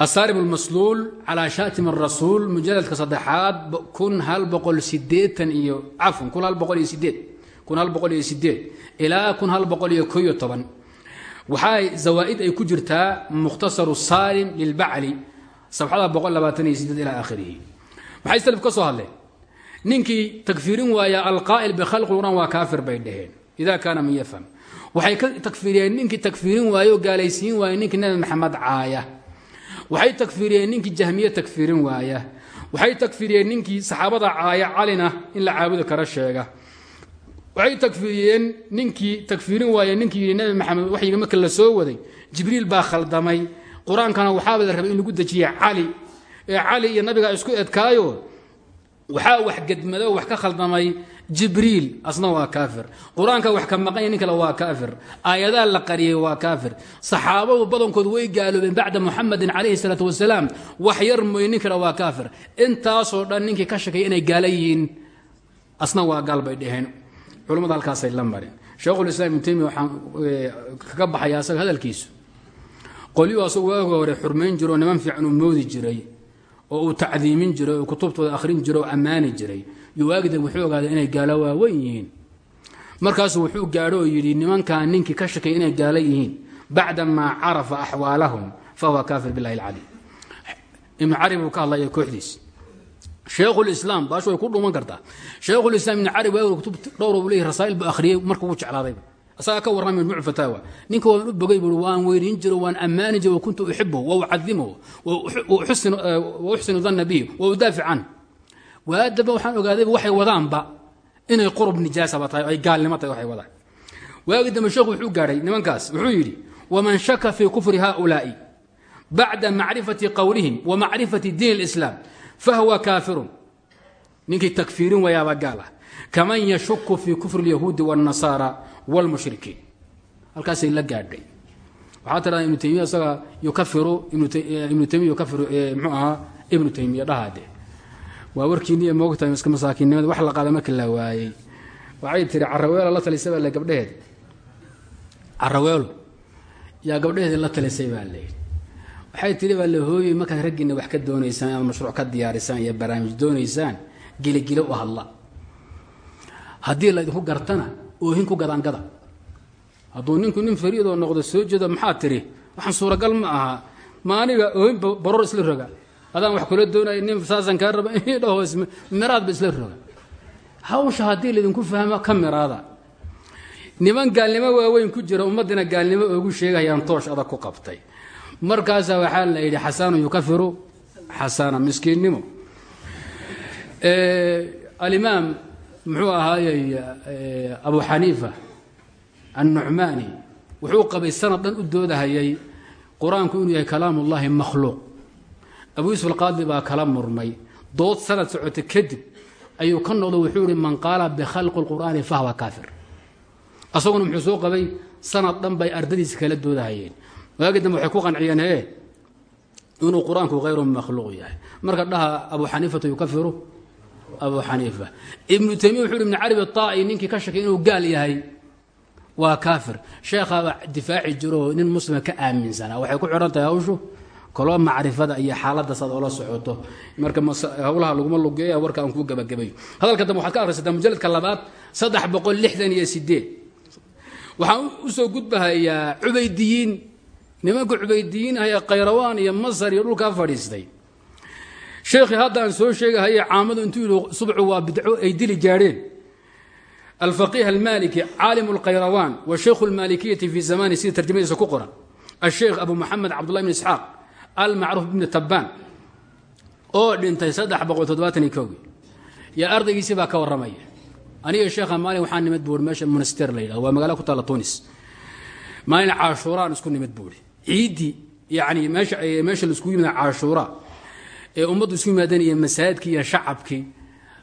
asaarib اlmasluul calaa shaatim الrasuul mujaladka saddexaad kun hal boqol sideetan iyo cafwan kun hal boqol iyo sideed kun hal boqol iyo sideed ilaa kun hal boqol iyo ko iyo toban waxaa zawaa'id ay ku jirtaa mukhtasaru saalim lilbacli sabxada boqol labaatan iyo sideed ilaa aakhirihi maxay salif ka soo hadleen ninkii takfiirin waaya alqaa'il bikhalqi qur'aan waa kaafir bay dhaheen ida kaana man yafham waxay ka takfiiriyeen ninkii takfiirin waayo oo gaalaysiin waaya ninkii nabi maxamed caaya waxay takfiiriyeen ninkii jahmiye takfiirin waaya. Waxay takfiiriyeen ninkii saxaabada caaya calina in la caabudi kara sheega. Waxay takfiiriyeen ninkii takfiirin waaya ninkii yidhi nabi maxamed waxyiga marka la soo waday. Jibriil baa khaldamay. Qur'aankana waxaaba la rabay in lagu dejiye cali. Ee cali iyo nabiga isku edkaayo waxaa wax gedmado wax ka khaldamay jibriil asna waa kaafir. Qur'aanka wax ka maqanya nin kale waa kaafir. Aayadaha la qariyay waa kaafir. Saxaabadu badankood way gaaloobeen bacda muxamedin calayhi salaatu wasalaam. Wax yar mooye nin kale waa kaafir. Intaasoo dhan ninkii ka shakaya inay gaala yihiin asna waa gaal bay dheheen culummada halkaasay la mareen sheekhulislaam ibnu taymiya waxaan kaga baxaya asaga hadalkiisu. Qolyuu asagu hore xurmayn jiro niman fiican uu moodi jiray oo uu tacdiimin jiray oo kutubtooda akhrin jiray oo ammaani jiray yowaagida wuxuu ogaaday inay gaalo waaweyn yihiin. Markaasuu wuxuu gaadho oo yidhi nimankan ninkii ka shakay inay gaalo yihiin bacda maa carafa axwaalahum fahuwa kaafir billahi alcaliim. Ibnu carabi buu ka hadlaya kooxdiis. Sheekhulislaam baashu way ku dhuuman kartaa. Sheekhulislaam ibnu carabi waa kutub dhowr buu leeyahy rasaa'il buu akhriyey markuu u jeclaadayba asagaa ka warramay majmuuc fataawa ninka waan u bogay buui waan weyrin jiro waan ammaani jiro wakuntu uxibuhu wa ucadimuhu wa uxsinu danna bihi wa udaafic canhu waadaba waxaan ogaadayba waxay wadaanba inay qurub nijaasaba tahay ay gaalnimo tahay waxay wadaan waagi dambe sheekhu wuxuu gaadhay nimankaas wuxuu yidhi waman shaka fii kufri haؤulaa'i bacda macrifati qowlihim wa macrifati diin اlislaam fahuwa kaafirun ninkii takfiirin wayaaba gaal ah kaman yashuku fii kufri اlyahuudi wاlnasaara wاlmushrikiin halkaasay la gaadhay waxaa tiraa ibnu taymiya isaga yukafiru ibnu taymiya yukafiru mxuu ahaa ibnu taymiya dhahaade waa warkiiniiyo moogtahay iska masaakiinnimada wax la qaada marka la waayey. Waxay tiri caraweelo la talisay baa le gabdheheed caraweelo yaa gabdhaheedi la talisay baa layidhi waxay tihi baa la hooyey markaad raggiina wax ka doonaysaan ama mashruuc ka diyaarisaan iyo barnaamij doonaysaan geligile u hadla. Haddii laydinku gartana oohin ku gadaangada hadduu ninku nin fariidoo noqdo soo jeedo maxaa tiri waxaan suuragal ma aha ma aniga oohin baror isla roga adaan wax kula doonaya nin saasan kaa raba dhaho miraadba isla roga hawsha haddii laydinku fahmo ka niman gaalnimo waaweyn ku jira ummaddina gaalnimo oogu sheegayaan toosh ku qabtay. Markaasaa waxaa la yidhi xasanu yukafiru xasana miskiinnimo. Alimaam muxuu ahaayey abu xaniifa annucmaani. Wuxuu qabay sanad dhan u doodahayay qur'aanku inuu yahay kalaam ullahi makhluuq abu yuusuf alqaadi baa kala murmay. Dood sanad socota kadib ayuu ka noqdo wuxuu ihi man qaala bikhalqi اlqur'aani fahwa kaafir. Asaguna muxuu soo qabay sanad dhan bay ardadiisa kala doodahayeen. Waagi dambe waxay ku qanciyeen hee inuu qur'aanku hayru yahay. Marka dhaha abu xaniifata yukafiru abu xaniifa. Ibnu taymiya wuxu uhi ibn carabi طaa'i ninkii ka shakay inuu gaal yahay waa kaafir. Sheekhaaba difaaci jiro nin muslima ka aaminsanaa waxay ku xidhan hawshu kaloo macrifada iyo xaaladaas aad oola socoto. Marka hawlaha laguma lugeeya warka aan kuu gabagabayo hadalka dambe waxaad ka akhrisataa mujalladka labaad saddex boqol lixdan iyo sideed waxaan u soo gudbahayaa cubaydiyiin nimanka cubaydiyiin ah ee iyo masar iyo dhulkaa fadhiistay. Sheekhii hadda soo sheegahaye caamadu intuu yidhi subcu waa bidco ay dili jaadheen. Alfaqiih almaliki caalim اlkhayrawaan wa shaykhu اlmalikiyati fi zamani sida tarjamadiisa ku qoran. Asheekh abu moxamed cabdullahi bn isxaaq almacruuf bni tabbaan oo dhintay yaa ardaygiisii baa ka warramaya. Aniga sheekha maalin waxaa nimid buui meesha monaster la waa magala ku taalla tunis. Maalin caashuuraan isku nimid buuhi ciiddii yacni meesha la isku yimid caashuura ee ummaddu isku yimaadeen iyo masaajidkii iyo shacabkii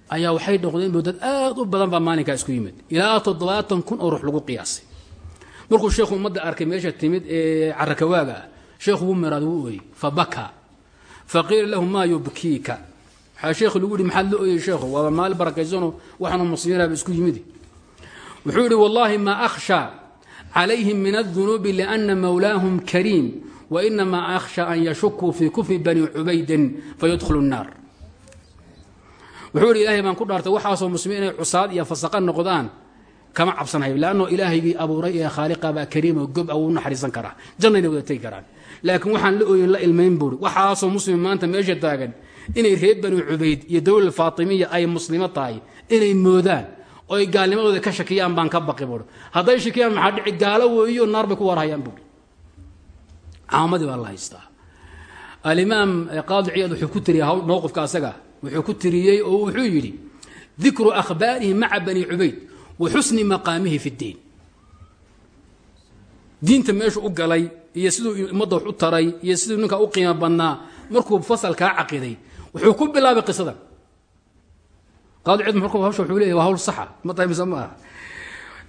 ayaa waxay noqdeen bu dad aad u badan baa maalinkaa isku yimid. Ilaa toddobaatan kun oo ruux lagu qiyaasay. Markuu sheekhu ummadda arkay meesha timid ee carakawaaga sheekhu wuu miraad wuu ooyey fa bakaa fa qiila lahu maa yubkiika? Waxaa sheekhu lagu yihi maxaad la sheekhu? Waaba maali barakaysanoo waxaanu muslimiinaaba isku yimidi. Wuxuu yidhi wallaahi maa akhshaa calayhim min adunuubi liana mawlaahum kariim wa inamaa akhsha an yashukuu fii kufri bani cubaydin fayadkhulu nnaar. Wuxuu yidhi ilaahay baan ku dhaartay waxaasoo muslimiin inay cusaad iyo fasaqa noqdaan kama cabsanayo leanno ilaahaygii abuuray ee khaaliqabaa kariimo gob a wuu naxariisan karaa jannayna wada tegi karaan laakiin waxaan la ooyin la ilmayn buuri. Waxaasoo muslim maanta meesha taagan inay reer bani cubayd iyo dowlad faatimiya ay muslimo tahay inay moodaan oo ay gaalnimadooda ka shakiyaan baan ka baqi buuri. Hadday shakiyaan maxaa dhici? Gaalo weeyo naar bay ku warhayaan buuri. Caamadii baa la haystaa. Alimaam qaadi ciyaad wuxuu ku tiriyay mowqifka asaga wuxuu ku tiriyey oo wuxuu yidhi dikru akhbaarihi maca bani cubayd wa xusni maqaamihi fi ddiin diinta meeshu u galay iyo siduu ummadda wax u taray iyo siduu ninka u qiimo badnaa markuu fasal caqiday wuxuu ku bilaabay qisadan qaadi ciid markuu hawsha wuxuu leeyahy waa hawl saxa. Ma tahay ma aha.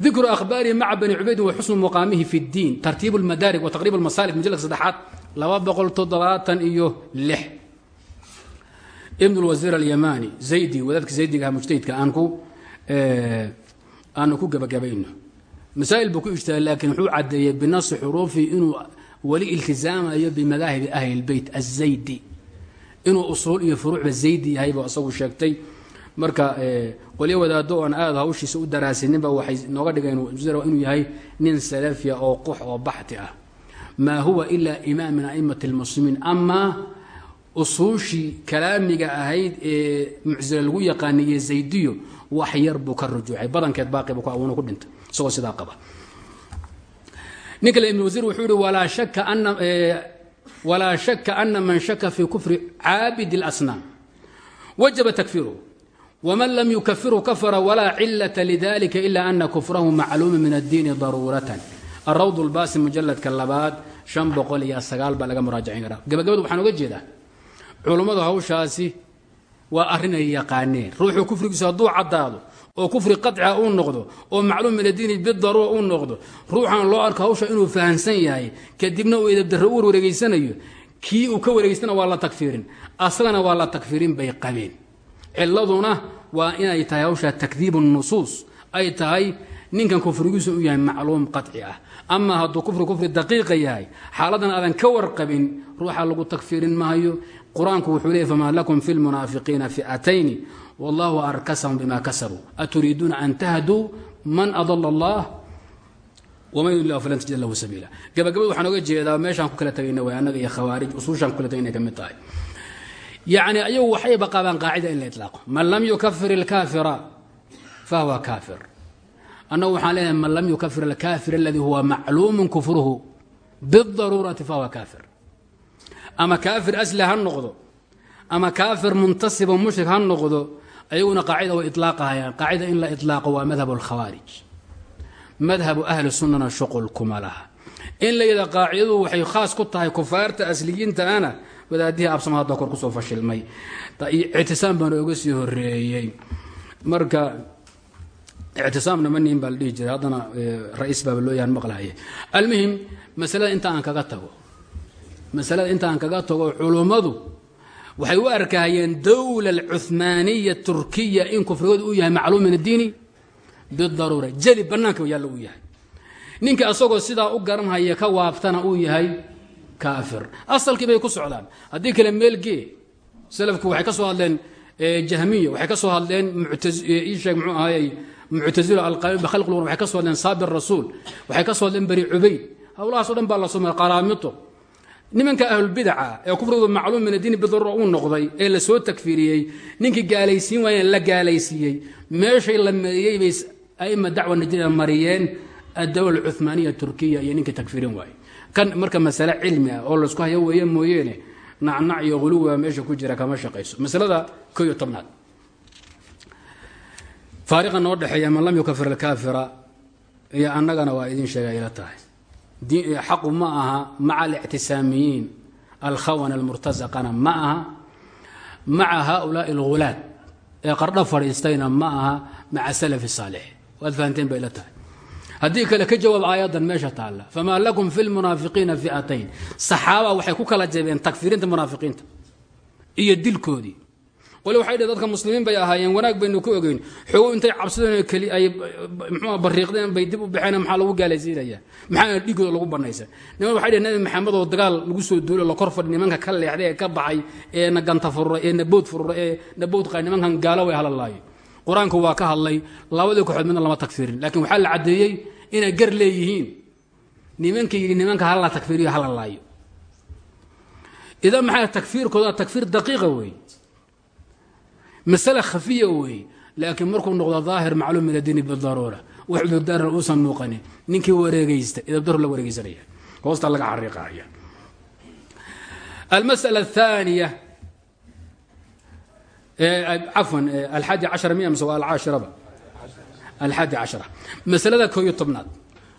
Dikru akhbaarihi maca bani cubaydin wa xusnu maqaamihi fi ddiin tartiibu lmadaarig wa taqriib almasaalik mujalladka saddexaad laba boqol toddobaatan iyo lix. Ibn lwasiir alyamani zaydi wadaadka zaydigaha mujtahidka aan ku aanu ku gebagabayno masaa'il buu ku ijtihaad laakiin wuxuu caddeeyey binasi xuruufi inuu weli iltizaamayo bimadaahibi ahli اlbeyt azaydi inuu usuul iyo furuucba zaydi yahay buu isagu sheegtay. Marka qolyo wadaado oon aad hawshiisa u daraasaninba waxay nooga dhigeen inuu yahay nin salafiya oo qux oo baxti ah. Maa huwa ila imaam min a'immati اlmuslimiin ama usuushii kalaamiga ahayd ee muctila lagu yaqaanay iyo zaydiyo wax yar buu ka rujuucay badankeed baaqi buu ku dhintay isagoo sidaa qaba. Nin kale ibn wasiir wuxuu yihi walaa shaka ana walaa shaka ana man shaka fii kufri caabid اlasnaam wajaba takfiruhu wman lam yukafirhu kafara walaa cilata lidalika ila ana kufrahu macluuma min addiini daruuratan. Arawd lbaasi mujaladka labaad shan boqol iyo sagaal baa laga muraajacin karaa. Gabagabada waxaan oga jeedaa culummadu hawshaasi waa arrin ay yaqaaneen. Ruuxuu kufrigiisu hadduu caddaado oo kufri qaطca uu noqdo oo macluum min bidaruura uu noqdo ruuxan loo arko hawsha inuu fahamsan yahay kadibna uu edabdarro u wareegeysanayo kii uu ka wareegeystana waa la takfiirin. Aslana waa la takfiirin bay qabeen. Ciladuna waa inay tahay hawshaa takdiibu nusuus ay tahay ninkan kufrigiisu u yahay macluum qaطci ah. Ama hadduu kufri kufri daqiiqa yahay xaaladan aadan ka warqabin ruuxa lagu takfiirin maayo. Qur'aanku wuxuu leeyay famaa lakum fi lmunaafiqiina fi'atayni wallahu arkasahum bima kasabuu aturiiduuna an tahduu man adala allah waman yudlil falan tajid lahu sabiila gabagabada waxaan oga jeedaa meeshaan ku kala tagayna way annaga iyo khawaarij usuushaan ku kala tagayna ka tahay yacni ayagu waxayba qabaan qaacida in la itlaaqo man lam yukafir ilkaafira fahuwa kaafir annagu waxaan leenahay man lam yukafir alkaafir aladii huwa macluumun kufruhu bidaruurati fahuwa kaafir ama kaafir asli noqdo ama kaafir muntasiba mushrik ha noqdo ayaguna qaacida way ilaaqahayaan qaacida in la ilaaqo waa madhab alkhawaarij. Madhabu ahli sunnana shuqul kuma in la yidha qaacidadu waxay khaas ku tahay kufaarta asliyiinta ana wadaadihii absama hadda kor ku soo fashilmay. Ictisaam baana oga sii horeeyey marka ictisaamna ma niin baa la dhihi jiray. Baaba loo yahan maqlahaye almuhim masalada inta aan kaga tago masalada inta aan kaga tago culummadu waxay u arkahayeen dowla alcuhmaaniya turkiya in kufrigooda uu yahay macluum min addiini bidaruura jeli bannaanka yaalla uu yahay. Ninka asagoo sidaa u garanhaya ka waabtana uu yahay kaafir. Asalkii bay ku socdaan. Haddii kale meelgee salafku waxay ka soo hadleen jahmiya waxay ka soo hadleen sheeg mxuu ahaayey muctazilo alqaa'im bikhalq lqur'an waxay ka soo hadleen saabir rasuul waxay ka soo hadleen bari cubayd howlahaas o dhan baa la soo maray qaraamito nimanka ahlulbidaca ee kufrigu macluum min addiini bidaruura uu noqday ee la soo takfiiriyey ninkii gaalaysiin waayeen la gaalaysiiyey meeshay la mariyey bay aima dacwa najida mariyeen addawla alcuhmaaniya turkiya iyo ninkii takfiirin waaye. Kan marka masale cilmi ah oo laysku hayo weeye mooyeene nacnac iyo huluwa meesha ku jira kama shaqayso. Masalada ko iyo tobnaad. Faariqa noo dhexeeya lam yukafir alkaafira iyo annagana waa idin sheega ila tahay xaqu ma aha maca alictisaamiyiin alkhawana almurtasaqana ma aha maca haulaai alghulaad ee qardho fadhiistayna ma aha maca salafi saalix. Waad fahanteen bay ila tahay. Haddii kale ka jawaab aayaddan meesha taalla. Famaa lakum fi lmunaafiqiina fi'atayn. Saxaaba waxay ku kala jabeen takfiirinta munaafiqiinta iyo dilkoodii qole waxay dhh dadka muslimiin bay ahaayeen wanaag baynu ku ogeyn. Xoogo intay cabsadeen keli ay mxuu bariiqdeen bay dib u baxeen maxaa lagu gaalaysiinaya maxaana dhiigooda lagu banaysa niman waxay dhh nabi maxamed oo dagaal lagu soo duulo la kor fadhi nimanka ka leexday ee ka baxay ee na ganta fururay ee na bood fururay ee na bood qay nimankan gaalo way halalaayo qur'aanku waa ka hadlay labadii kooxood midna lama takfiirin laakiin waxaa la caddeeyey inay gar leeyihiin. Nimanka yidhi nimanka hala takfiiriyo hala laayo. Idan maxaa takfiirkooda takfiir daqiiqa weeye masale khafiya weeye laakiin markuu noqdo daahir macluum min bidaruura wax cudurdaaran uusan muuqanin ninkii wareegaysta idabdaru la wareegeysanaya hoosta laga xariiqaya almasala athaaniya cafwan alxadi cashara miya mise waa alcaashiraba alxadi cashara masalada koo tobnaad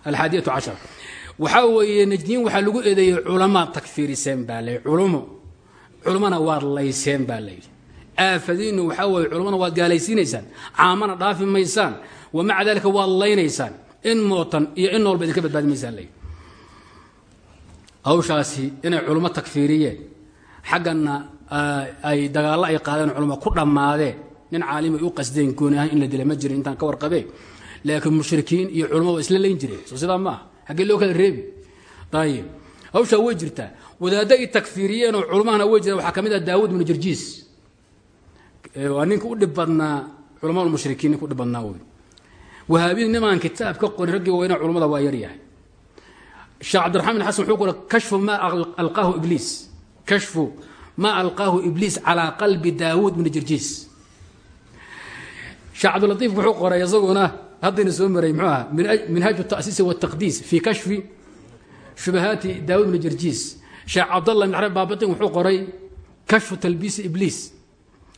alxaadiyatu cashara waxaa weeye najdiin waxaa lagu eedeeyey culamaa takfiiriseen baa layidhi culumo. Culumana waad layseen baa layidhi aafadiinu waxaa weeye culummana waad gaalaysiinaysaan caamana dhaafi maysaan wa maca daalika waad laynaysaan in mootan iyo in noolba idinka badbaadi maysaan layidhi hawshaasi inay culummo takfiiriyeen xaggana ay dagaallo ay qaadeen culummo ku dhammaadeen nin caalimay u qasdeen gooni ahaan in la dila ma jirin intaan ka warqabee laakiin mushrikiin iyo culummo waa isla layn jireen soo sidaa maaha haggee loo kala reebi. Ayib hawshaa way jirtaa wadaaddo ay takfiiriyeen oo culummahana way jiraan waxaa ka mid ah waa ninka u dhib badnaa culama mushrikiin ninka u dhib badnaa wey wahaabiyada nimaan kitaab ka qorin raggii weyna culummada waa yaryahay sheekh cabdiraxmaan bin xasan wuxuu qoray kashfu maa alqaahu ibliis. Kashfu maa alqaahu ibliis calaa qalbi daawuud bni jirjiis. Sheekh cabdilatiif wuxuu qoray isaguna haddayna soo maray muxuu aha minhaaju ta'siisi wataqdiis fii kashfi shubahaati daawuud bni jirjiis. Sheekh cabdallah bin xarab baabatin wuxuu qoray kashfu talbiisi ibliis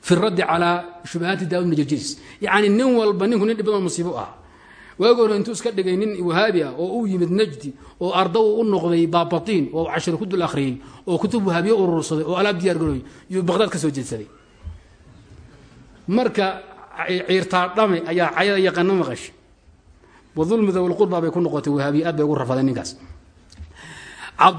fi raddi calaa shubahaati daawud bni jirjiis yacni nin walba ninku nin dhibadoo musiibo ah. Waagi hore intuu iska dhigay nin wahaabi ah oo u yimid najdi oo ardaw u noqday baabatiin oo cashir ku dul akhriyey oo kutub wahaabiye urursaday oo alaab diyaar garooy yuu baqdaad ka soo jeedsaday. Marka ciirtaa dhame ayaa cayada yaqaano maqashay wadulmi dawlqurba bay ku noqotay wahaabiye aad bay ugu rafadeen ninkaas. Ah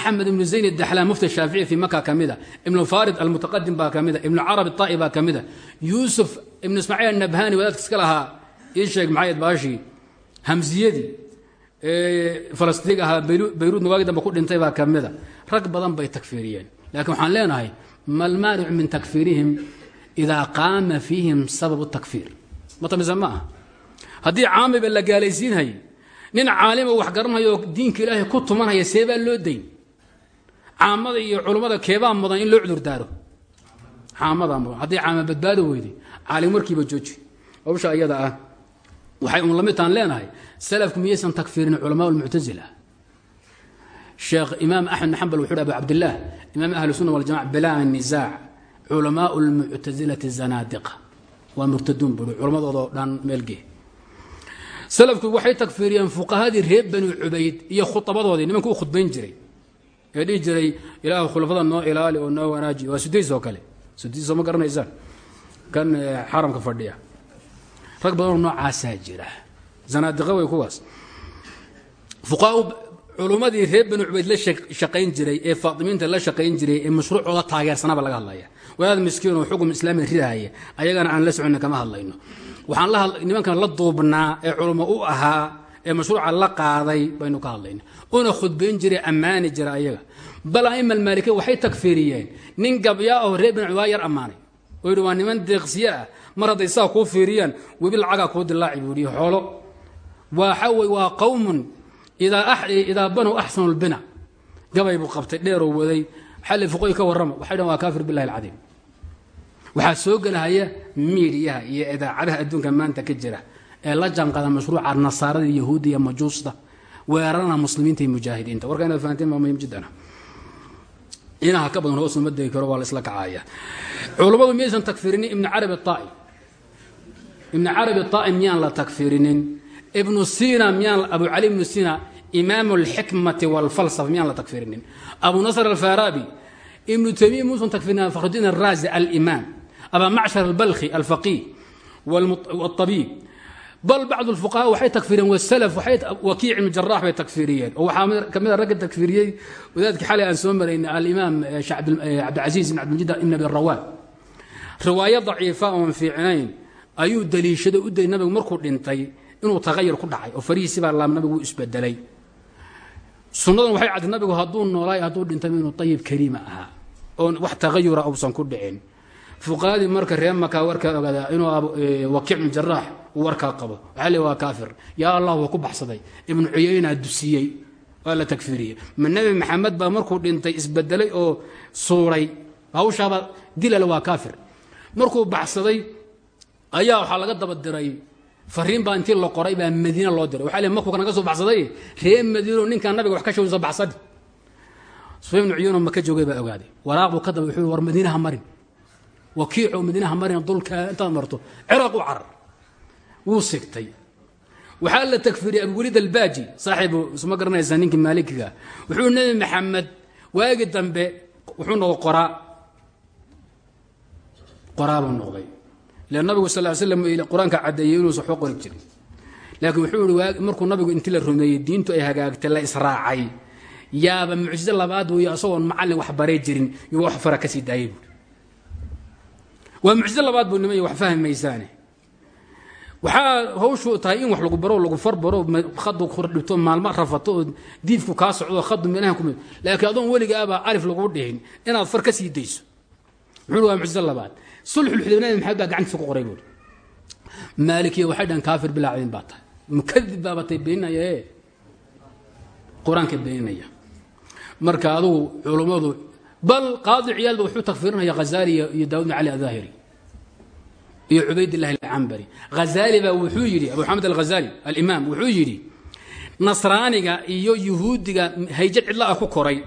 axmed ibnu zayn daxlaan mufti shaafici fii maka ka mid a ibnu farid almutaqadim baa ka mid a ibnu carabi طaa'i baa ka mid a yuusuf ibnu ismaaciil annabhani wadaadka iska lahaa ii sheeg maxayd baashii hamsiyadii falastiiniga ahaa bayruudna waagi dambe ku dhintay baa ka mid a rag badan bay takfiiriyeen laakiin waxaan leenahay malmaanicu min takfiirihim idaa qaama fiihim sababu takfiir. Matamise ma ah haddii caamiba la gaalaysiinhay nin caalima wax garanhayo diinka loo dayn caamada iyo culummada keebaa mudan in loo cudurdaaro. Caamadaa mudan. Haddii caama badbaado weyday caalim warkiiba jooji. Hawsha iyada ah waxay un lamidtaan leenahay salafku miyaysan takfiirin culamaa lmuctasila sheekh imaam axmed xambal wuxu abu cabdillaah imaam ahlu sunna waljamac bilaa nisaac culamaa lmuctasilati zanaadiqa waa murtaduun bui culammadoodao dhan meelgee salafku waxay takfiiriyeen fuqahadii reer bani cubayd iyo khutabadoodii nimanka u khudbayn jiray ee dhihi jiray ilaah khulafada noo ilaali oo noo wanaaji. Waa sudays oo kale. Sudays ma garanaysaan? Kan xaramka fadhiya. Rag badanoo noocaasaa jira. Zanaadiqa wey kuwaas. Fuqaau culummadii reer bani cubayd la shaqayn jiray ee faatimiinta la shaqayn jiray ee mashruucooda taageersanaaba laga hadlaya. Wadaad miskiin oo xukun islaami ridahaya ayagana aan la soconna kama hadlayno. Waxaan nimankan la duubnaa ee culummo u ahaa ee mashruuca la qaaday baynu ka hadlayna una khudbayn jiray ammaani jira ayaga. Bal aima almaalikiya waxay takfiiriyeen. Nin gabyaa oo reer bani cubayd yar ammaanay. Oo yidhi waa niman deeqsiye ah. Mar hadday saa kuu fiiriyaan webi lacagaa kuu dilaaci buu yidhi xoolo. Waxa wey waa qowmun idaa banow axsanu lbina gabay buu qabtay dheeroo waday. Xalli fuqoy ka warrama waxay dhan waa kaafir billahi alcadiim. Waxaa soo gelahaya miidiyaha iyo idaacadaha adduunka maanta ka jira ee la janqada mashruuca nasaarada yahuudda iyo majuusta weerarana muslimiinta iyo mujaahidiinta. Warka inaad fahanteen waa muhiim jiddan inaha ka badan hoos uma degi karo waa la isla kacaya miyaysan takfirinin? Ibnu carabi aa'i ibnu carabi aa'i miyaan la takfirinin? Ibnu sina miyaan abu cali ibnu sina imaamu alxikmati walfalsafa miyaan la takfirinin? Abu nasr alfarabi ibnu taymiya muusan takfirinin fakhrudiin araazi alimaam. Aba macshar albalkhi alfaqih wاlطabiib bal bacd اlfuqaha waxay takfiriyeen wslf wakiic ibn jaraax bay takfiriyeen oo waxaa ka mid a ragga takfiriyey wadaadkii xalay aan soo maraynay alimaam cabdilcaziiz ibn cabdilmajid ibn abi rawaan riwaayo daciifa oon fiicnayn ayuu daliishaday u dayy nabigu markuu dhintay inuu tagayur ku dhacay oo farihiisi baa laam nabigu u isbedelay sunnadan waxay caddi nabigu hadduu noolaay hadduu dhintay inuu ayib kariima ahaa oon wax tagayura uusan ku dhicin fuqahadii marka reer makaa warkaa ogaadaa inuu wakiic ibnu jaraax uu warkaa qabo. Waxaa le waa kaafir. Yaa allah waa ku baxsaday. Ibnu cuyaynaa dusiyey. Waa la takfiiriyey. Ma nebi maxamed baa markuu dhintay isbedelay oo suuray. Hawshaaba dilale waa kaafir. Markuu baxsaday ayaa waxaa laga daba diray fariin baa intii la qoray baa madiina loo diray. Waxaa le markuu naga soo baxsaday reer madiino ninkaa nabiga wax ka shawsa baxsadi sufyan ibnu cuyuno maka joogay baa ogaaday waraaq buu ka daba wuxuu war madiinaha marin wakiico madiinaha marina dulka intaad marto ciraaq u carar. Wuu sigtay. Waxaa la takfiriyey abuweliid albaaji saaxiibu isma garanaysaa ninkii maalikiga. Wuxuu nebi maxamed waagi dambe wuxuu noqday qoraa qoraa buu noqday. Ila nabigu sal ly slam qur'aanka caddeeyey inuusan waxba qori jirin laakiin wuxuu ihi markuu nabigu intii la rumeeyey diintu ay hagaagtay la israacay. Yaaba mucjizo labaad weeye asagoon macallin wax baree jirin yuu wax fara ka daayay. buui waa mucjizo labaad buu nimay wax fahmi waxaa hawshu tahay in wax lagu baro lagu farbaro khadu kordhibto maalmo rafato diifku kaa socdo khadu meelahan ku laakiin adoon weligaabaa alif laguu dhihin inaad far ka sii dayso. Wuxuu waa mucjizo labaad. Sulxulxudaybiya maxamed baa gacantiisa ku qoray buuri maalikiya waxay dhahan kaafir bilaa cidin baa tahay. Mukadib baaba tay beeninaya ee qur'aanka marka adugu culummadu bal qaadi ciyaalba wuxuu takfirinaya hazaali iyo daawud bn cali adahiri iyo cubaydillahi alcambari hazaali baa wuxuu yidhi abu xamed alghazali alimaam wuxuu yidhi nasraaniga iyo yuhuudiga hayjad cidla ah ku koray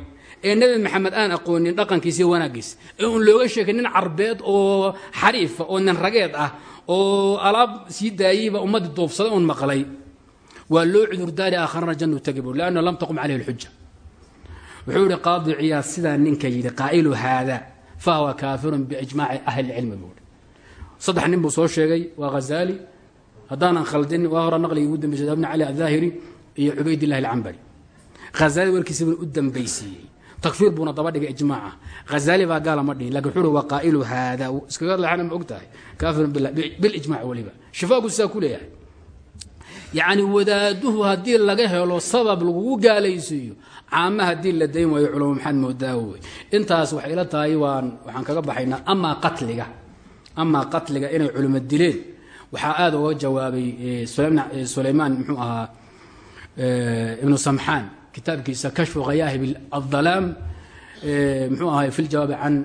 ee nebi maxamed aan aqoonin dhaqankiisa iyo wanaaggiisa ee uun looga sheegay nin carbeed oo xariifa oo nin rageed ah oo alaab sii daayeyba ummaddii duubsaday uun maqlay waa loo cudurdaari aakharana jannu tegi bur lam taqum calayhi alxuja wuxuu yihi qaadi ciyaad sidaa ninka yidhi qaa'ilu haada fahuwa kaafirun biijmaaci ahli cilmi buui saddex nin buu soo sheegay waa hazaali haddaanan khaldin waa hora naqligii ugu dambeysay ibn cali adahiri iyo cubaydillahi alcambari hazaali warkiisa buu u dambaysiiyey. Takfiir buuna daba dhigay ijmaaca. Hazaali baa gaala ma dhihin laakiin wuxuu uhi waa qaa'ilu haada. Iskaga leexana ma og tahay kaafirun bilijmac weliba shifaagu sidaa ku leeyahay yacni wadaaduhu haddii laga helo sabab lagugu gaalaysiiyo caama haddii la dayn waayo culamo maxamed moodaawo wey intaas waxay ila tahay waan waxaan kaga baxaynaa amaa qatliga amaa qatliga inay culimo dileen. Waxaa aada uga jawaabay sulaymaan muxuu ahaa ibnu samxaan kitaabkiisa kashfu khayaahib adalaam muxuu ahay fi ljawaabi can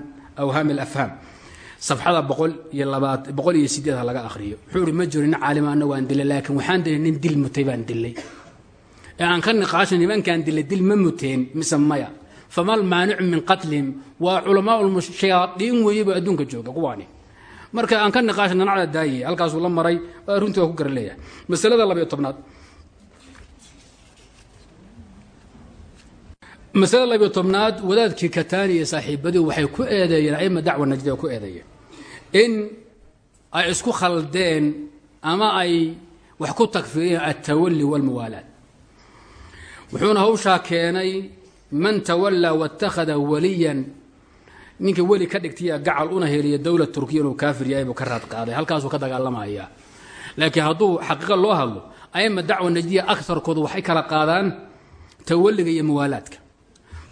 awhaami alafhaam safxada boqol iyo labaat boqol iyo sideed laga akhriyo. Wuxuu ihi ma jiro nin caalima ana waan dilay laakiin waxaan dilay nin dil mutay baan dilay. Ee aan ka niqaasho nimankaan dilay dil ma muteen mise maya. Famal maanicu min qatlihim waa culamaa shayaadiin weeyeba adduunka jooga kuwaani marka aan ka niqaasho nanacda daaye halkaasuu la maray runtii waa ku garan leeyahay masalada labayo tobnaad masalada labiyo tobnaad wadaadkii katani iyo saaxiibadii waxay ku eedeeyeen aima dacwa najdiya ku eedeeyeen in ay isku khaldeen ama ay wax ku takfiriyeen altawali walmuwaalaad wuxuuna hawshaa keenay man tawallaa waاtakhada waliyan. Ninka weli ka dhigtaya gacal una heliya dowla turkiya inuu kaafir yahay buu ka raad qaaday halkaasuu ka dagaalamaya. Laakiin hadduu xaqiiqa loo hadlo aima dacwa najdiya akarkoodu waxay kala qaadaan tawaliga iyo muwaalaadka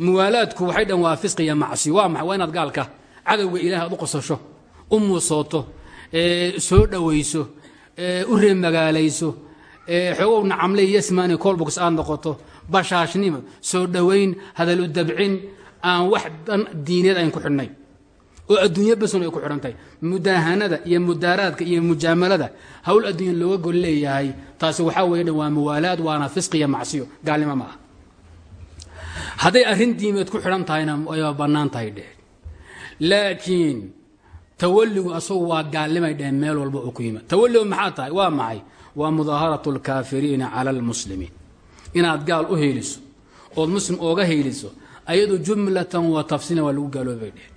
muwaalaadku waxay dhan waa fisqi iyo macsi waa maxay? Waa inaad gaalka cadowga ilaah aad u qosasho u muusooto soo dhowayso u reemagaalayso xoogow nacamle yesmani colbox aad noqoto bashaashnimo soo dhowayn hadalu dabcin aan wax dan diineed ayn ku xidhnayn oo adduunyo basun ay ku xidhantahay mudaahanada iyo mudaaraadka iyo mujaamalada hawl adduunya looga gol leeyahay taasi waxaa weeye dhan waa muwaalaad waana fisqi iyo macsiyo gaalnimo ma hadday arrin diimeed ku xidhan tahayna ayba bannaan tahay dheh. Laakiin tawalligu asagu waa gaalnimay dheheen meel walba uu ku yimid. Tawalligu maxaa tahay? Waa maxay? Waa mudaaharatu alkaafiriina cala almuslimiin inaad gaal u heeliso ood muslim ooga heeliso ayadu jumlatan wa tafsiilan waa lagu gaaloobay dheh.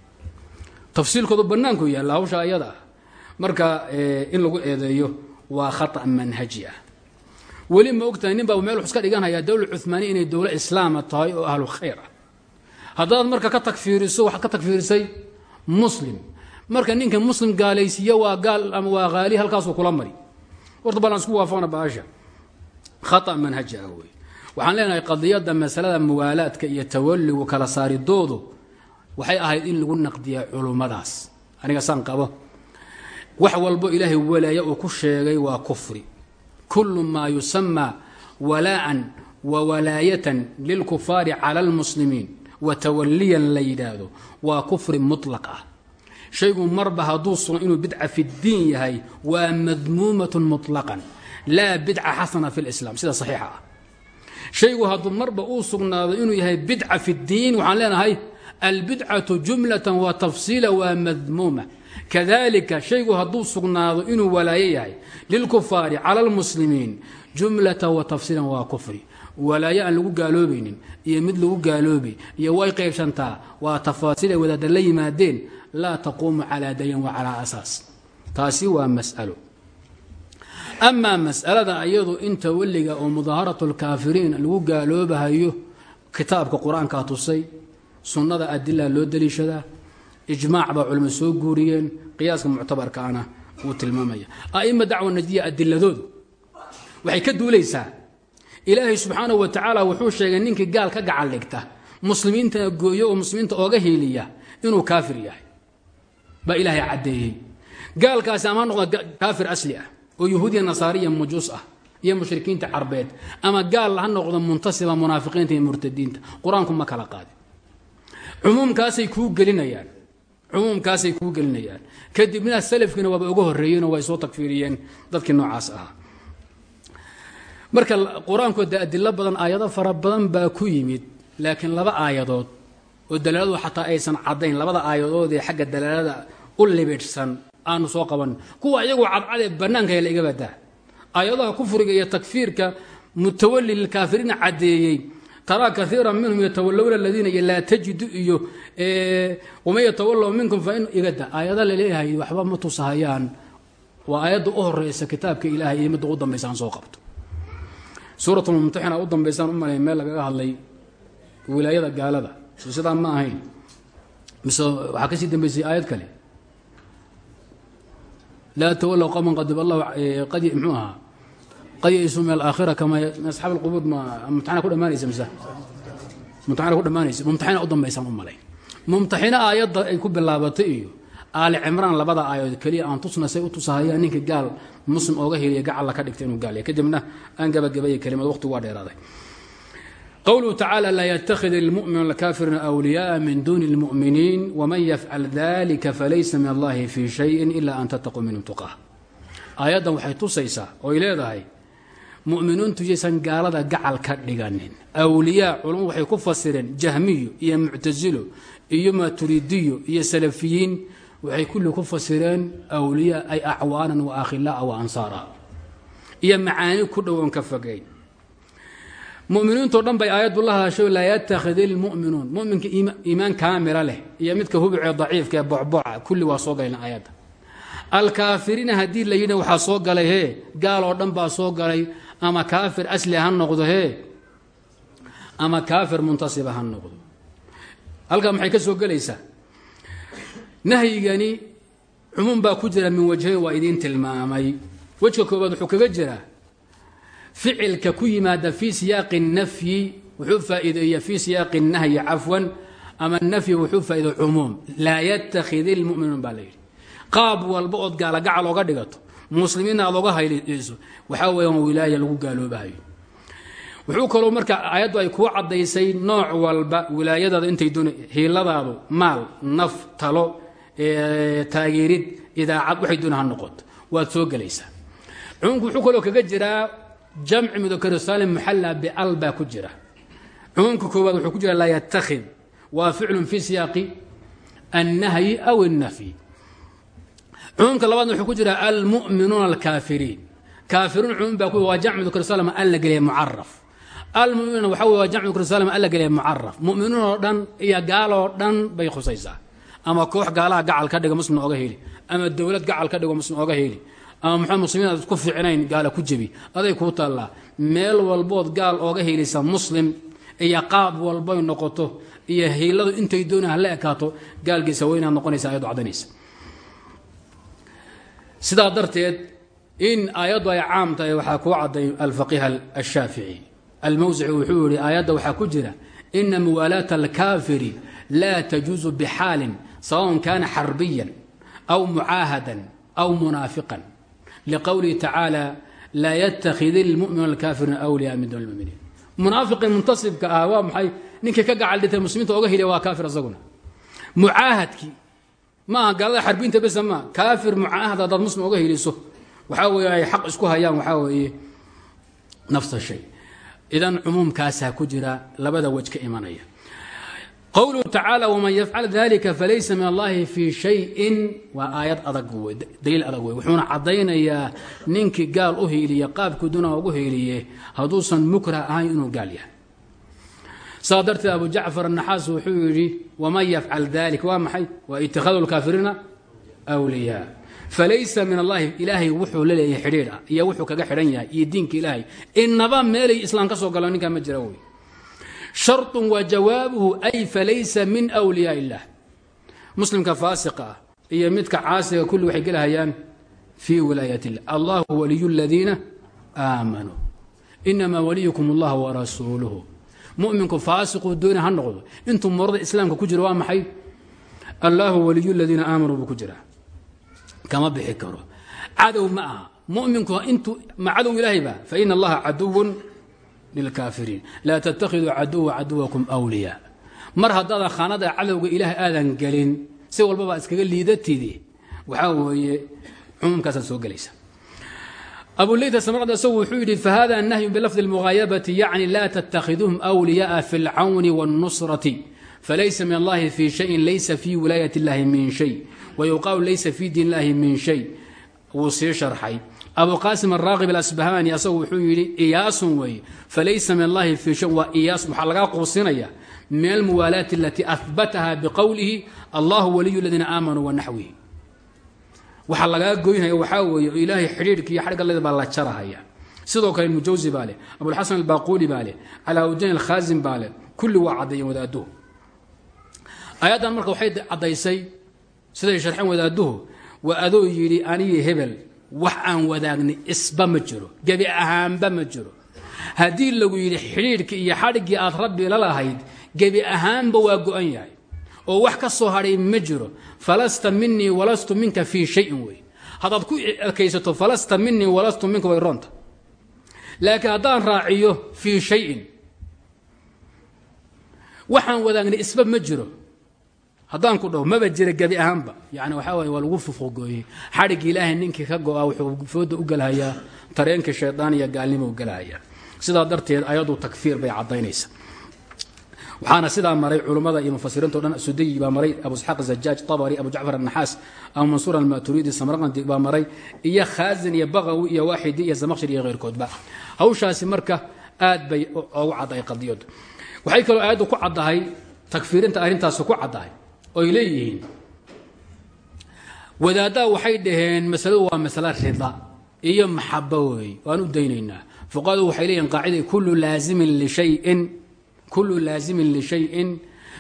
Tafsiilkoodu bannaanku yaalla hawsha ayada ah. Marka in lagu eedeeyo waa khata manhaji ah weli ma ogtahay nin baa meel wax iska dhiganhayaa dowla cumaaniya inay dowlo islaama tahay oo ahlu khayr ah. Haddaad marka ka tagfiiriso waxaad ka tagfiirisay muslim. Marka ninka muslim gaalaysiiya waa gaal ama waa haali halkaasuu kula mari. Horta balan isku waafaqna baasha khata manhaji ah wey waxaan leenahay qadiyadda masalada muwaalaadka iyo tawalligu kala saaridoodu waxay ahayd in lagu naqdiya culummadaas aniga saan qabo. Wax walbo ilaahay walaaya uu ku sheegay waa kufri kulu maa yusamaa walaa'an wa walaayatan lilkufaari cala almuslimiin wa tawaliyan la yidhaahdo waa kufri mutlaq ah. shaygu marba hadduu sugno inuu bidca fi ddiin yahay waa madmuumatun mutlaqan laa bidca xasana fi lislaam sida saxiixa ah shaygu hadduu marba uu sugnaado inuu yahay bidca fi ddiin waxaan leenahay albidcatu jumlatan wa tafsiila waa madmuuma kadalika shaygu hadduu sugnaado inuu walaayo yahay lilkufaari cala almuslimiin jumlata wa tafsiilan waa kufri. Walaayo aan lagu gaaloobaynin iyo mid lagu gaaloobay iyo way qaybsantaa waa tafaasiil ay wadaada la yimaadeen laa taquumu calaa dayan wa calaa asaas. Taasi waa mas'alo. Amaa mas'alada ayadu in tawalliga oo mudaaharatu lkaafiriin lagu gaaloobahayo kitaabka qur'aankaa tusay sunnada adila loo daliishadaa ijmaac baa culimo soo guuriyeen qiyaaska muctabarkaana wuu tilmaamaya. A'ima dacwa najdiya adiladoodu waxay ka duulaysaa ilaahay subxaanahu wa tacaala wuxuu sheegay ninkii gaal ka gacal dhigta muslimiintana gooyo oo muslimiinta ooga hiiliya inuu kaafir yahay. Baa ilaahay caddeeyey. Gaalkaasi ama noqda kaafir asli ah oo yahuudiya nasaariya majuus ah iyo mushrikiinta carbeed ama gaal ha noqdo muntasiba munaafiqiinta iyo murtadiinta. Qur'aanku ma kala qaadin cumuumkaasay kuu gelinayaan cumuumkaasay kuu gelinayaan. Kadibna salafkiina waaba uga horreeyeenoo way soo tagfiiriyeen dadkii noocaas ahaa. Marka qur'aanku de adilo badan aayado fara badan baa ku yimid laakiin laba aayadood oo dalaaladu xataa aysan caddayn labada aayadood ee xagga dalaalada u libidhsan aanu soo qaban. Kuwa iyagoo cadcad ee bannaanka la iga badaa aayadaha kufriga iyo takfiirka mutawali lilkaafiriina caddeeyey taraa kaiira minhum yatawalowna aladiina iyo laa tajidu iyo waman yatawalow minkum fain igada aayada la leeyahay waxba ma tusahayaan. Waa aayadda u horeysa kitaabka ilaahay iyo midda u dambaysaan soo qabto. Suuratulmumtaxina u dambaysaan u meel lagaga hadlay wilaayada gaalada. So sidaa ma ahayn. Mise waxaa ka sii dambaysay aayad kale. Laa tawalow qowman qadib allahu qad mxuu ahaa qayayso min alaakhira kama asxaab alqubuur ma mumtaxana ku dhammaanaysa mise? Mumtaxana ku dhammaanaysa mumtaxina u dambaysaan u malay. Mumtaxina aayadda ay ku bilaabatay iyo aali cimraan labada aayadood keliya aan tusna say u tusahayaan ninka gaal muslim ooga heliya gacalla ka dhigta inuu gaal yahay. Kadibna aan gabagabayay kelimad waqtigu waa dheeraaday. Qowluhu tacaala laa yatakid ilmu'min alkaafirina awliyaaa min duuni اlmu'miniin waman yafcal dalika falaysa min allahi fii shayin ila an tattaquu minhum tuqaa aayaddan waxay tusaysaa ooy leedahay mu'miniintu yaysan gaalada gacal ka dhiganin. Awliyaa culumadu waxay ku fasireen jahmiyo iyo muctasilo iyo maturidiyo iyo salafiyiin. Waxay kulli ku fasireen awliyaa ay acwaanan wa akhilaa wa ansaara. Iyo macaani ku dhowoon ka fogeyn. Muminiintoo dhan bay aayaddu la hadasho laa yattakhid ilmu'minuun muminka iimaan kaamila leh iyo midka hubicee daciifka ee bocboca kulli waa soo galayna aayadda. Alkaafiriina haddii la yidhi waxaa soo galay hee? Gaal oo dhan baa soo galay ama kaafir asli ha noqdo hee? Ama kaafir muntasiba ha noqdo? Halkaa maxay ka soo gelaysaa? Nahyigani cumuum baa ku jira min wajhayn waa idiin tilmaamay. Wejka koobaad wuxuu kaga jiraa ficilka ku yimaada fii siyaaqi nafyi wuxuu faa'iideeya fii siyaaqi nahyi cafwan ama nafyi wuxuu faa'iideey cumuum. Laa yattakhid ilmu'minuun baa la yidhi. Qaab walba ood gaalagacal oga dhigato muslimiinna aad oga hayliso waxaa weeyaan wilaaya lagu gaaloobahayo. Wuxuu kaloo marka aayaddu ay kuu caddaysay nooc walba wilaayadaada intay doona hiiladaadu maal naf talo taageerid idaacad waxay doona ha noqoto soo gelaysaa. Cumuumku wuxuu kaloo kaga jiraa jamci mudakar saalim muxalla bial baa ku jira. Cumuumka koowaad wuxuu ku jira laa yattakhid waa ficlun fi siyaaqi annahyi aw annafyi cumuumka labaadna wuxuu ku jira almu'minuuna alkaafiriin kaafiruun cumuum baa ku waa jamc mudakar saalim an la geliya mucaraf almuminuuna waxa wey waa jamc mudakar saalim an la geliya mucaraf mu'minuun oo dhan iyo gaaloo dhan bay khusaysaa. Ama koox gaalaha gacal ka dhiga muslim oga heli. Ama dowlad gacal ka dhigo muslim oga heli. Ama maxamed muslimiin aad ku fiicnayn gaala ku jebi. Aday kuu taallaa meel walbood gaal ooga helaysa muslim iyo qaab walbay noqoto iyo hiiladu intay doona hala ekaato gaalgiisa weynaad noqonaysa ayaddu caddanaysa sidaa darteed in aayaddu ay caam tahay waxaa kuu cadday alfaqiih ashaafici almawsici wuxuu yihi aayadda waxaa ku jira ina muwaalaata alkaafiri laa tajuusu bixaalin sawaءn kana xarbiyan aw mucaahadan aw munaafiqan. Liqowlihi tacaala laa yatakid ilmumin alkaafirina wliyaa min dun lmuminiin munaafiqii muntasibka ah waa maxay? Ninkii ka gacal dhintay muslimiinta oga heliya waa kaafir isaguna mucaahadkii maaha gaalada xarbiinta besa maa kaafir mucaahad haddaad muslim oga heliso. Waxaa weeye ay xaq isku hayaan waxaa weeye nafsa shay. Idan cumuumkaasaa ku jira labada wej ka imanaya. Qowluhu tacaala wman yafcal dalika falaysa min allahi fii shayin. Waa aayad adag wey daliil adag wey wuxuuna caddaynayaa ninkii gaal u hiiliye qaabkii duna ugu hiiliye hadduusan mukrah ahayn inuu gaal yahay saa darteed abu jacfar anaxaas wuxuu yidhi waman yafcal dalik? Waa maxay? Waa itihaadu lkaafiriina wliyaa falaysa min allahi ilaahay wuxuu la leeyahay xidhiid ah iyo wuxuu kaga xidhan yahay iyo diinka ilaahay. Inaba meelay islaam ka soo galo ninkaa ma jira wey sharطu wa jawaabuhu ay falaysa min wliyaa illah. Muslimka faasiqa ah iyo midka caasiga kulli waxay gelahayaan fii wilaayat illah allahu waliyu ladiina aamanuu inamaa waliyukum allah warasuuluhu muminku faasiquu dooni ha noqdo. Intuu morada islaamka ku jiro waa maxay? Allahu waliyu ladiina aamanuu buu ku jiraa kama bixi karo. Cadow ma aha. Muminku intuu ma cadow ilaahay ba? Faina allaha caduw lilkaafiriin laa tattakhiduu caduwa caduwakum wliyaa mar haddaadan khaanada cadowga ilaah aadan gelin si walbaba iskaga liidatidi. Waxaa weeye cumuumkaasaad soo gelaysa abuleyt samrad isagu wuxuu yidhi fahada nahyu bilafdi اlmugaayabati yacni laa tattakhiduuhum wliyaءa fi اlcawni wاnnusrati falaysa min allahi fi shayin laysa fi wilaayat اllahi min shay wayuqaalu laysa fi diin illahi min shay wuu sii sharxay abu qaasim araaqib alasbahani asagu wuxuu yidhi iyaasun weeye falaysa min allahi fii shay waa iyaas waxaa lagaa quusinaya min almuwaalaati alatii ahbataha biqowlihi allahu waliyu ladiina aamanuu wanaxwihi waxaa lagaa goynaya waxaa weeye ilaahay xidhiidhka iyo leda baa la jarahaya. Sidoo kale ibnujawsi baa leh abulxasan albaquuli baa leh calaaudin alkhaasim baa leh kulli waa caddeeyeen wadaaduhu. Ayaddan marka waxay caddaysay siday sharxeen wadaaduhu waa adoo yidhi aniyo hebel wax aan wadaagnay isba ma jiro gebi ahaanba ma jiro. Haddii lagu yidhi xidhiidhkii iyo xadhiggii aad rabbi la lahayd gebi ahaanba waa go-an yahay oo wax ka soo hadhay ma jiro falasta minii walastu minka fii shayin wey haddaad ku ekaysato falasta minii walastu minka way roonta. Laakiin haddaan raaciyo fii shayin waxaan wadaagnay isba ma jiro. Haddaan ku dhaho maba jira gebi ahaanba. Yani waxaa waye waa lagu fufuqooyey xadhigga ilaahay ninkii ka go-a wuxuu fooda u gelhayaa tareenkii shaydaan iyo gaalnimo u gelhayaa sidaa darteed ayadu takfiir bay caddaynaysa waxaana sidaa maray culummada iyo mufasiriinto dhan sudayi baa maray abu isxaaq zajaaj tabari abu jacfar annaxaas abu mansuur almaturidi samarqandi baa maray iyo khaazin iyo baqawi iyo waaxidi iyo zamaqshir iyo keyrkoodba hawshaasi marka aad bay ogu caddahay qadiyadu waxay kaloo aayaddu ku caddahay takfiirinta arrintaasi ku caddahay oy leeyihiin. Wadaaddaa waxay dhaheen masaladu waa masalo rida iyo maxabo weeye waan u daynaynaa. Fuqahadu waxay leeyihiin qaacida kullu laazimin lishayin kullu laazimin lishayin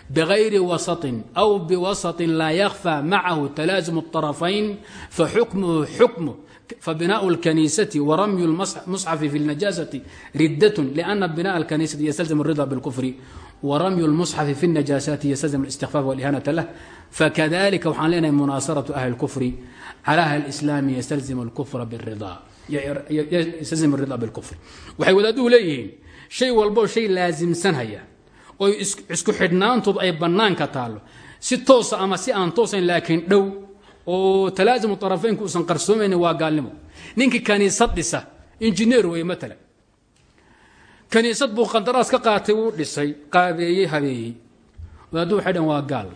bغayri wasaطin aw biwasaطin laa yakfى macahu talaazum الطarafayn faxukmuhu xukmu fabinaء اlkaniisati waramyu اlmusxafi fi اlnajaasati riddat lأna binaء اlkaniisati ystalzim الrida bاlkufri wramyu اlmusxafi fi الnajaasati ystalzim الاstikfaaf wاlihanata lah fakadalika waxaan leenahay munaasaraة ahli اlkufri cala ahli اlislaami ystalzim اlkufra bاrida ystalzim الrida bاlkufri waxay wadaaduhu leeyihiin shay walboo shay laasimsanhaya oy isku xidhnaantood ay bannaanka taallo. Si toosa ama si aan toosayn laakiin dhow oo talaasimu طarafaynku uusan qarsoomaynin waa gaalnimo. Ninkii kaniisad dhisa injineer weeye maalan kaniisad buu qandaraas ka qaatay wuu dhisay qaabeeyey habeeyey. Wadaaddu waxay dhan waa gaal.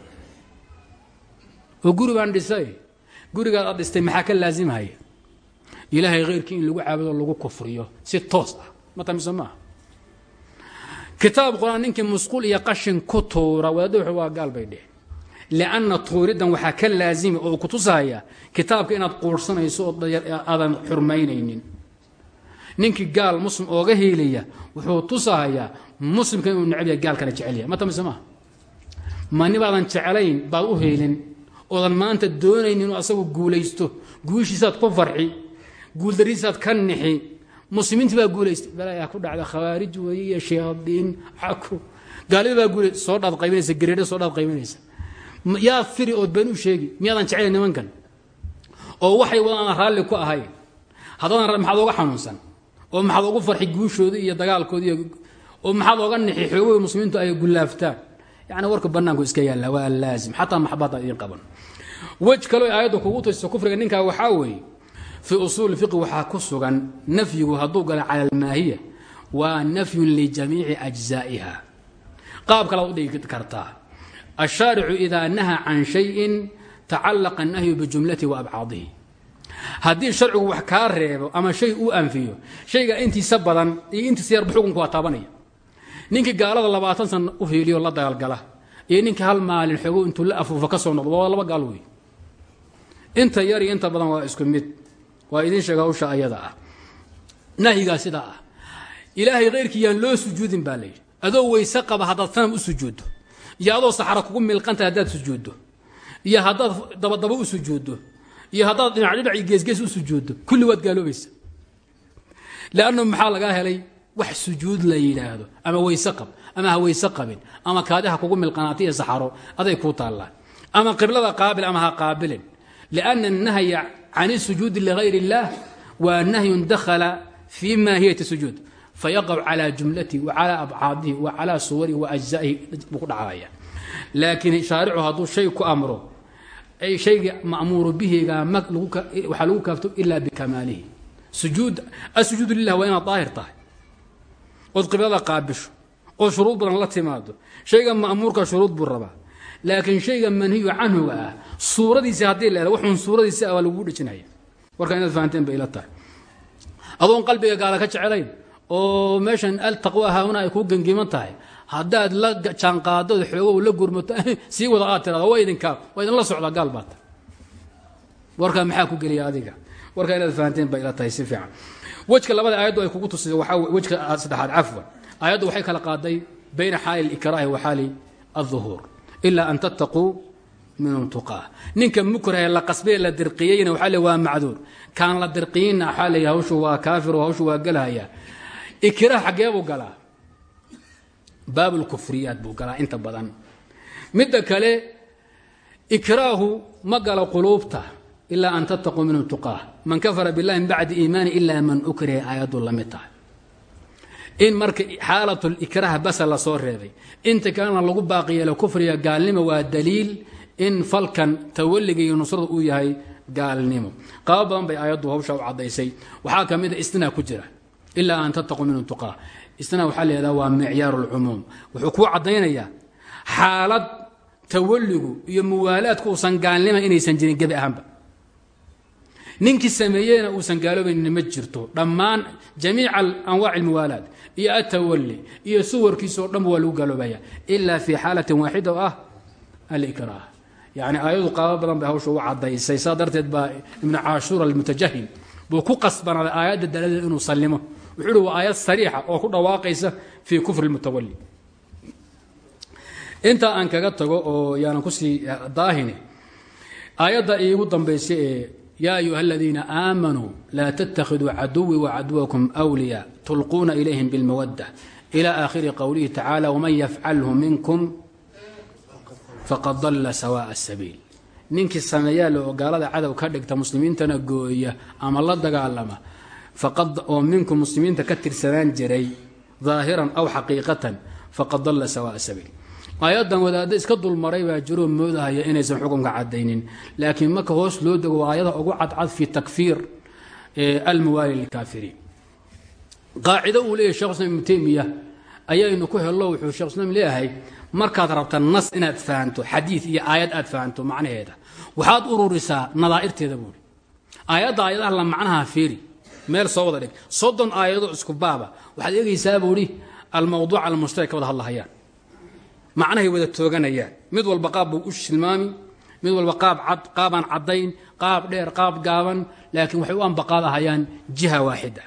Oo guri baan dhisay. Gurigaad aad dhistay maxaa ka laasimhaya ilaahay khayrkii in lagu caabudo lagu kufriyo si toos ah. Ma tamiso maaha kitaab qur'aan ninkii musquul iyo qashin ku tuura wuxuu waa gaal bay dheh lianna tuuriddan waxaa ka laasimi oo ku tusahaya kitaabka inaad quurhsanayso oo aadan xurmaynaynin. Ninkii gaal muslim ooga hiilaya wuxuu tusahayaa muslimka inuu necab yahay gaalkana jecel yahay. Ma tamise maaha mani baadan jeclayn baad u heelin oodan maanta doonaynin inuu asagu guulaysto. Guushiisaad ku farxi guuldariisaad ka nixi muslimiintii baa guulaystay balaayaa ku dhacda khawaarij weeye iyo shayaadiin xaku gaalida baa guulay soo dhaad qaybinaysa gareedha soo dhaad qaybinaysa yaa firi ood been u sheegi miyaadan jeclayn nimankan? Oo waxay wadaan aan raalli ku ahayn haddaadan maxaad ooga xanuunsan. Oo maxaad ugu farxi guushooda iyo dagaalkooda iyo oo maxaad ooga nixi xoogooda muslimiintu ay gullaaftaan yacni warka bannaanku iska yaalla waa laazim. Xataa maxabadda idiin qaban. Wej kaloo aayadda kugu tusiso kufriga ninkaa waxaa weeye fii usuuli fiqi waxaa ku sugan nafyigu hadduu gala cala almaahiya waa nafyun lijamiici ajzaa'iha. Qaab kalaad u dhigi kartaa. Ashaaricu idaa nahaa can shayin tacallaqa annahyu bijumlatihi wa abcaadihi. Haddii sharcigu wax kaa reebo ama shay uu anfiyo shayga intiisa badan iyo intiisa yarba xukunku waa taabanaya. Ninkii gaalada labaatan sana u hiiliyo la dagaalgala iyo ninkii hal maalin xoogo intuu la afuufa ka soo noqdo waa idiin sheega hawsha ayada ah. Nahyigaa sidaa ah. Ilaahay khayrkii loo sujuudin baa layidhi adoo weyse qaba haddaad sanam u sujuuddo iyo adoo saxra kugu milqantahay haddaad sujuuddo iyo haddaad dabadaba u sujuuddo iyo haddaad dhinac dhinac iyo geesgees u sujuuddo kulli waad gaaloobaysa leannu maxaa lagaa helay? Wax sujuud la yidhaahdo. Ama weyse qab ama ha weyse qabin ama kaadiha kugu milqanaata iyo saxaro aday kuu taallaan ama qiblada qaabil ama ha qaabilin. Lianna annahya can isujuudi ligayr اllah waa nahyun dakhala fii maahiyati sujuud fayaqac calى jumlatihi wa calى abcaadihi wa calى suwarihi wa ajzaihi buu ku dhacaya laakiin shaaricu hadduu shay ku amro ay shayga ma'muuru bihiga waxaa lagu kaafto ila bikamaalihi sujuud asujuudu lilah waa inaad daahir tahay ood qiblada qaabisho oo shuruud badan la timaado shayga ma'muurka shuruud buu rabaa laakiin shayga manhiyu canhuga ah suuradiisi haddii la wuxuun suuradiisi ah waa lagugu dhejinaya warka inaad fahanteen bay ila tahay. Adoon qalbiga gaala ka jecelayn oo meeshan altaqwa haahuna ay kuu gengiman tahay haddaad la jaanqaadod xoogow la gurmato sii wada aad tirada waa idinkaa waa idinla socdaa gaal baa tahay. Warkaa maxaa ku geliya adiga? Warkaa inaad fahanteen bay ila tahay si fiican. Wejka labada aayaddu ay kugu tusisa waxaa wejka saddexaad cafwan. Aayaddu waxay kala qaaday bayna xaali likraahi wa xaali alظuhuur ilaa an tattaquu minhum tuqaa. Ninka mukrahe la qasbee la dirqiyeyna waxaa le waa macduur. Kaan la dirqiyinna waxaa hawshu waa kaafir hawshu waa gelahaya ikraah xaggee buu galaa. Baabulkufriyaat buu galaa inta badan. Midda kale ikraahu ma galo quluubta ilaa an tattaquu minhum tuqaa. Man kafara billahi min bacdi iimaani man ukriha aayaddu la in marka xaalatlikraah basa la soo reebay. Inta kalena lagu baaqi yeelo kufriga gaalnimo waa daliil in falkan tawalliga iyo nusrada uu yahay gaalnimo. Qaabo badan bay aayaddu hawsha u caddaysay. Waxaa ka a istinaa ku jira ilaa an tattaquu minhu tuqaa. Istinaa waxaa layihahdaa waa micyaaru lcumuum wuxuu kuu caddaynayaa xaalad tawalligu iyo muwaalaadku uusan gaalnima inaysan jirin gebi ahaanba ninkii sameeyeyna uusan gaaloobaynin ma jirto. Dhammaan jamiica anwaaci almuwaalaad iyo atawalli iyo suwarkiisa oo dhanba waa lagu gaaloobaya ilaa fi xaalatin waaxida oo ah alikraah. Yacni aayadu qaabo badan bay hawsha u caddaysay. Saa darteed baa ibnu caashuur almutajahim buu ku qasbanaaday aayadda daladeed inuu sallimo. Wuxuu waa aayad sariixa oo ku dhawaaqaysa fii kufri lmutawali intaa aan kaga tago oo yaanan ku sii daahine aayadda iigu dambaysa ee yaa ayuha aladiina aamanuu laa tattakhiduu caduwii wacaduwakum wliya tulquuna ilayhim bilmawadda ila aakhiri qowlihi tacaala waman yafcalhu minkum faqad dalla sawaa'a sabiil ninkii sameeyaa le oo gaalada cadow ka dhigta muslimiintana gooya ama la dagaalama oo minkum muslimiinta ka tirsanaan jiray daahiran aw xaqiiqatan faqad dalla sawaa'a sabiil aayaddan wadaadda iska dulmaray baa jiroo moodahaya inaysan xukunka cadaynin laakiin marka hoos loo dego aayada ugu cadcad fi takfiir almuwaali lilkaafiriin qaacido uu leeyahy shekh islam ibnu teymiya ayaynu ku hello wuxuu shekh islam leeyahay markaad rabta nas inaad fahanto xadiid iyo aayad aad fahanto macnaheeda waxaad ururisaa nadaa'irteeda buuri aayadda aayadaha la macnaha fiiri meel soo wada dhig. Soddon aayadoo isku baaba. Waxaad eegaysaa buuhi almawduuc almushtarak ka wada hadlahayaan macnahay wada tooganayaan mid walba qaab buu u tilmaami mid walba qaab cad qaabaan caddayn qaab dheer qaab gaaban laakiin waxay u ambaqaadahayaan jiha waaxida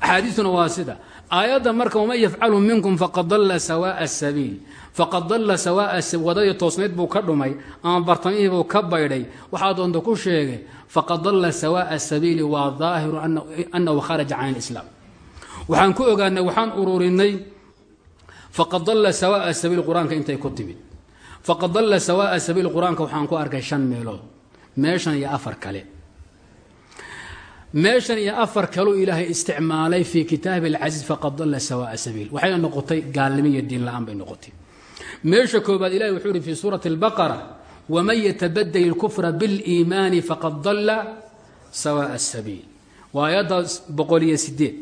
axaadiistuna waa sida aayadda marka waman yafcalu minkum faqad dalla sawaa'a sabiil faqad dalla sawaa'a wadadii toosnayd buu ka dhumay ama bartamihii buu ka baydhay. Waxaa doonta ku sheegay faqad dalla sawaa'a sabiili waa daahiru annahu kharaja can alislaam. Waxaan ku ogaanay waxaan ururinay faqad dalla sawaa'a sabiil qur'aanka intay ku timid. Faqad dalla sawaa'a sabiil qur'aanka waxaan ku arkay shan meelood. Meeshan iyo afar kale. Meeshan iyo afar kaleu ilaahay isticmaalay fii kitaabi alcasiiz faqad dalla sawaa'a sabiil. Waxayna noqotay gaalnimo iyo diin la'aan bay noqotay. Meesha koobaad ilahi wuxuu ihi fii suurati albaqara waman yatabadel ilkufra biliimaani faqad dalla sawaa'a sabiil. Waa aayadda boqol iyo sideed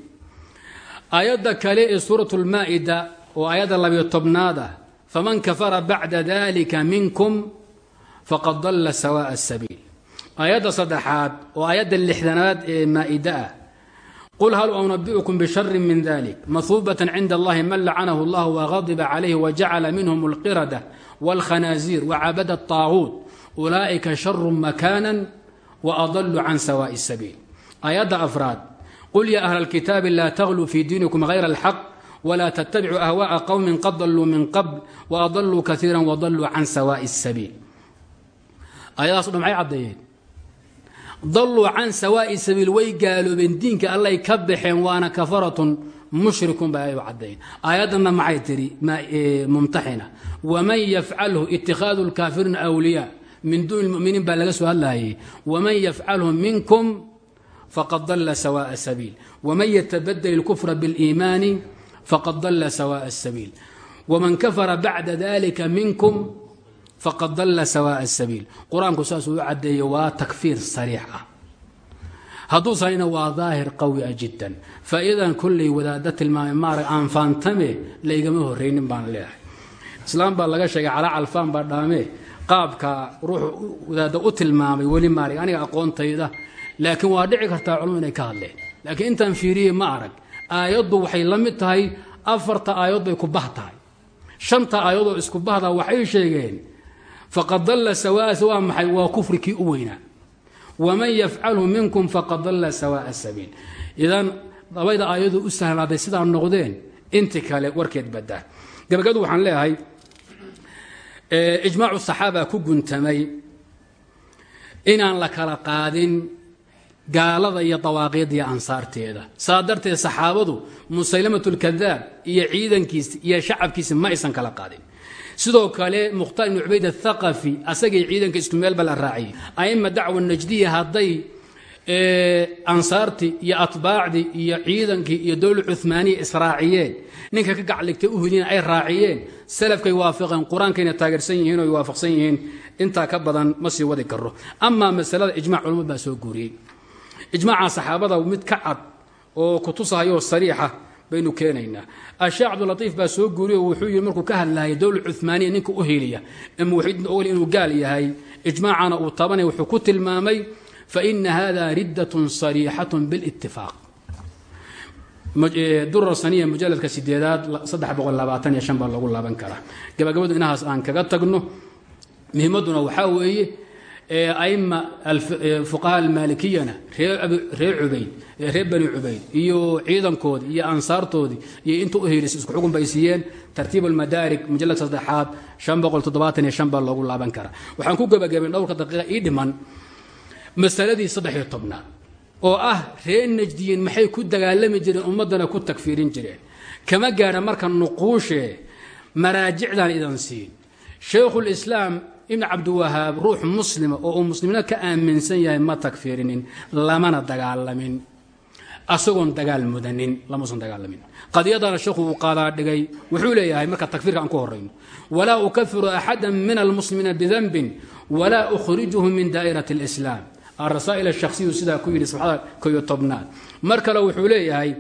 aayadda kale ee suurat lmaa'ida oo aayadda labiyo tobnaad ah faman kafara bacda dalika minkum faqad dalla sawaa'a sabiil aayadda saddexaad oo aayadda lixdanaad ee maa'ida ah qul hal unabi'ukum bisharin min dalik mahuubatan cinda allahi man lacanahu allah wagadiba calayhi wajacala minhum alqirada wاlkhanaaziir wacabada الطaaguut ulaa'ika sharu makaana waadaluu can sawaaءi الsabiil aayadda afraad qul ya ahla اlkitaabi laa tagluu fi diinikum hayra اlxaq wla ttbicuu ahwaءa qowmi qad daluu min qabl waadaluu kaiira wadaluu can sawaaءi الsabiil ayadahaas dhan maxay caddeeyeen daluu can sawaa'i sabiil way gaaloobeen diinka allay ka baxeen waana kafaratun mushrikun ba ay caddeeyeen aayaddanna maxay tihi mumtaxina waman yafcalhu itikhaadu lkaafiriina awliyaa min duuni lmuminiin baa laga soo hadlayay waman yafcalhu minkum faqad dalla sawaaءa sabiil waman yatabadel ilkufra biاliimaani faqad dalla sawaaءa sabiil waman kafara bacda dalika minkum faqad dalla sawaaءa sabiil qur'aanku saasuu u caddeeye waa takfiir sariix ah. Hadduusanina waa daahir qawi a jiddan. Faa'iidadan kolley wadaadda tilmaamay maarag aan faantame laygama horraynin baan leedahay islaam baa laga sheegay calaa calfaan baa dhaamee qaabka ruuxu wadaadda u tilmaamay weli maarag aniga aqoontayda laakiin waa dhici kartaa culum inay ka aayaddu waxay la mid tahay afarta aayadood bay ku bah tahay. Shanta aayadoo isku bahda waxay sheegeen faqad dalla sawaa'as waa maxay? Waa kufri kii u weynaa waman yafcalhu minkum faqad dalla sawaa'a sabiil. Idan dabayda aayadu u sahlaaday sidaa noqdeen inti kale warkeed badaa gabagadu waxaan leeyahay ijmaacu saxaaba ku guntamay inaan la kala qaadin gaalada iyo dawaaqiidda iyo ansaarteeda. Saa darteed saxaabadu musaylamatu lkadaab iyo ciidankiisi iyo shacabkiisi ma aysan kala qaadin. Sidoo kale mukhtaar ibnu cubayd athaqafi asagay ciidanka isku meel la raaciyey aima dacwa najdiya hadday ansaartii iyo atbaacdii iyo ciidankii iyo dowla cumaaniya israaciyeen. Ninka ka gacligtay u hilina ay raaciyeen. Salafkay waafaqeen qur'aankayna taageersan yihiin oy waafaqsan yihiin. Intaa ka badan ma sii wadi karo amaa masalada ijmac culamad baa soo guuriyey ijmaaca saxaabada mid ka cad oo kutusahayoo sariixa baynu keenaynaa. Asheekh cabdulatiif baa soo guuriyo wuxuu yidhi markuu ka hadlahaya dowla cumaaniya ninka u heliya muwaxidiin ogol inuu gaal yahay ijmaacana uu tabanay wuxuu ku tilmaamay faina hada riddatun sariixatun bilitifaaq durar saniya mujaladka sideedaad baa lagu laaban karaa. Gabagabadu inahaas aan kaga tagno muhimaduna waxaa weeye aima fuqaha almaalikiyana reer bani cubayd iyo ciidankoodii iyo ansaartoodii iyo inta u helisay isku xukun bay siiyeen tartiib almadaarig mujalladka saddexaad baa loogu laaban karaa. Waxaan ku gebagabayn dhowrka daqiiqa ii dhiman masaladii saddexiyo tobnaad oo ah reer najdiyiin maxay ku dagaalami jireen ummaddana ku tagfiirin jireen. Kama gaadha marka nuquushee maraajicdan idan siin. Shaykhulislaam ibn cabdiwahaab ruux muslima oo uu muslimiina ka aaminsan yahay ma tagfiirinin lamana dagaalamin. Asagoon dagaal mudanin lamuusan dagaalamin qadiyadana sheekhu uu qaadaa dhigay wuxuu leeyahay marka takfiirka aan ku horayno walaa ukafiru axada min almuslimiina bidanbin walaa ukhrijuhu min daa'irati اlislaam arasaa'il ashasiyu sidaa ku yidhi sabxada koyo tobnaad. Mar kale wuxuu leeyahay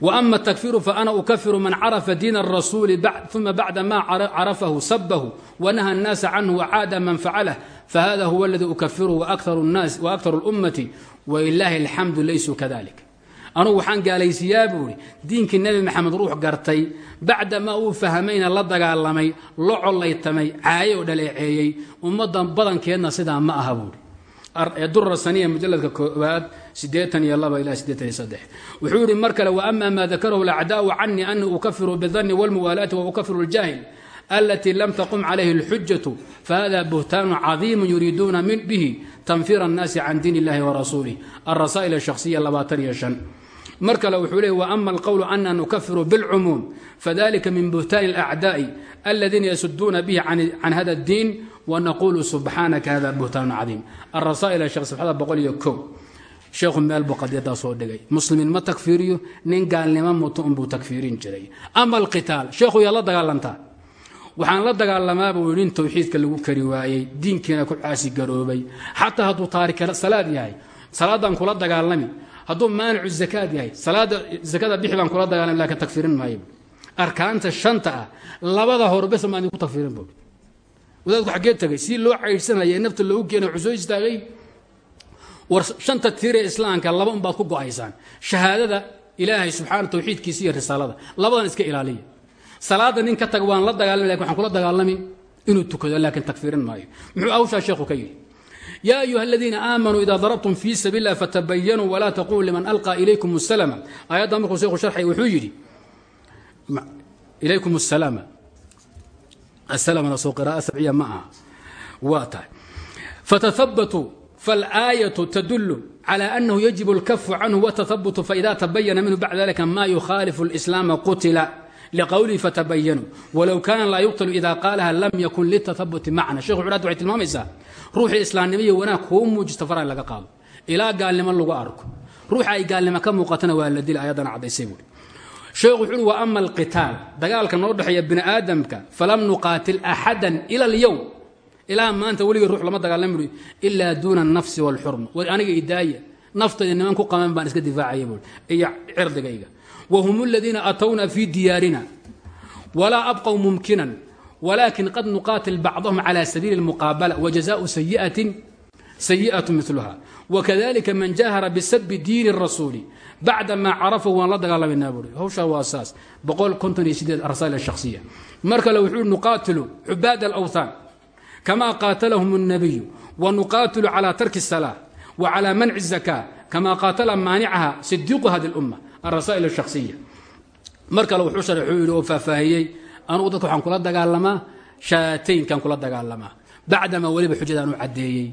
وأma التkفيr faأna ukفir man carafa diin الرasuل ثuma bacda ma carafahu sabhu وnaهى الناas canه وcaada man facalah fahada huwa اladي ukفirhu وأkثar الأmati وإlaahi الxamdu laysuu kadalik anugu waxaan gaalaysiyaa buu ihi diinkii nebi maxamed ruux gartay bacdamaa uu fahmayna la dagaalamay la collaytamay caaye oo dhaleeceeyey ummaddan badankeedna sidaa ma aha buuhi durar saniya mujaladka koowaad sideetan iyo laba ilaa sideetan iyo saddex wuxuu yihi mar kale waama maa dakarahu lacdaau canii ani ukafiru bidani wاlmuwaalaati waukafiru اljaahil alatii lam taqum calayhi اlxujatu fahada buhtaanu cadiimu yuriiduuna min bihi tanfir الnaasi can diin اllahi warasuulih alrasaa'il الshahsiya labaatan iyo shan mar kale wuxuu leey waama alqowlu ana nukafiru bاlcumuum fadalika min buhtaani اlأcdaaءi aladiina yasuduuna bihi can hada اddiin wnaqulu subxaanaka hada buhtaanu cadiim alrasaa'il shekh sabxada boqol iyo kow sheekhu meel buu qadiyadaa soo dhigay muslimiin ma takfiiriyo nin gaalnimo muto unbuu takfiirin jiray ama alqitaal sheekhu yaa la dagaalantaa waxaan la dagaalamaaba uu nin towxiidka lagu kari waayey diinkiina ku caasi garoobay xataa hadduu taarika salaad yahay salaadaan kula dagaalami hadduu maanicu zakaad yahay salaada zakada bixi kula dagaalami laakiin takfiirin maayo arkaanta shanta ah labada hore bes maan ku takfiirin bu wadaadku xaggee tagay si loo caydhsanaya nafta loogu keena wuxuu soo istaagay. War shanta tiiree islaamka laba unbaad ku go'aysaan. Shahaadada ilaahay subxaana tawxiidkiisa iyo risaalada. Labadan iska ilaaliya. Salaada nin ka taga waan la dagaalami laakiin waxaan kula dagaalami inuu tukado laakiin takfiirin maayo. Muxuu awshaa sheekhu ka yidhi? Yaa ayuha aladiina aamanuu idaa darabtum fii sabiil lah fatabayanuu walaa taquluu liman alqaa ilaykum salama aayadda markuu sheekhu sharxay wuxuu yidhi ilaykum salama asalamana soo qira'a sabciya ma aha waa tahay fatahabatuu faalaayatu tadulu cala annahu yajibu alkafu canhu watahabutu faida tabayana minhu bacda dalika ma yukhaalifu اlislaama qutila liqowlihi fatabayanuu walow kaana laa yuqtalu ida qaalaha lam yakun litahabuti macna shekhu culaad waxay tilmaamaysaa ruuxii islaamnimo iyo wanaag kuu muujista fara laga qaado ilaa gaalnimo lagu arko ruuxa ay gaalnimo ka muuqatana waa la dila ayaddana caddaysay buui sheekhu wuxu uhi wa ama alqitaal. Dagaalka noo dhexeeya bini aadamka falam nuqaatil axadan ila alyowm ilaa maanta weligay ruux lama dagaalami ilaa duuna anafsi waalxurma war aniga idaaya naftayda niman ku qaban baan iska difaacaya buui iyo cirdigayga. Wahum aladiina atowna fii diyaarina walaa abqow mumkinan walaakin qad nuqaatil bacdahum cala sabiili اlmuqaabala wajazaau sayiatin sayi'atu miluha wakadalika man jahara bisabi diini rasuuli bacda maa carafahu waan la dagaalamanaa buui hawshaa waa saas boqol konton iyo sideed arsail shakhsiya mar kale wuxuu nuqaatilu xubaad alawthaan kama qaatalahum الnabiyu wanuqaatilu calى tarki الsalaa wa calى manci الzaka kama qaatala maanicaha sidiiqu hadi اlumma alrasaa'il الshakhsiya mar kale wuxuu sharx wuxuu yidhi oo faahfaahiyey anugu dadka waxaan kula dagaalamaa shaataynkaan kula dagaalamaa bacdamaa weliba xujadaan u caddeeyey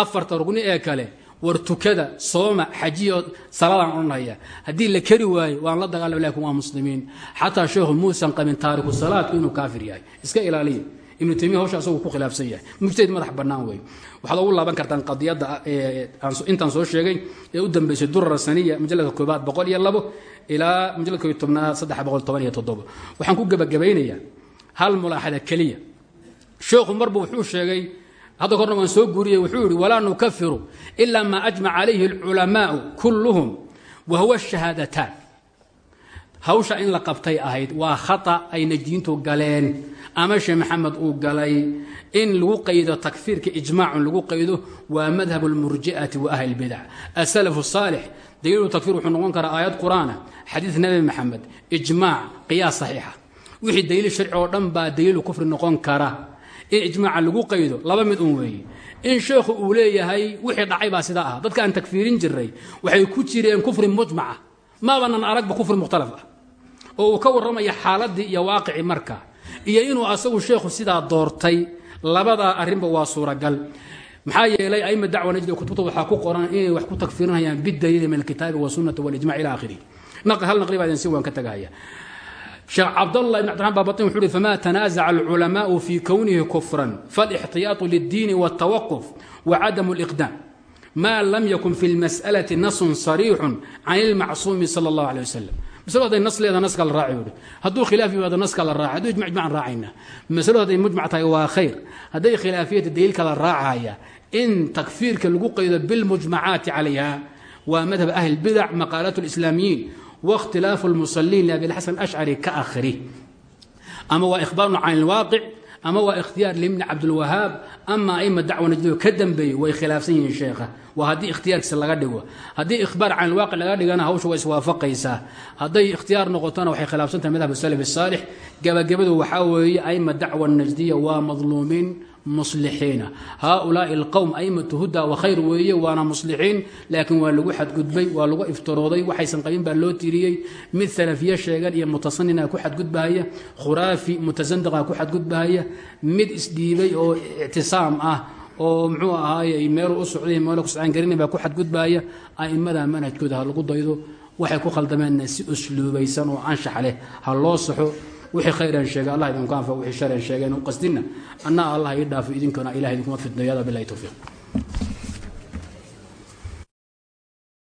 afarta rugni ee kale war tukada sooma xajiyo saladaan odhanaya haddii la keri waayo waan la dagaalama laakiin waa muslimiin. Xataa sheekhu muusan qabin taariku salaadku inuu kaafir yahay. Iska ilaaliya ibnu taymiya hawsha asagu ku khilaafsan yahay. Mujtahid madax bannaan wey waxaad ugu laaban kartaan qadiyadda intaan soo sheegay ee u dambeysay durara saniya majalada koobaad boqol iyo labo ilaa majalada kooiyo tobnaad saddex boqol toban iyo toddobo waxaan ku gebagabaynayaa hal mulaaxada keliya. Sheekhu marba wuxuu sheegay hadda korna waan soo guuriyey wuxuu yihi walaa nukafiru ilaa maa ajmaca calayhi alculamaau kulluhum wa huwa shahaadataan hawsha in la qabtay ahayd waa khata ay najiintu galeen ama sheekh maxamed uu galay in lagu qaydo takfiirka ijmaacun lagu qaydo waa madhab اlmurji'ati wa ahli اlbidac asalaf الsaalix daliilu takfir wuxuu noqon karaa aayad qur'aana xadiid nebi maxamed ijmaac qiyaas saxiixa wixii daliil sharci oo dhan baa daliilu kufri noqon kara in ijmaaca lagu qaydo laba mid un weeye. In sheekhu uu leeyahay wixii dhacay baa sidaa ah. Dadka aan takfiirin jiray waxay ku jireen kufri mujmaca maabanan aragba kufri mukhtalaf ah. Oo uu ka warramaya xaaladii iyo waaqicii marka. Iyo inuu asagu sheekhu sidaa doortay labadaa arrinba waa suuragal. Maxaa yeelay aima dacwa najdi kutubta waxaa ku qoran inay wax ku takfiirinayaan bidaliili min alkitaabi wasunnati walijmac ila akhirih hal naqli baa idin si waan ka tagahaya sheekh cabdallah ibn cabdiraxman baabatin wuxuu uhi fama tanaazaca alculamaau fi kownihi kufran falixtiyaatu liddiini wاltawaquf wacadamu اliqdaam ma lam yakun fi lmas'alati nasun sariixun can ilmacsuumi sala اllah alيه wasalam masalo haday nas leeda naska la raaci buhi hadduu khilaaf yimaado naska la raaci hadduu ijmac ijmacan raacayna masalo hadday mujmac tahay waa khayr hadday khilaafiyata daliilka la raacaya in takfiirka lagu qaydo bilmujmacaati calayha waa madhab ahli اlbidac maqaalat اlislaamiyiin waاkhtilaafu اlmusaliin liabilxasan ashcari ka akhri ama waa ikhbaarun can ilwaaqic ama waa ikhtiyaar libni cabdilwahaab ama aima dacwa najdiyo ka dambeeyey way khilaafsan yihiin sheekha waa haddii ikhtiyaarkiisa laga dhigo haddii ikhbaar can ilwaaqic laga dhigana hawsha waa iswaafaqaysaa hadday ikhtiyaar noqotona waxay khilaafsan tahay madhab salaf الsaalix gabagabadu waxaa weeye aima dacwa najdiya waa madluumiin muslixiina. Haaulaai alqowm aimatu huda wa khayr weeye waana muslixiin laakiin waa lagu xadgudbay waa lagu iftirooday waxaysan qabin baa loo tiriyey. Mid salafiye sheegan iyo mutasanina ku xadgudbahaya khuraafi mutasandiqa ku xadgudbahaya mid isdhiibay oo ictisaam ah oo muxuu ahaaye meelu u socday meelo kuscaangarinay baa ku xadgudbahaya a'immada manhajkooda ha lagu daydo waxay ku khaldameenna si usluubaysan oo anshax leh ha loo saxo wixii khayran sheegay allah idinku anfa wixii sharan sheegeen u qasdina anna allah ii dhaafo idinkana ilahay idinkuma fidneeyada bilahi towfiiq